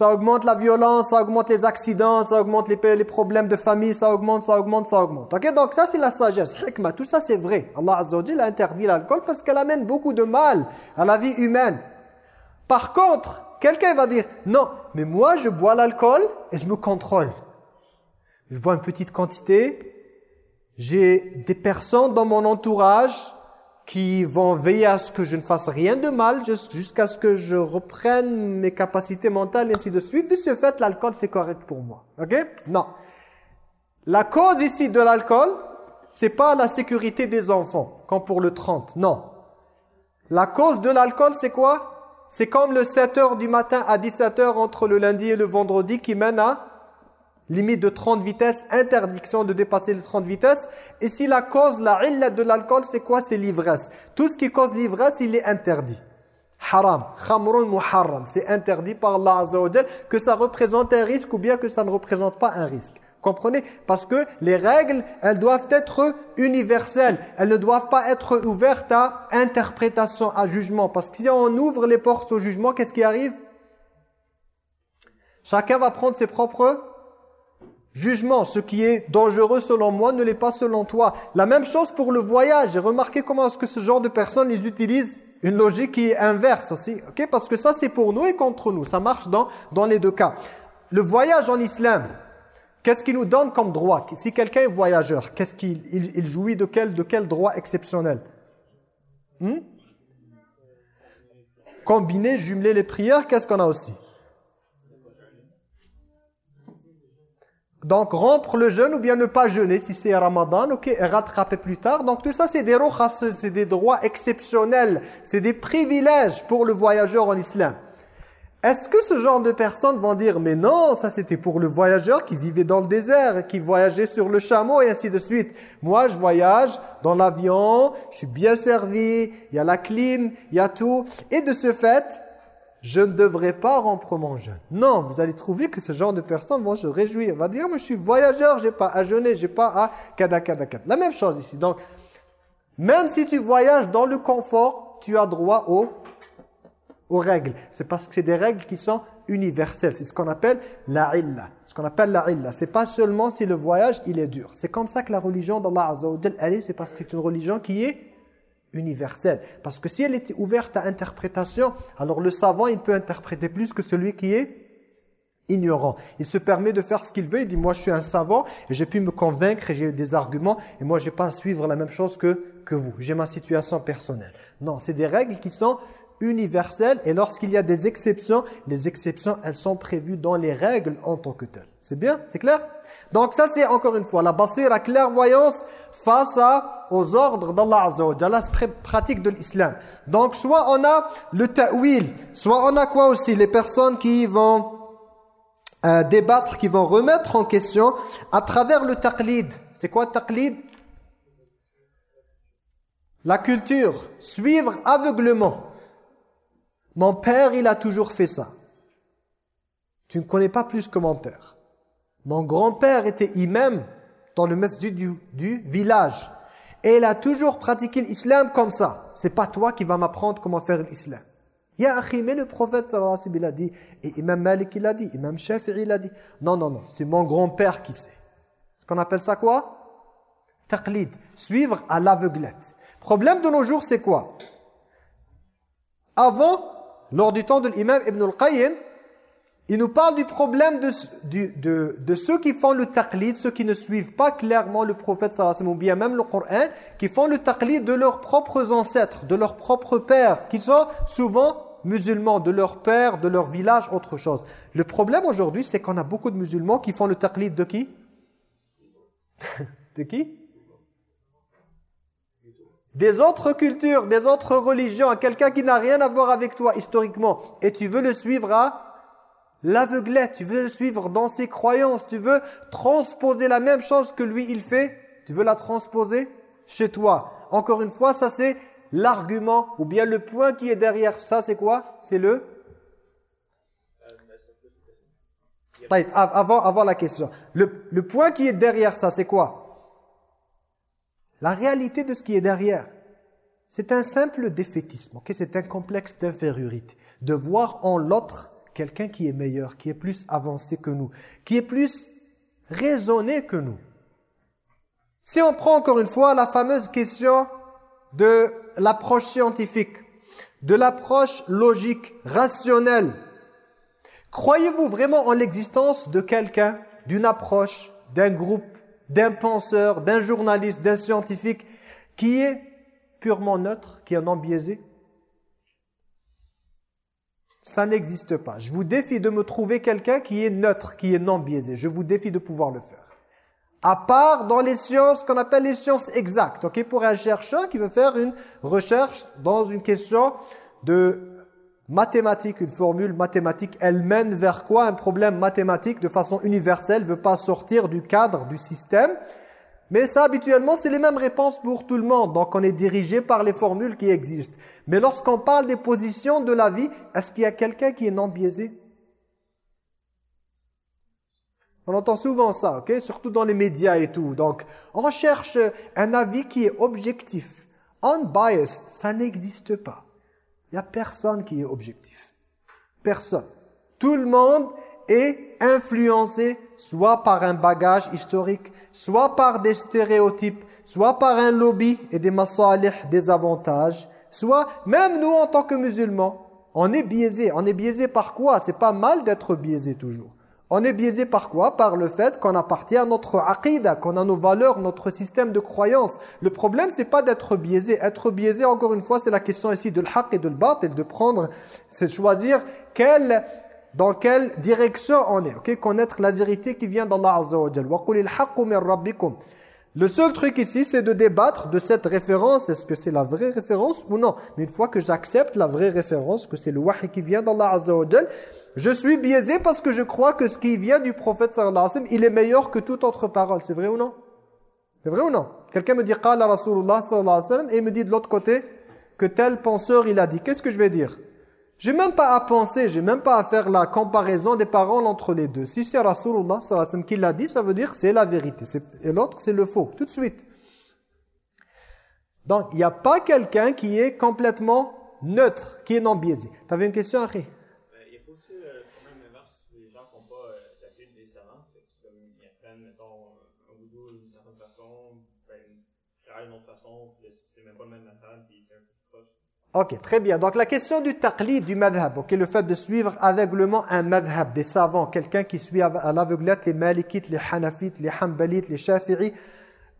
Ça augmente la violence, ça augmente les accidents, ça augmente les, problèmes de famille, ça augmente, ça augmente, ça augmente. Ok, donc ça c'est la sagesse, hikmah, tout ça c'est vrai. Allah Azza a interdit l'alcool parce qu'elle amène beaucoup de mal à la vie humaine. Par contre, quelqu'un va dire, non, mais moi je bois l'alcool et je me contrôle. Je bois une petite quantité, j'ai des personnes dans mon entourage qui vont veiller à ce que je ne fasse rien de mal jusqu'à ce que je reprenne mes capacités mentales et ainsi de suite. De ce fait, l'alcool, c'est correct pour moi. Ok? Non. La cause ici de l'alcool, c'est pas la sécurité des enfants, comme pour le 30. Non. La cause de l'alcool, c'est quoi? C'est comme le 7 h du matin à 17 h entre le lundi et le vendredi qui mène à limite de 30 vitesses, interdiction de dépasser les 30 vitesses. Et si la cause, la illat de l'alcool, c'est quoi? C'est l'ivresse. Tout ce qui cause l'ivresse, il est interdit. Haram, khamrun muharram. C'est interdit par Allah Azza que ça représente un risque ou bien que ça ne représente pas un risque. Comprenez? Parce que les règles, elles doivent être universelles. Elles ne doivent pas être ouvertes à interprétation, à jugement. Parce que si on ouvre les portes au jugement, qu'est-ce qui arrive? Chacun va prendre ses propres Jugement, ce qui est dangereux selon moi ne l'est pas selon toi. La même chose pour le voyage. J'ai remarqué comment est-ce que ce genre de personnes, ils utilisent une logique qui est inverse aussi. ok Parce que ça, c'est pour nous et contre nous. Ça marche dans, dans les deux cas. Le voyage en islam, qu'est-ce qu'il nous donne comme droit? Si quelqu'un est voyageur, qu'est-ce qu'il il, jouit de quel, de quel droit exceptionnel? Hmm? Combiner, jumeler les prières, qu'est-ce qu'on a aussi? Donc rompre le jeûne ou bien ne pas jeûner si c'est Ramadan, ok, rattraper plus tard. Donc tout ça c'est des c'est des droits exceptionnels, c'est des privilèges pour le voyageur en islam. Est-ce que ce genre de personnes vont dire mais non, ça c'était pour le voyageur qui vivait dans le désert, qui voyageait sur le chameau et ainsi de suite. Moi je voyage dans l'avion, je suis bien servi, il y a la clim, il y a tout. Et de ce fait, je ne devrais pas rompre mon jeûne. Non, vous allez trouver que ce genre de personne vont se réjouir. Va dire, moi je suis voyageur, j'ai pas à jeûner, j'ai pas à kada kada kada. La même chose ici. Donc, même si tu voyages dans le confort, tu as droit aux, aux règles. C'est parce que c'est des règles qui sont universelles. C'est ce qu'on appelle la illa. Ce qu'on appelle la illa. C'est pas seulement si le voyage, il est dur. C'est comme ça que la religion d'Allah Azza wa c'est parce que c'est une religion qui est universelle. Parce que si elle était ouverte à interprétation, alors le savant, il peut interpréter plus que celui qui est ignorant. Il se permet de faire ce qu'il veut. Il dit, moi, je suis un savant et j'ai pu me convaincre et j'ai eu des arguments et moi, je n'ai pas à suivre la même chose que, que vous. J'ai ma situation personnelle. Non, c'est des règles qui sont universelles et lorsqu'il y a des exceptions, les exceptions, elles sont prévues dans les règles en tant que telles. C'est bien? C'est clair? Donc ça c'est encore une fois la basira, la clairvoyance face aux ordres d'Allah Azza wa la pratique de l'islam. Donc soit on a le ta'wil, soit on a quoi aussi? Les personnes qui vont euh, débattre, qui vont remettre en question à travers le taqlid. C'est quoi le taqlid? La culture, suivre aveuglement. Mon père, il a toujours fait ça. Tu ne connais pas plus que mon père. Mon grand-père était imam dans le masjid du, du, village. Et il a toujours pratiqué l'islam comme ça. C'est pas toi qui vas m'apprendre comment faire l'islam. Ya akhi, mais le prophète sallallahu alayhi wa sallam, il a dit, et Imam Malik il a dit, Imam Shafi'i il a dit. Non, non, non, c'est mon grand-père qui sait. Ce qu'on appelle ça quoi? Taqlid, suivre à l'aveuglette. Problème de nos jours, c'est quoi? Avant, lors du temps de l'imam Ibn al-Qayyim, il nous parle du problème de, ceux qui font le taqlid, ceux qui ne suivent pas clairement le prophète sallallahu ou bien même le Coran, qui font le taqlid de leurs propres ancêtres, de leurs propres pères, qui sont souvent musulmans, de leur père, de leur village, autre chose. Le problème aujourd'hui, c'est qu'on a beaucoup de musulmans qui font le taqlid de qui? De qui? Des autres cultures, des autres religions, quelqu'un qui n'a rien à voir avec toi historiquement, et tu veux le suivre à l'aveuglette, tu veux le suivre dans ses croyances, tu veux transposer la même chose que lui il fait, tu veux la transposer chez toi. Encore une fois, ça c'est l'argument ou bien le point qui est derrière ça, c'est quoi? C'est le avant, avant la question. Le, le point qui est derrière ça, c'est quoi? La réalité de ce qui est derrière. C'est un simple défaitisme, ok? C'est un complexe d'infériorité. De voir en l'autre quelqu'un qui est meilleur, qui est plus avancé que nous, qui est plus raisonné que nous. Si on prend encore une fois la fameuse question de l'approche scientifique, de l'approche logique, rationnelle, croyez-vous vraiment en l'existence de quelqu'un, d'une approche, d'un groupe, d'un penseur, d'un journaliste, d'un scientifique qui est purement neutre, qui est non biaisé? Ça n'existe pas. Je vous défie de me trouver quelqu'un qui est neutre, qui est non biaisé. Je vous défie de pouvoir le faire. À part dans les sciences qu'on appelle les sciences exactes. Pour un chercheur qui veut faire une recherche dans une question de mathématiques, une formule mathématique, elle mène vers quoi? Un problème mathématique de façon universelle, ne veut pas sortir du cadre, du système. Mais ça, habituellement, c'est les mêmes réponses pour tout le monde. Donc, on est dirigé par les formules qui existent. Mais lorsqu'on parle des positions de la vie, est-ce qu'il y a quelqu'un qui est non biaisé? On entend souvent ça, ok? Surtout dans les médias et tout. Donc, on cherche un avis qui est objectif. Unbiased, ça n'existe pas. Il n'y a personne qui est objectif. Personne. Tout le monde est influencé soit par un bagage historique, soit par des stéréotypes, soit par un lobby et des masalih, des avantages, soit même nous en tant que musulmans, on est biaisé. On est biaisé par quoi? C'est pas mal d'être biaisé toujours. On est biaisé par quoi? Par le fait qu'on appartient à notre aqidah, qu'on a nos valeurs, notre système de croyance. Le problème, c'est pas d'être biaisé. Être biaisé, encore une fois, c'est la question ici de l'haq et de l'bat, de prendre, c'est de choisir quelle dans quelle direction on est. ok? Connaître la vérité qui vient d'Allah Azza wa Le seul truc ici, c'est de débattre de cette référence. Est-ce que c'est la vraie référence ou non? Mais une fois que j'accepte la vraie référence, que c'est le wahi qui vient d'Allah Azza wa je suis biaisé parce que je crois que ce qui vient du prophète sallallahu alayhi wa sallam, il est meilleur que toute autre parole. C'est vrai ou non? C'est vrai ou non? Quelqu'un me dit « Qala Rasulullah sallallahu alayhi wa sallam » et il me dit de l'autre côté que tel penseur il a dit. Qu'est-ce que je vais dire? J'ai même pas à penser, j'ai même pas à faire la comparaison des paroles entre les deux. Si c'est Rasulullah qui l'a dit, ça veut dire c'est la vérité. Et l'autre, c'est le faux, tout de suite. Donc, il n'y a pas quelqu'un qui est complètement neutre, qui est non biaisé. Tu avais une question, Harry Il y a aussi euh, quand même l'inverse, les gens qui n'ont pas euh, la Bible des savants, ils apprennent, mettons, un boudou d'une certaine façon, ben, d'une autre façon, c'est même pas le même méthode, puis c'est un peu plus proche. Ok, très bien. Donc la question du taqlid, du madhab, ok, le fait de suivre aveuglement un madhab des savants, quelqu'un qui suit à l'aveuglette les malikites, les hanafites, les hanbalites, les shafi'i,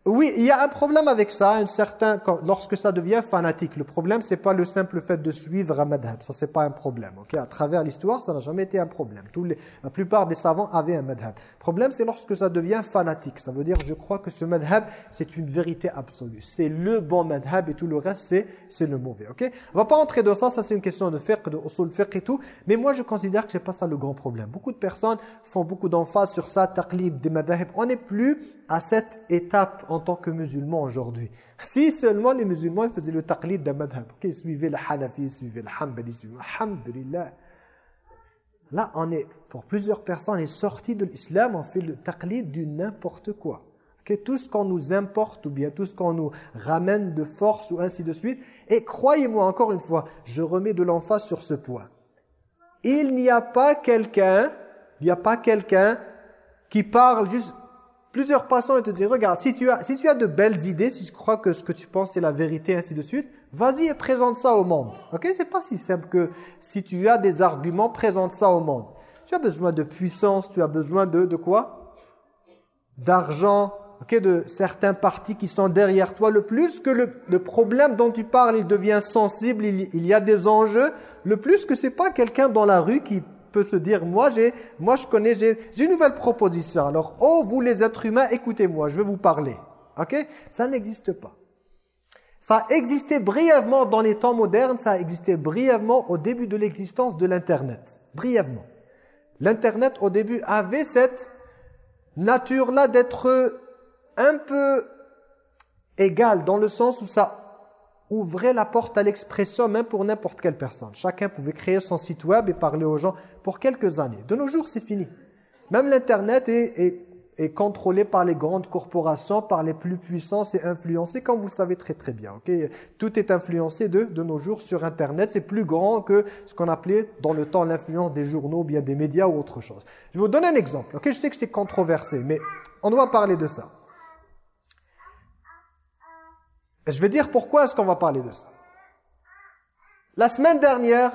oui, il y a un problème avec ça, un certain, lorsque ça devient fanatique. Le problème, c'est pas le simple fait de suivre un madhab. Ça, c'est pas un problème. ok? À travers l'histoire, ça n'a jamais été un problème. Tous les, la plupart des savants avaient un madhab. Le problème, c'est lorsque ça devient fanatique. Ça veut dire, je crois que ce madhab, c'est une vérité absolue. C'est le bon madhab et tout le reste, c'est c'est le mauvais. ok? On va pas entrer dans ça, ça c'est une question de fiqh, de usul fiqh et tout. Mais moi, je considère que c'est pas ça le grand problème. Beaucoup de personnes font beaucoup d'emphase sur ça, taqlib, des madhab. On n'est plus à cette étape en tant que musulman aujourd'hui. Si seulement les musulmans faisaient le taqlid d'un madhab, ils suivaient le Hanafi, ils suivaient le Hanbali. Là, on est, pour plusieurs personnes, on est sorti de l'islam, on fait le taqlid du n'importe quoi. tout ce qu'on nous importe ou bien tout ce qu'on nous ramène de force ou ainsi de suite. Et croyez-moi encore une fois, je remets de l'emphase sur ce point. Il n'y a pas quelqu'un, il n'y a pas quelqu'un qui parle juste plusieurs passants et te dire, regarde, si tu, as, si tu as de belles idées, si tu crois que ce que tu penses c'est la vérité, ainsi de suite, vas-y et présente ça au monde. Ok? C'est pas si simple que si tu as des arguments, présente ça au monde. Tu as besoin de puissance, tu as besoin de, de quoi? D'argent, ok? De certains partis qui sont derrière toi. Le plus que le, le problème dont tu parles, il devient sensible, il, il y a des enjeux, le plus que c'est pas quelqu'un dans la rue qui peut se dire, moi, moi je connais, j'ai une nouvelle proposition. Alors, oh, vous les êtres humains, écoutez-moi, je vais vous parler. Ok? Ça n'existe pas. Ça a existé brièvement dans les temps modernes, ça a existé brièvement au début de l'existence de l'Internet. Brièvement. L'Internet, au début, avait cette nature-là d'être un peu égal, dans le sens où ça ouvrait la porte à l'expression même pour n'importe quelle personne. Chacun pouvait créer son site web et parler aux gens pour quelques années. De nos jours, c'est fini. Même l'Internet est, contrôlé par les grandes corporations, par les plus puissants, c'est influencé, comme vous le savez très très bien. Tout est influencé de, de nos jours sur Internet. C'est plus grand que ce qu'on appelait dans le temps l'influence des journaux, bien des médias ou autre chose. Je vais vous donner un exemple. Je sais que c'est controversé, mais on doit parler de ça. je vais dire pourquoi est-ce qu'on va parler de ça. La semaine dernière,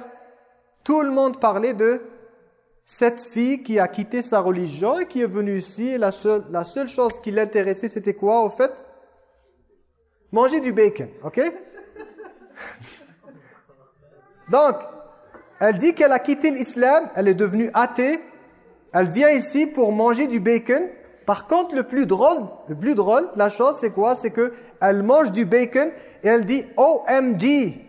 tout le monde parlait de cette fille qui a quitté sa religion et qui est venue ici. Et la seule, la seule chose qui l'intéressait, c'était quoi au fait? Manger du bacon, ok? Donc, elle dit qu'elle a quitté l'islam, elle est devenue athée, elle vient ici pour manger du bacon. Par contre, le plus drôle, le plus drôle, la chose, c'est quoi? C'est que elle mange du bacon et elle dit OMG,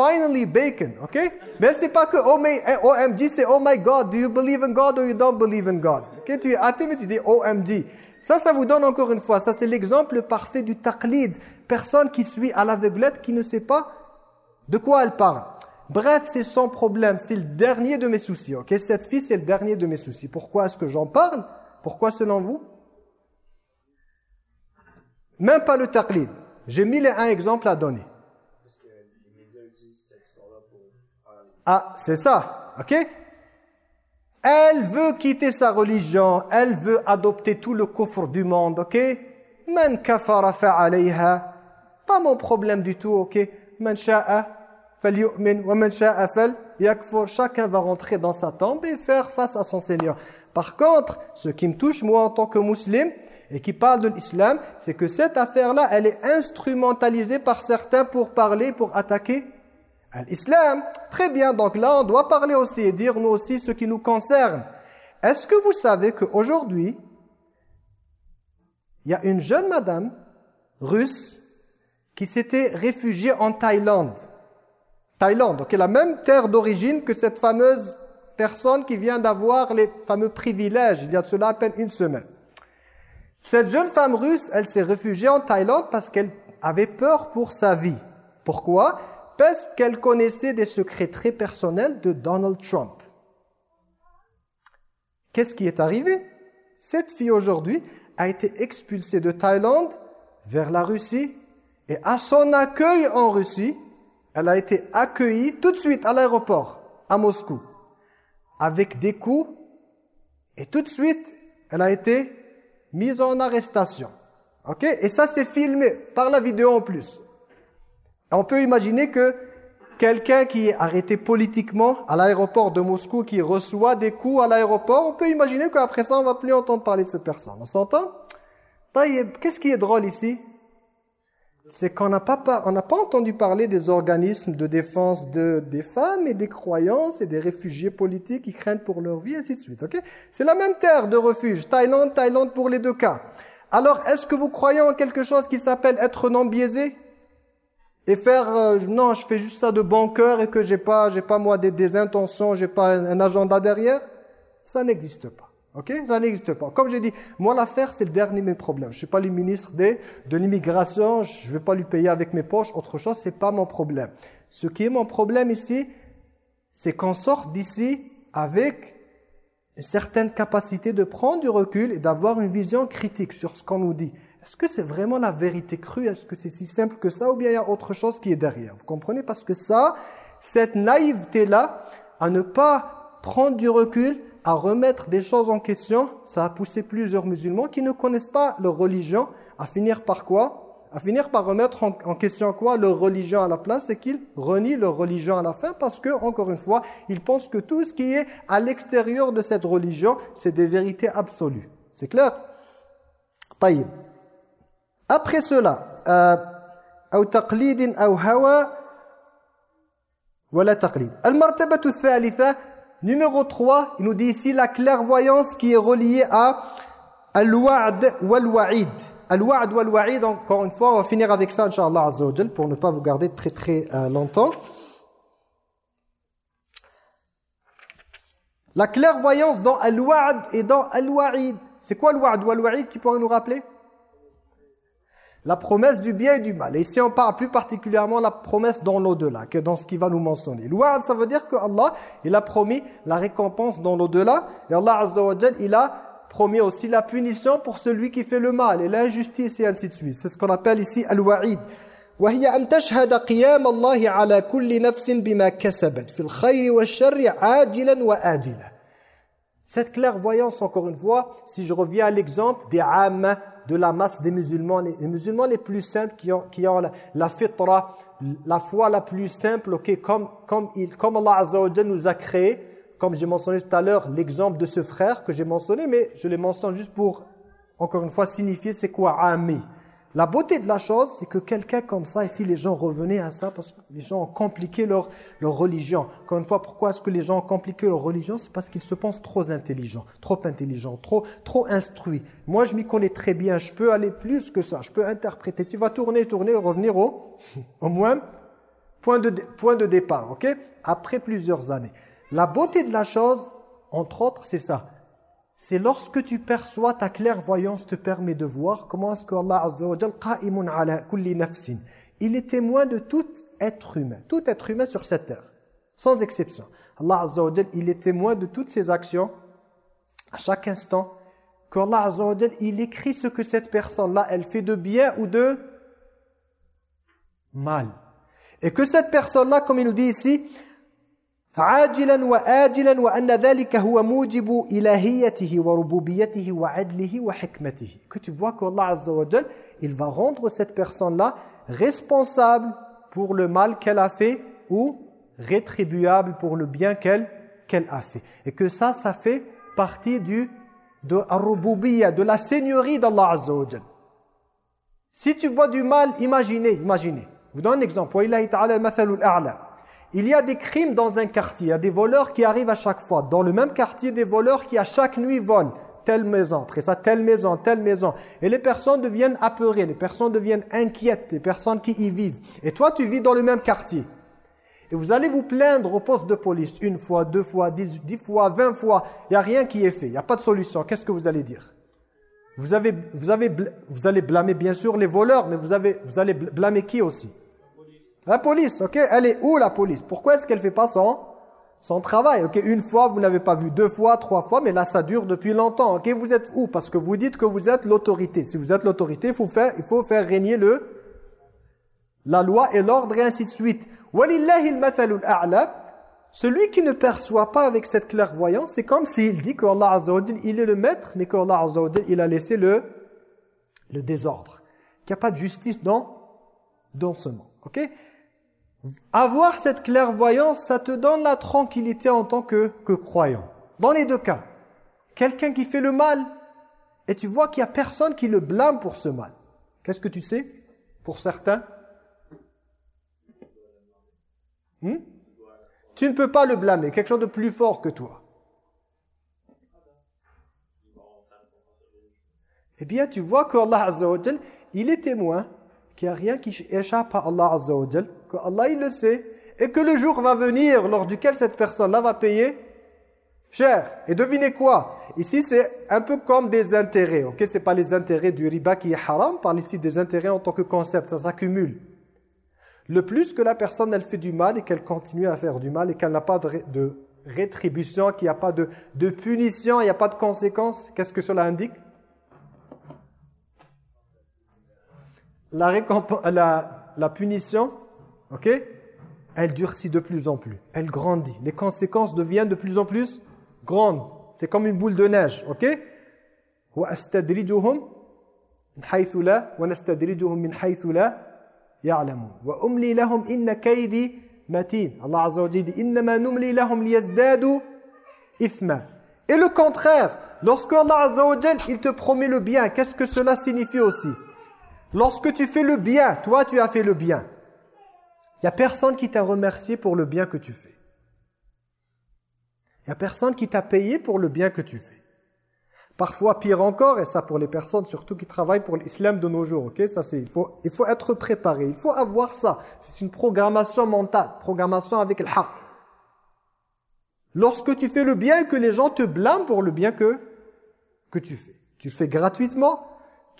finally bacon, ok Mais c'est pas que OMG, c'est Oh my God, do you believe in God or you don't believe in God? Ok, tu es athée mais tu dis OMG. Ça, ça vous donne encore une fois, ça c'est l'exemple parfait du taqlid. Personne qui suit à l'aveuglette, qui ne sait pas de quoi elle parle. Bref, c'est son problème, c'est le dernier de mes soucis, ok? Cette fille, c'est le dernier de mes soucis. Pourquoi est-ce que j'en parle? Pourquoi selon vous? Même pas le taqlid. J'ai mis un exemple à donner. Ah, c'est ça, ok? Elle veut quitter sa religion, elle veut adopter tout le coffre du monde, ok? Man kafara fa'alayha. Pas mon problème du tout, ok? Man sha'a falyu'min wa man sha'a falyakfur. Chacun va rentrer dans sa tombe et faire face à son Seigneur. Par contre, ce qui me touche, moi, en tant que musulman, et qui parle de l'islam, c'est que cette affaire-là, elle est instrumentalisée par certains pour parler, pour attaquer l'islam. Très bien, donc là, on doit parler aussi et dire nous aussi ce qui nous concerne. Est-ce que vous savez qu'aujourd'hui, il y a une jeune madame russe qui s'était réfugiée en Thaïlande? Thaïlande, donc la même terre d'origine que cette fameuse personne qui vient d'avoir les fameux privilèges, il y a de cela à peine une semaine. Cette jeune femme russe, elle s'est réfugiée en Thaïlande parce qu'elle avait peur pour sa vie. Pourquoi? Qu'elle connaissait des secrets très personnels de Donald Trump. Qu'est-ce qui est arrivé? Cette fille aujourd'hui a été expulsée de Thaïlande vers la Russie et à son accueil en Russie, elle a été accueillie tout de suite à l'aéroport à Moscou avec des coups et tout de suite, elle a été mise en arrestation. OK? Et ça, c'est filmé par la vidéo en plus. On peut imaginer que quelqu'un qui est arrêté politiquement à l'aéroport de Moscou, qui reçoit des coups à l'aéroport, on peut imaginer qu'après ça, on va plus entendre parler de cette personne. On s'entend? Qu'est-ce qui est drôle ici? C'est qu'on n'a pas, on pas entendu parler des organismes de défense de, des femmes et des croyances et des réfugiés politiques qui craignent pour leur vie, ainsi de suite. ok? C'est la même terre de refuge, Thaïlande, Thaïlande pour les deux cas. Alors, est-ce que vous croyez en quelque chose qui s'appelle être non biaisé? Et faire, euh, non, je fais juste ça de bon cœur et que j'ai pas, j'ai pas moi des, des intentions, j'ai pas un agenda derrière Ça n'existe pas. Ok? Ça n'existe pas. Comme j'ai dit, moi l'affaire c'est le dernier de mes problèmes. Je suis pas le ministre de l'immigration, je vais pas lui payer avec mes poches. Autre chose, c'est pas mon problème. Ce qui est mon problème ici, c'est qu'on sort d'ici avec une certaine capacité de prendre du recul et d'avoir une vision critique sur ce qu'on nous dit. Est-ce que c'est vraiment la vérité crue? Est-ce que c'est si simple que ça? Ou bien il y a autre chose qui est derrière? Vous comprenez? Parce que ça, cette naïveté-là, à ne pas prendre du recul, à remettre des choses en question, ça a poussé plusieurs musulmans qui ne connaissent pas leur religion à finir par quoi? À finir par remettre en, question quoi? Leur religion à la place et qu'ils renient leur religion à la fin parce que, encore une fois, ils pensent que tout ce qui est à l'extérieur de cette religion, c'est des vérités absolues. C'est clair? Taïb. Après cela, euh, أو تقليد أو هوى ولا تقليد المرتبة الثالثة Numéro 3, il nous dit ici la clairvoyance qui est reliée à al-wa'd wal-wa'id. Al-wa'd wal-wa'id, encore une fois, on va finir avec ça, Inch'Allah Azza pour ne pas vous garder très très euh, longtemps. La clairvoyance dans al-wa'd et dans al-wa'id. C'est quoi al-wa'd wal-wa'id qui pourrait nous rappeler la promesse du bien et du mal. Et ici, on parle plus particulièrement la promesse dans l'au-delà que dans ce qu'il va nous mentionner. L'ouad, ça veut dire que Allah, il a promis la récompense dans l'au-delà. Et Allah Azza wa il a promis aussi la punition pour celui qui fait le mal et l'injustice et ainsi de suite. C'est ce qu'on appelle ici al-wa'id. وهي أن تشهد قيام الله على كل نفس بما كسبت في الخير والشر عاجلا وآجلا. Cette clairvoyance, encore une fois, si je reviens à l'exemple des âmes de la masse des musulmans, les, musulmans les plus simples qui ont, qui ont la, la, la foi la plus simple, ok, comme, comme, il, comme Allah Azza nous a créé, comme j'ai mentionné tout à l'heure, l'exemple de ce frère que j'ai mentionné, mais je l'ai mentionné juste pour, encore une fois, signifier c'est quoi ami. La beauté de la chose, c'est que quelqu'un comme ça, ici les gens revenaient à ça parce que les gens ont compliqué leur, leur religion. Encore une fois, pourquoi est-ce que les gens ont compliqué leur religion? C'est parce qu'ils se pensent trop intelligents, trop intelligents, trop, trop instruits. Moi, je m'y connais très bien, je peux aller plus que ça, je peux interpréter. Tu vas tourner, tourner, revenir au, au moins point de, point de départ, ok? Après plusieurs années. La beauté de la chose, entre autres, c'est ça c'est lorsque tu perçois, ta clairvoyance te permet de voir comment est-ce que Allah Azza wa ala kulli nafsin. Il est témoin de tout être humain, tout être humain sur cette terre, sans exception. Allah Azza wa il est témoin de toutes ses actions, à chaque instant, qu'Allah Azza wa il écrit ce que cette personne-là, elle fait de bien ou de mal. Et que cette personne-là, comme il nous dit ici, عاجلا وآجلا وأن ذلك هو موجب إلهيته وربوبيته وعدله وحكمته que tu vois qu'Allah Azza wa Jal il va rendre cette personne-là responsable pour le mal qu'elle a fait ou rétribuable pour le bien qu'elle qu'elle a fait et que ça ça fait partie du de de la seigneurie d'Allah Azza wa Jal si tu vois du mal imaginez imaginez je vous donne un exemple wa ilahi ta'ala al-mathalu al-a'la il y a des crimes dans un quartier, il y a des voleurs qui arrivent à chaque fois. Dans le même quartier, des voleurs qui à chaque nuit volent telle maison, après ça telle maison, telle maison. Et les personnes deviennent apeurées, les personnes deviennent inquiètes, les personnes qui y vivent. Et toi, tu vis dans le même quartier. Et vous allez vous plaindre au poste de police une fois, deux fois, dix, fois, vingt fois. Il n'y a rien qui est fait, il n'y a pas de solution. Qu'est-ce que vous allez dire? Vous, avez, vous, avez, vous allez blâmer bien sûr les voleurs, mais vous, avez, vous allez blâmer qui aussi? La police, ok? Elle est où la police? Pourquoi est-ce qu'elle fait pas son, son travail Ok, une fois, vous n'avez pas vu, deux fois, trois fois, mais là, ça dure depuis longtemps. Ok, vous êtes où? Parce que vous dites que vous êtes l'autorité. Si vous êtes l'autorité, il, faut faire, il faut faire régner le, la loi et l'ordre et ainsi de suite. Celui qui ne perçoit pas avec cette clairvoyance, c'est comme s'il dit qu'Allah Azza il est le maître, mais qu'Allah Azza il a laissé le, le désordre. Qu'il n'y a pas de justice dans, dans ce monde. Ok? Avoir cette clairvoyance, ça te donne la tranquillité en tant que, que croyant. Dans les deux cas, quelqu'un qui fait le mal, et tu vois qu'il n'y a personne qui le blâme pour ce mal. Qu'est-ce que tu sais Pour certains? Hmm? Tu ne peux pas le blâmer, quelque chose de plus fort que toi. Eh bien, tu vois qu'Allah Azza il est témoin qu'il n'y a rien qui échappe à Allah Azza que Allah il le sait, et que le jour va venir lors duquel cette personne-là va payer cher. Et devinez quoi? Ici, c'est un peu comme des intérêts. Ok, c'est pas les intérêts du riba qui est haram. On parle ici des intérêts en tant que concept. Ça s'accumule. Le plus que la personne, elle fait du mal et qu'elle continue à faire du mal et qu'elle n'a pas de, rétribution, qu'il n'y a pas de, punition, il n'y a pas de conséquences, qu'est-ce que cela indique? La, la, punition, ok, elle durcit de plus en plus, elle grandit. Les conséquences deviennent de plus en plus grandes. C'est comme une boule de neige, ok وَأَسْتَدْرِجُهُمْ مِنْ حَيْثُ لَا وَنَسْتَدْرِجُهُمْ مِنْ حَيْثُ لَا يَعْلَمُونَ وَأُمْلِي لَهُمْ إِنَّ كَيْدِي مَتِينَ Allah Azza wa dit إِنَّمَا نُمْلِي لَهُمْ لِيَزْدَادُوا إِثْمًا Et le contraire, lorsque Allah Azza wa il te promet le bien, qu'est-ce que cela signifie aussi Lorsque tu fais le bien, toi tu as fait le bien. Il n'y a personne qui t'a remercié pour le bien que tu fais. Il n'y a personne qui t'a payé pour le bien que tu fais. Parfois pire encore, et ça pour les personnes surtout qui travaillent pour l'islam de nos jours, ok? Ça c'est il faut il faut être préparé, il faut avoir ça. C'est une programmation mentale, programmation avec le. Lorsque tu fais le bien que les gens te blâment pour le bien que que tu fais. Tu le fais gratuitement,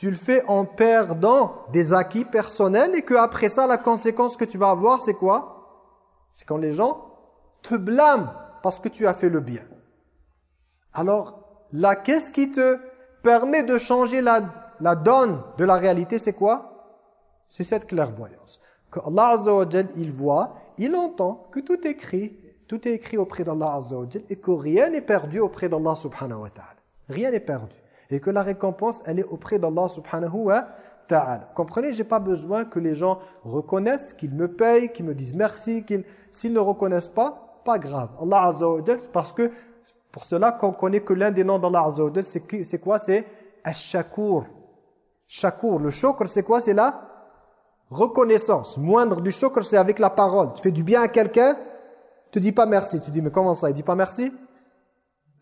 tu le fais en perdant des acquis personnels et que après ça, la conséquence que tu vas avoir, c'est quoi? C'est quand les gens te blâment parce que tu as fait le bien. Alors, là, qu'est-ce qui te permet de changer la, donne de la réalité? C'est quoi? C'est cette clairvoyance. Que Allah il voit, il entend que tout est écrit, tout est écrit auprès d'Allah Azza et que rien n'est perdu auprès d'Allah subhanahu wa ta'ala. Rien n'est perdu et que la récompense, elle est auprès d'Allah subhanahu wa ta'ala. Comprenez, j'ai pas besoin que les gens reconnaissent, qu'ils me payent, qu'ils me disent merci, qu'ils s'ils ne reconnaissent pas, pas grave. Allah Azza wa c'est parce que pour cela qu'on connaît que l'un des noms d'Allah Azza wa c'est quoi? C'est Ash-Shakur. Shakur, le shukr c'est quoi? C'est la reconnaissance. Moindre du shukr c'est avec la parole. Tu fais du bien à quelqu'un, tu dis pas merci. Tu dis mais comment ça? Il dit pas merci?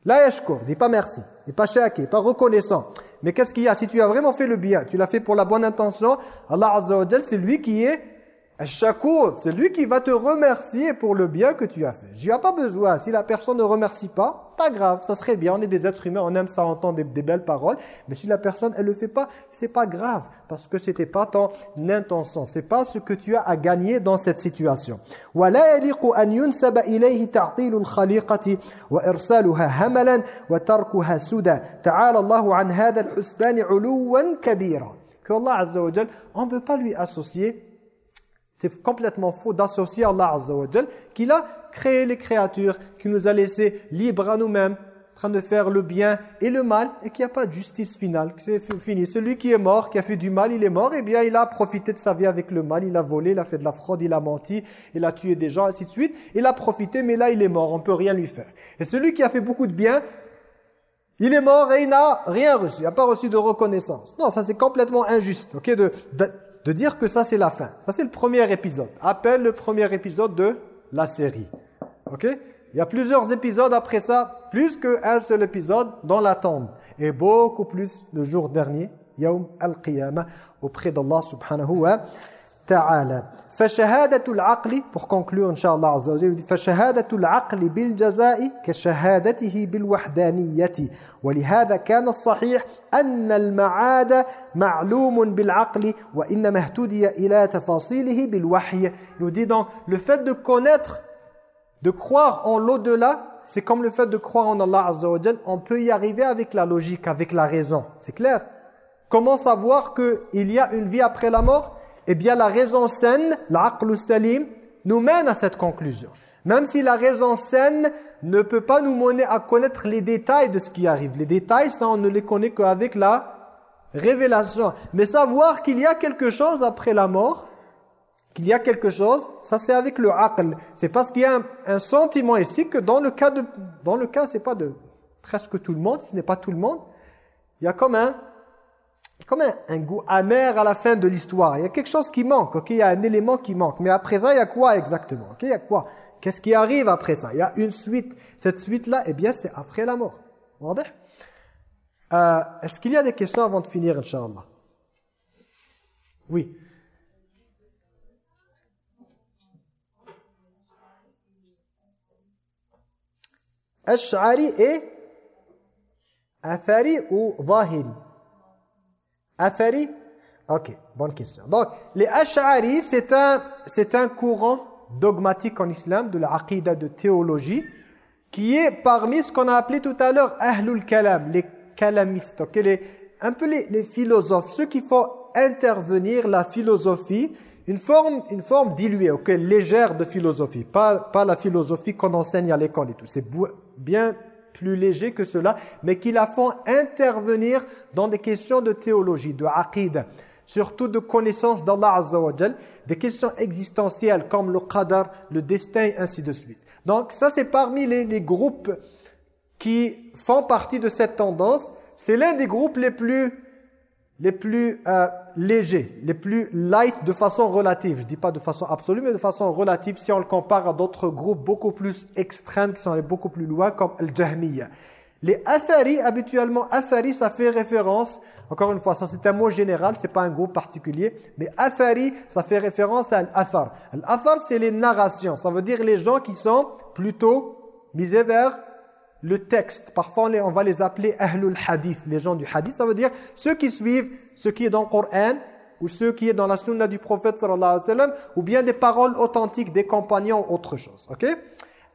La yashkur, dis pas merci n'est pas shakir, pas reconnaissant. Mais qu'est-ce qu'il y a? Si tu as vraiment fait le bien, tu l'as fait pour la bonne intention, Allah Azza wa c'est lui qui est Shakur, c'est lui qui va te remercier pour le bien que tu as fait. Je n'ai pas besoin. Si la personne ne remercie pas, pas grave, ça serait bien. On est des êtres humains, on aime ça entendre des, belles paroles. Mais si la personne, elle le fait pas, c'est pas grave. Parce que c'était pas ton intention. C'est pas ce que tu as à gagner dans cette situation. Que Allah Azza wa on ne peut pas lui associer c'est complètement faux d'associer Allah Azza wa qu'il a créé les créatures, qu'il nous a laissés libres à nous-mêmes, en train de faire le bien et le mal, et qu'il n'y a pas de justice finale, que c'est fini. Celui qui est mort, qui a fait du mal, il est mort, eh bien il a profité de sa vie avec le mal, il a volé, il a fait de la fraude, il a menti, il a tué des gens, ainsi de suite. Il a profité, mais là il est mort, on ne peut rien lui faire. Et celui qui a fait beaucoup de bien, il est mort et il n'a rien reçu, il n'a pas reçu de reconnaissance. Non, ça c'est complètement injuste, ok, de dire que ça c'est la fin. Ça c'est le premier épisode. Appelle le premier épisode de la série. Ok? Il y a plusieurs épisodes après ça, plus qu'un seul épisode dans la tombe. Et beaucoup plus le jour dernier, Yaum al-Qiyamah, auprès d'Allah subhanahu wa ta'ala. فشهادة العقل pour conclure إن شاء الله عز وجل فشهادة العقل بالجزاء كشهادته بالوحدانية ولهذا كان الصحيح أن المعاد معلوم بالعقل وإنما اهتدي إلى تفاصيله بالوحي nous dit donc le fait de connaître de croire en l'au-delà c'est comme le fait de croire en Allah Azza wa Jal, on peut y arriver avec la logique avec la raison c'est clair comment savoir qu'il y a une vie après la mort Eh bien la raison saine, l'aql salim, nous mène à cette conclusion. Même si la raison saine ne peut pas nous mener à connaître les détails de ce qui arrive. Les détails, ça, on ne les connaît qu'avec la révélation. Mais savoir qu'il y a quelque chose après la mort, qu'il y a quelque chose, ça c'est avec le aql. C'est parce qu'il y a un, sentiment ici que dans le cas, de, dans le cas c'est pas de presque tout le monde, ce n'est pas tout le monde, il y a comme un comme un, goût amer à la fin de l'histoire. Il y a quelque chose qui manque, ok? Il y a un élément qui manque. Mais après ça, il y a quoi exactement ok? Il y a quoi? Qu'est-ce qui arrive après ça? Il y a une suite. Cette suite-là, eh bien, c'est après la mort. Euh, Est-ce qu'il y a des questions avant de finir, Inch'Allah? Oui. Ash'ari et ou Athari Ok, bonne question. Donc, les Ash'ari, c'est un, un courant dogmatique en islam de la aqidah de théologie qui est parmi ce qu'on a appelé tout à l'heure Ahlul Kalam, les kalamistes, okay? les, un peu les, les, philosophes, ceux qui font intervenir la philosophie, une forme, une forme diluée, okay? légère de philosophie, pas, pas la philosophie qu'on enseigne à l'école et tout. C'est bien plus léger que cela, mais qui la font intervenir dans des questions de théologie, de aqid, surtout de connaissance d'Allah Azza des questions existentielles comme le qadar, le destin, ainsi de suite. Donc ça c'est parmi les, groupes qui font partie de cette tendance. C'est l'un des groupes les plus les plus euh, légers, les plus light de façon relative. Je dis pas de façon absolue, mais de façon relative si on le compare à d'autres groupes beaucoup plus extrêmes qui sont allés beaucoup plus loin, comme Al-Jahmiya. Les Athari, habituellement, Athari, ça fait référence, encore une fois, ça c'est un mot général, c'est pas un groupe particulier, mais Athari, ça fait référence à Al-Athar. Al-Athar, c'est les narrations, ça veut dire les gens qui sont plutôt misés vers le texte. Parfois, on va les appeler Ahlul Hadith, les gens du Hadith. Ça veut dire ceux qui suivent ce qui est dans le Coran ou ceux qui est dans la Sunna du prophète alayhi wa sallam ou bien des paroles authentiques des compagnons autre chose. Ok?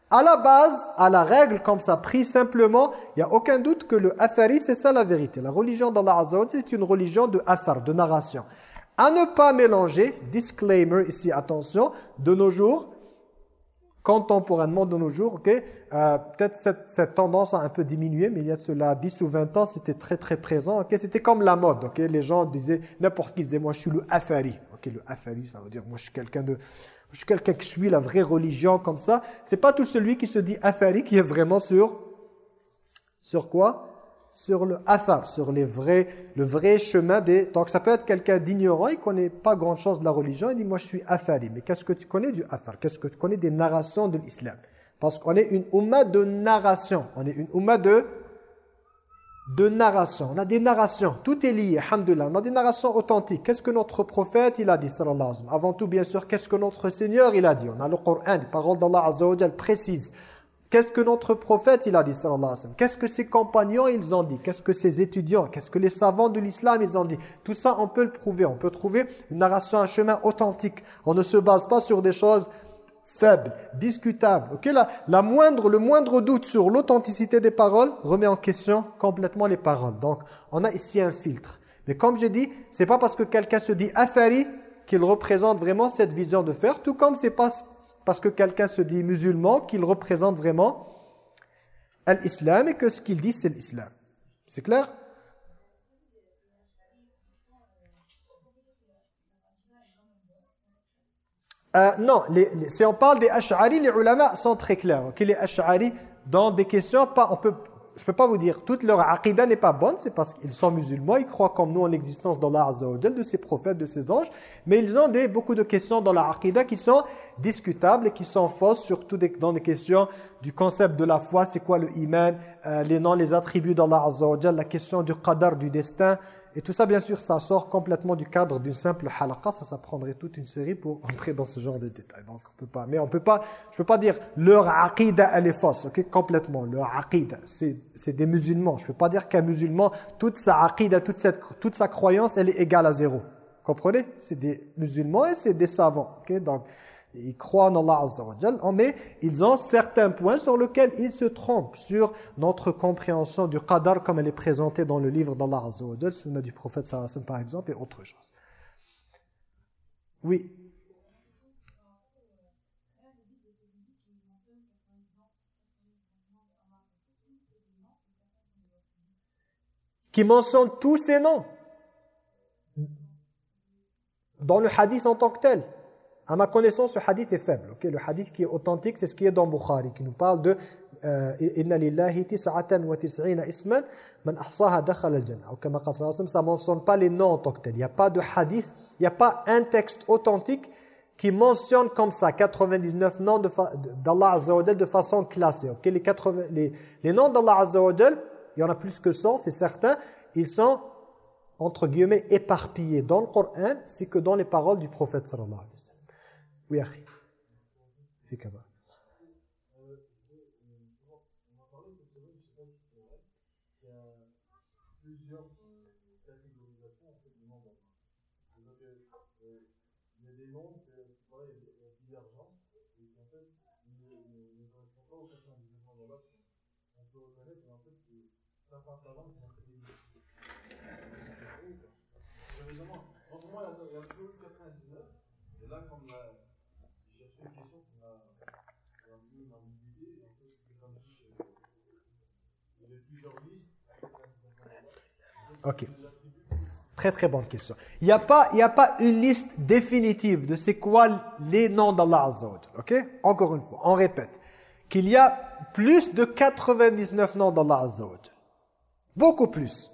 À la base, à la règle, comme ça pris simplement, il n'y a aucun doute que le Athari, c'est ça la vérité. La religion d'Allah Azza c'est une religion de Athar, de narration. À ne pas mélanger, disclaimer ici, attention, de nos jours, contemporainement de nos jours, ok euh, peut-être cette, cette, tendance a un peu diminué, mais il y a cela 10 ou 20 ans, c'était très très présent. ok C'était comme la mode. ok Les gens disaient, n'importe qui disait, moi je suis le afari. ok Le afari, ça veut dire, moi je suis quelqu'un de... Je suis quelqu'un qui suit la vraie religion comme ça. C'est pas tout celui qui se dit afari qui est vraiment sur... Sur quoi? Sur le athar, sur les vrais, le vrai chemin des... Donc ça peut être quelqu'un d'ignorant, il connaît pas grand-chose de la religion, il dit moi je suis athari. Mais qu'est-ce que tu connais du athar? Qu'est-ce que tu connais des narrations de l'islam? Parce qu'on est une umma de narration, on est une umma de de narration. On a des narrations, tout est lié, alhamdoulilah. On a des narrations authentiques. Qu'est-ce que notre prophète il a dit, sallallahu alayhi Avant tout, bien sûr, qu'est-ce que notre Seigneur il a dit? On a le Coran, les paroles d'Allah azza précises. Qu'est-ce que notre prophète il a dit sallallahu Qu'est-ce que ses compagnons ils ont dit? Qu'est-ce que ses étudiants? Qu'est-ce que les savants de l'islam ils ont dit? Tout ça on peut le prouver, on peut trouver une narration, un chemin authentique. On ne se base pas sur des choses faibles, discutables. La, moindre, le moindre doute sur l'authenticité des paroles remet en question complètement les paroles. Donc, on a ici un filtre. Mais comme j'ai dit, c'est pas parce que quelqu'un se dit affaire qu'il représente vraiment cette vision de faire, tout comme c'est pas parce que quelqu'un se dit musulman qu'il représente vraiment l'islam et que ce qu'il dit c'est l'islam. C'est clair? Euh, non, si on parle des Ash'ari, les ulama sont très clairs. Okay, les Ash'ari, dans des questions, on peut je ne peux pas vous dire, toute leur aqidah n'est pas bonne, c'est parce qu'ils sont musulmans, ils croient comme nous en l'existence d'Allah Azza de ses prophètes, de ses anges, mais ils ont des, beaucoup de questions dans la aqidah qui sont discutables et qui sont fausses, surtout dans des questions du concept de la foi, c'est quoi le iman, euh, les noms, les attributs d'Allah Azza la question du qadar, du destin, Et tout ça, bien sûr, ça sort complètement du cadre d'une simple halaqa. Ça, ça prendrait toute une série pour entrer dans ce genre de détails. Donc, on peut pas. Mais on peut pas, je peux pas dire leur aqidah, elle est fausse, ok Complètement. Leur aqidah, c'est des musulmans. Je peux pas dire qu'un musulman, toute sa aqidah, toute, cette, toute sa croyance, elle est égale à zéro. Comprenez? C'est des musulmans et c'est des savants, ok Donc, ils croient en Allah Azza mais ils ont certains points sur lesquels ils se trompent sur notre compréhension du qadar comme elle est présentée dans le livre d'Allah Azza wa Sunna du prophète sallallahu par exemple, et autre chose. Oui Qui mentionne tous ces noms dans le hadith en tant que tel. À ma connaissance, ce hadith est faible. Okay? Le hadith qui est authentique, c'est ce qui est dans Bukhari, qui nous parle de euh, Inna lillahi tis'atan wa tis'ina isman man ahsaha dakhala al-jannah. Ou comme ça ne mentionne pas les noms en tant que tel. Il n'y a pas de hadith, il n'y a pas un texte authentique qui mentionne comme ça 99 noms d'Allah Azza wa de façon classée. Okay? Les, 80, les, les noms d'Allah Azza wa il y en a plus que 100, c'est certain, ils sont entre guillemets éparpillés dans le Coran, c'est que dans les paroles du prophète sallallahu alayhi wa sallam. Oui, Harry. C'est Kava. Euh, on a parlé cette semaine, je ne sais pas si c'est vrai, qu'il y a plusieurs catégorisations en fait, du membres. C'est-à-dire y a des membres, voilà, il y a des divergences, et euh, qui en fait ne correspondent pas aux 99 membres On peut reconnaître, mais en fait, c'est certains savants qui Ok. Très très bonne question. Il n'y a, pas, une liste définitive de c'est quoi les noms d'Allah Azza Ok? Encore une fois, on répète. Qu'il y a plus de 99 noms d'Allah Azza Beaucoup plus.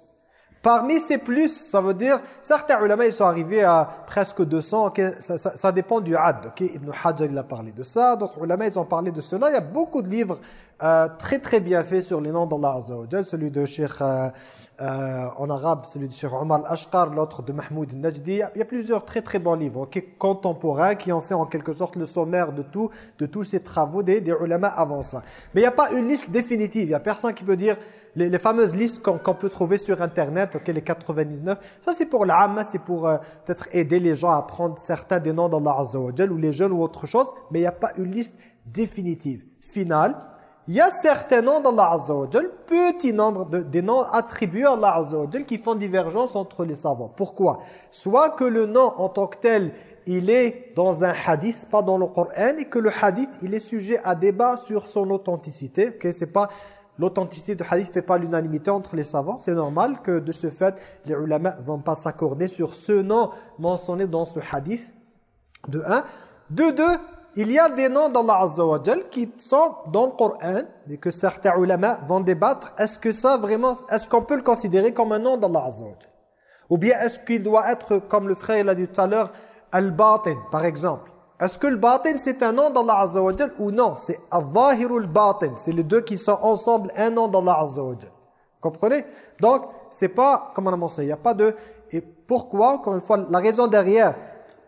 Parmi ces plus, ça veut dire, certains ulama ils sont arrivés à presque 200, ça, ça, dépend du ad. Okay? Ibn Hajar il a parlé de ça, d'autres ulama ils ont parlé de cela. Il y a beaucoup de livres euh, très très bien faits sur les noms d'Allah Azza celui de Cheikh euh, euh, en arabe, celui de Cheikh Omar al-Ashqar, l'autre de Mahmoud al-Najdi. Il y a plusieurs très très bons livres okay, contemporains qui ont fait en quelque sorte le sommaire de tout, de tous ces travaux des, des ulama avant ça. Mais il n'y a pas une liste définitive, il n'y a personne qui peut dire les, fameuses listes qu'on peut trouver sur Internet, ok, les 99, ça c'est pour l'âme, c'est pour euh, peut-être aider les gens à apprendre certains des noms d'Allah Azza ou les jeunes ou autre chose, mais il n'y a pas une liste définitive, finale. Il y a certains noms d'Allah Azza wa petit nombre de, des noms attribués à Allah Azza qui font divergence entre les savants. Pourquoi? Soit que le nom en tant que tel, il est dans un hadith, pas dans le Coran, et que le hadith, il est sujet à débat sur son authenticité. Ok, c'est pas L'authenticité du hadith ne fait pas l'unanimité entre les savants. C'est normal que de ce fait, les ulama ne vont pas s'accorder sur ce nom mentionné dans ce hadith. De un. De deux, il y a des noms d'Allah Azza wa qui sont dans le Coran et que certains ulama vont débattre. Est-ce que ça vraiment, est-ce qu'on peut le considérer comme un nom d'Allah Azza wa Ou bien est-ce qu'il doit être, comme le frère l'a dit tout à l'heure, Al-Batin, par exemple? Est-ce que le batin c'est un nom d'Allah Azza wa ou non? C'est al-zahir batin. C'est les deux qui sont ensemble un nom d'Allah Azza wa Comprenez? Donc, c'est pas, comme on a mentionné, il n'y a pas de... Et pourquoi Encore une fois, la raison derrière,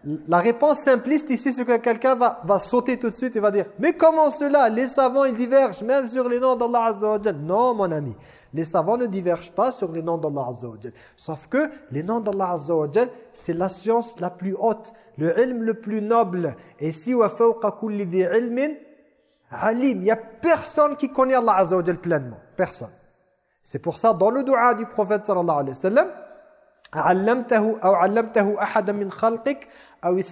la réponse simpliste ici, c'est que quelqu'un va, va sauter tout de suite et va dire « Mais comment cela? Les savants, ils divergent même sur les noms d'Allah Azza Non, mon ami, les savants ne divergent pas sur les noms d'Allah Azza Sauf que les noms d'Allah Azza c'est la science la plus haute, le ilm le plus noble. Et si « wa fawqa kulli di ilmin » Alim, il n'y a personne qui connaît Allah Azza pleinement. Personne. C'est pour ça, dans le dua du prophète sallallahu alayhi wa sallam, « ou min khalqik » Il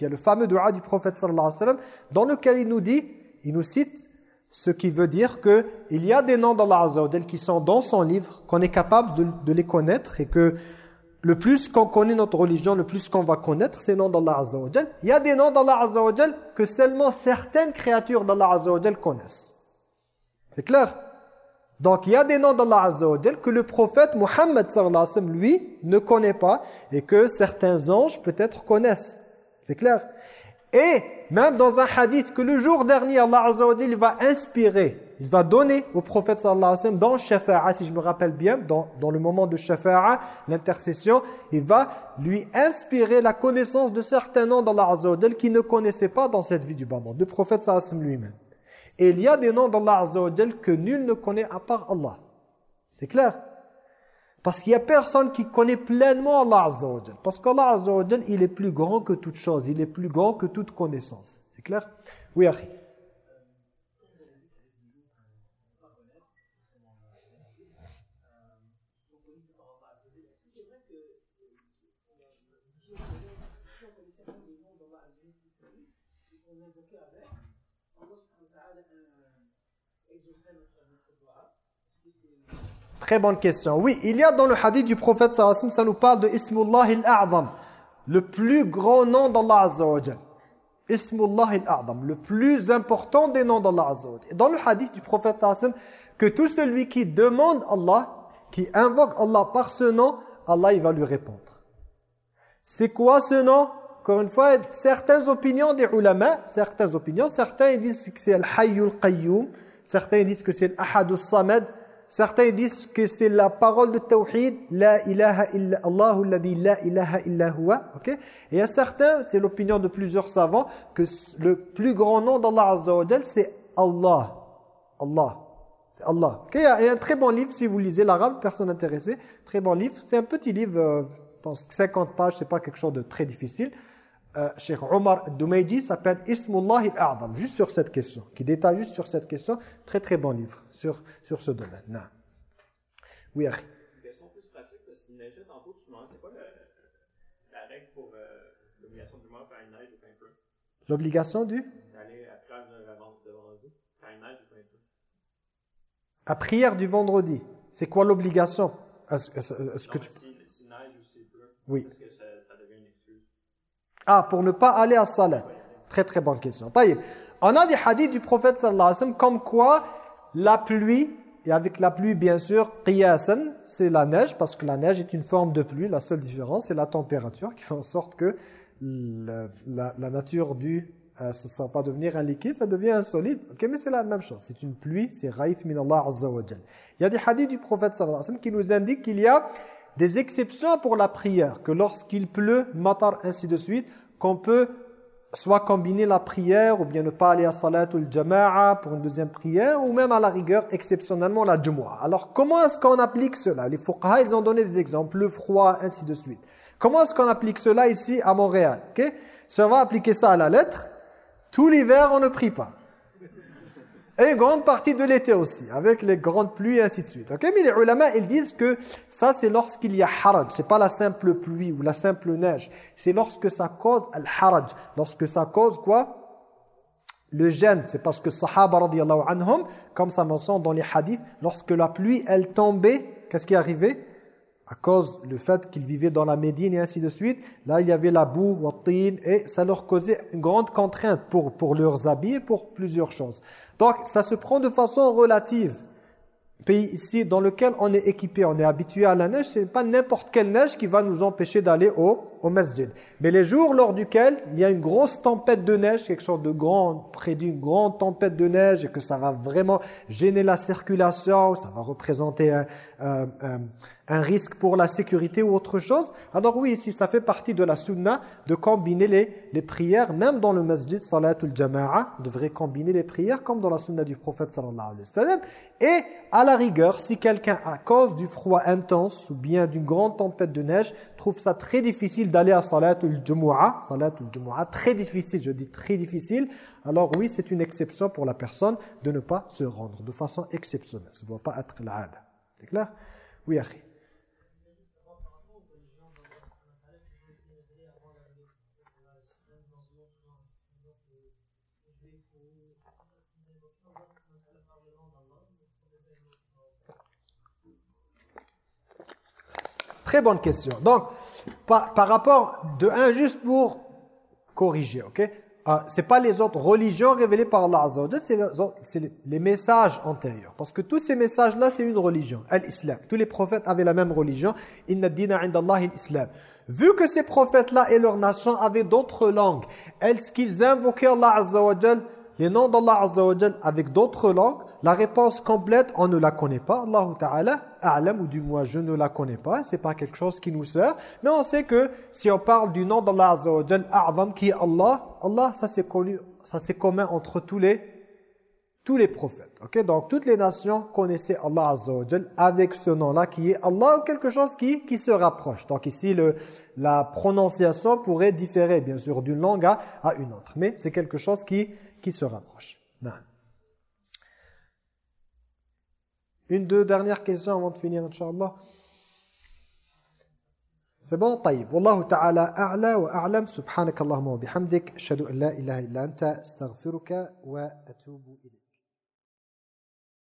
y a le fameux dua du prophète sallallahu alayhi wa sallam, dans lequel il nous dit, il nous cite, ce qui veut dire que il y a des noms d'Allah Azza qui sont dans son livre, qu'on est capable de, les connaître et que le plus qu'on connaît notre religion, le plus qu'on va connaître ces noms d'Allah Azza Il y a des noms d'Allah Azza que seulement certaines créatures d'Allah Azza connaissent. C'est clair? Donc il y a des noms d'Allah Azza wa que le prophète sallam, lui, ne connaît pas et que certains anges peut-être connaissent. C'est clair Et même dans un hadith que le jour dernier, Allah va inspirer, il va donner au prophète sallallahu alayhi wa dans Shafa'a, si je me rappelle bien, dans, le moment de Shafa'a, l'intercession, il va lui inspirer la connaissance de certains noms d'Allah Azza wa qu'il ne connaissait pas dans cette vie du bas monde, le prophète sallallahu alayhi wa lui-même. Et il y a des noms d'Allah Azza wa Jalla que nul ne connaît à part Allah. C'est clair? Parce qu'il n'y a personne qui connaît pleinement Allah Azza wa Jal. Parce qu'Allah Azza wa Jal, il est plus grand que toute chose. Il est plus grand que toute connaissance. C'est clair? Oui, Akhi. Très bonne question. Oui, il y a dans le hadith du prophète sallallahu ça nous parle de Ismullah al-A'zam, le plus grand nom d'Allah Azza wa. Ismullah al-A'zam, le plus important des noms d'Allah Azza wa. Dans le hadith du prophète sallallahu que tout celui qui demande Allah, qui invoque Allah par ce nom, Allah il va lui répondre. C'est quoi ce nom? Encore une fois, certaines opinions des ulama, certaines opinions, certains disent que c'est Al-Hayyul Qayyum, certains disent que c'est Al-Ahadus Samad, Certains disent que c'est la parole de Tawhid, La ilaha illa Allahu alladhi la ilaha illa huwa. Okay? Et à certains, c'est l'opinion de plusieurs savants, que le plus grand nom d'Allah Azza wa c'est Allah. Allah. C'est Allah. Okay? Il y a un très bon livre, si vous lisez l'arabe, personne intéressé. Très bon livre. C'est un petit livre, euh, je pense 50 pages, c'est pas quelque chose de très difficile. Euh, Cheikh Omar Doumeidi s'appelle Ismullah al-A'zam, juste sur cette question, qui détaille juste sur cette question. Très très bon livre sur, sur ce domaine. Non. Oui. Une question plus pratique, parce qu'il neigeait tantôt, tu me c'est quoi la règle pour euh, l'obligation du mois quand il neige ou quand il pleut? L'obligation du? D'aller à la plage de, la vente de vendredi quand il neige ou quand il pleut À prière du vendredi. C'est quoi l'obligation? Est-ce que tu... si, si neige ou s'il pleut, Oui. est-ce que ça, ça devient une excuse Ah, pour ne pas aller à salat. Très très bonne question. Taïb. On a des hadiths du prophète sallallahu alayhi wa sallam comme quoi la pluie, et avec la pluie bien sûr, qiyasan, c'est la neige, parce que la neige est une forme de pluie. La seule différence, c'est la température qui fait en sorte que la, nature du... euh, ça ne va pas devenir un liquide, ça devient un solide. Ok, mais c'est la même chose. C'est une pluie, c'est raïf min Allah. Il y a des hadiths du prophète sallallahu alayhi wa sallam qui nous indiquent qu'il y a des exceptions pour la prière, que lorsqu'il pleut, matar, ainsi de suite, qu'on peut soit combiner la prière ou bien ne pas aller à salat ou le jama'a pour une deuxième prière ou même à la rigueur exceptionnellement la jumu'ah. Alors comment est-ce qu'on applique cela? Les fuqaha ils ont donné des exemples, le froid, ainsi de suite. Comment est-ce qu'on applique cela ici à Montréal? Ok? Si on va appliquer ça à la lettre, tout l'hiver on ne prie pas. Et une grande partie de l'été aussi, avec les grandes pluies et ainsi de suite. Mais les ulama, ils disent que ça c'est lorsqu'il y a haraj, c'est pas la simple pluie ou la simple neige, c'est lorsque ça cause al-haraj, lorsque ça cause quoi? Le gêne, c'est parce que sahaba radiyallahu anhum, comme ça mentionne dans les hadiths, lorsque la pluie elle tombait, qu'est-ce qui arrivait à cause du fait qu'ils vivaient dans la Médine et ainsi de suite, là il y avait la boue, et ça leur causait une grande contrainte pour, pour leurs habits et pour plusieurs choses. Donc ça se prend de façon relative. Pays ici dans lequel on est équipé, on est habitué à la neige, c'est pas n'importe quelle neige qui va nous empêcher d'aller au, au masjid. Mais les jours lors duquel il y a une grosse tempête de neige, quelque chose de grand, près d'une grande tempête de neige, et que ça va vraiment gêner la circulation, ça va représenter un, un- un- un risque pour la sécurité ou autre chose, alors oui, ici ça fait partie de la sunna de combiner les, les prières, même dans le masjid salatul jama'a, on devrait combiner les prières comme dans la sunna du prophète sallallahu alayhi wa sallam. Et à la rigueur, si quelqu'un à cause du froid intense ou bien d'une grande tempête de neige trouve ça très difficile d'aller à salatul jumu'a, salatul jumu'a, très difficile, je dis très difficile, alors oui, c'est une exception pour la personne de ne pas se rendre de façon exceptionnelle. Ça ne doit pas être l'ada. C'est clair? Oui, Akhi. Très bonne question. Donc, par, rapport de un, juste pour corriger, ok? Ah, C'est pas les autres religions révélées par Allah c'est les, messages antérieurs. Parce que tous ces messages-là, c'est une religion, l'islam. Tous les prophètes avaient la même religion. Inna dina l'islam. Vu que ces prophètes-là et leurs nations avaient d'autres langues, est-ce qu'ils invoquaient Allah les noms d'Allah Azza avec d'autres langues? La réponse complète, on ne la connaît pas. Allah Ta'ala, a'lam, ou du moins je ne la connais pas. C'est pas quelque chose qui nous sert. Mais on sait que si on parle du nom d'Allah Azza wa qui est Allah, Allah, ça c'est connu, ça c'est commun entre tous les tous les prophètes. ok? Donc toutes les nations connaissaient Allah Azza avec ce nom-là qui est Allah ou quelque chose qui, qui se rapproche. Donc ici, le, la prononciation pourrait différer bien sûr d'une langue à, à, une autre. Mais c'est quelque chose qui, qui se rapproche. Une, deux dernières questions avant de finir, Inch'Allah. C'est bon? طيب والله تعالى أعلى وأعلم سبحانك اللهم وبحمدك أشهد أن لا إله إلا أنت استغفرك وأتوب إليك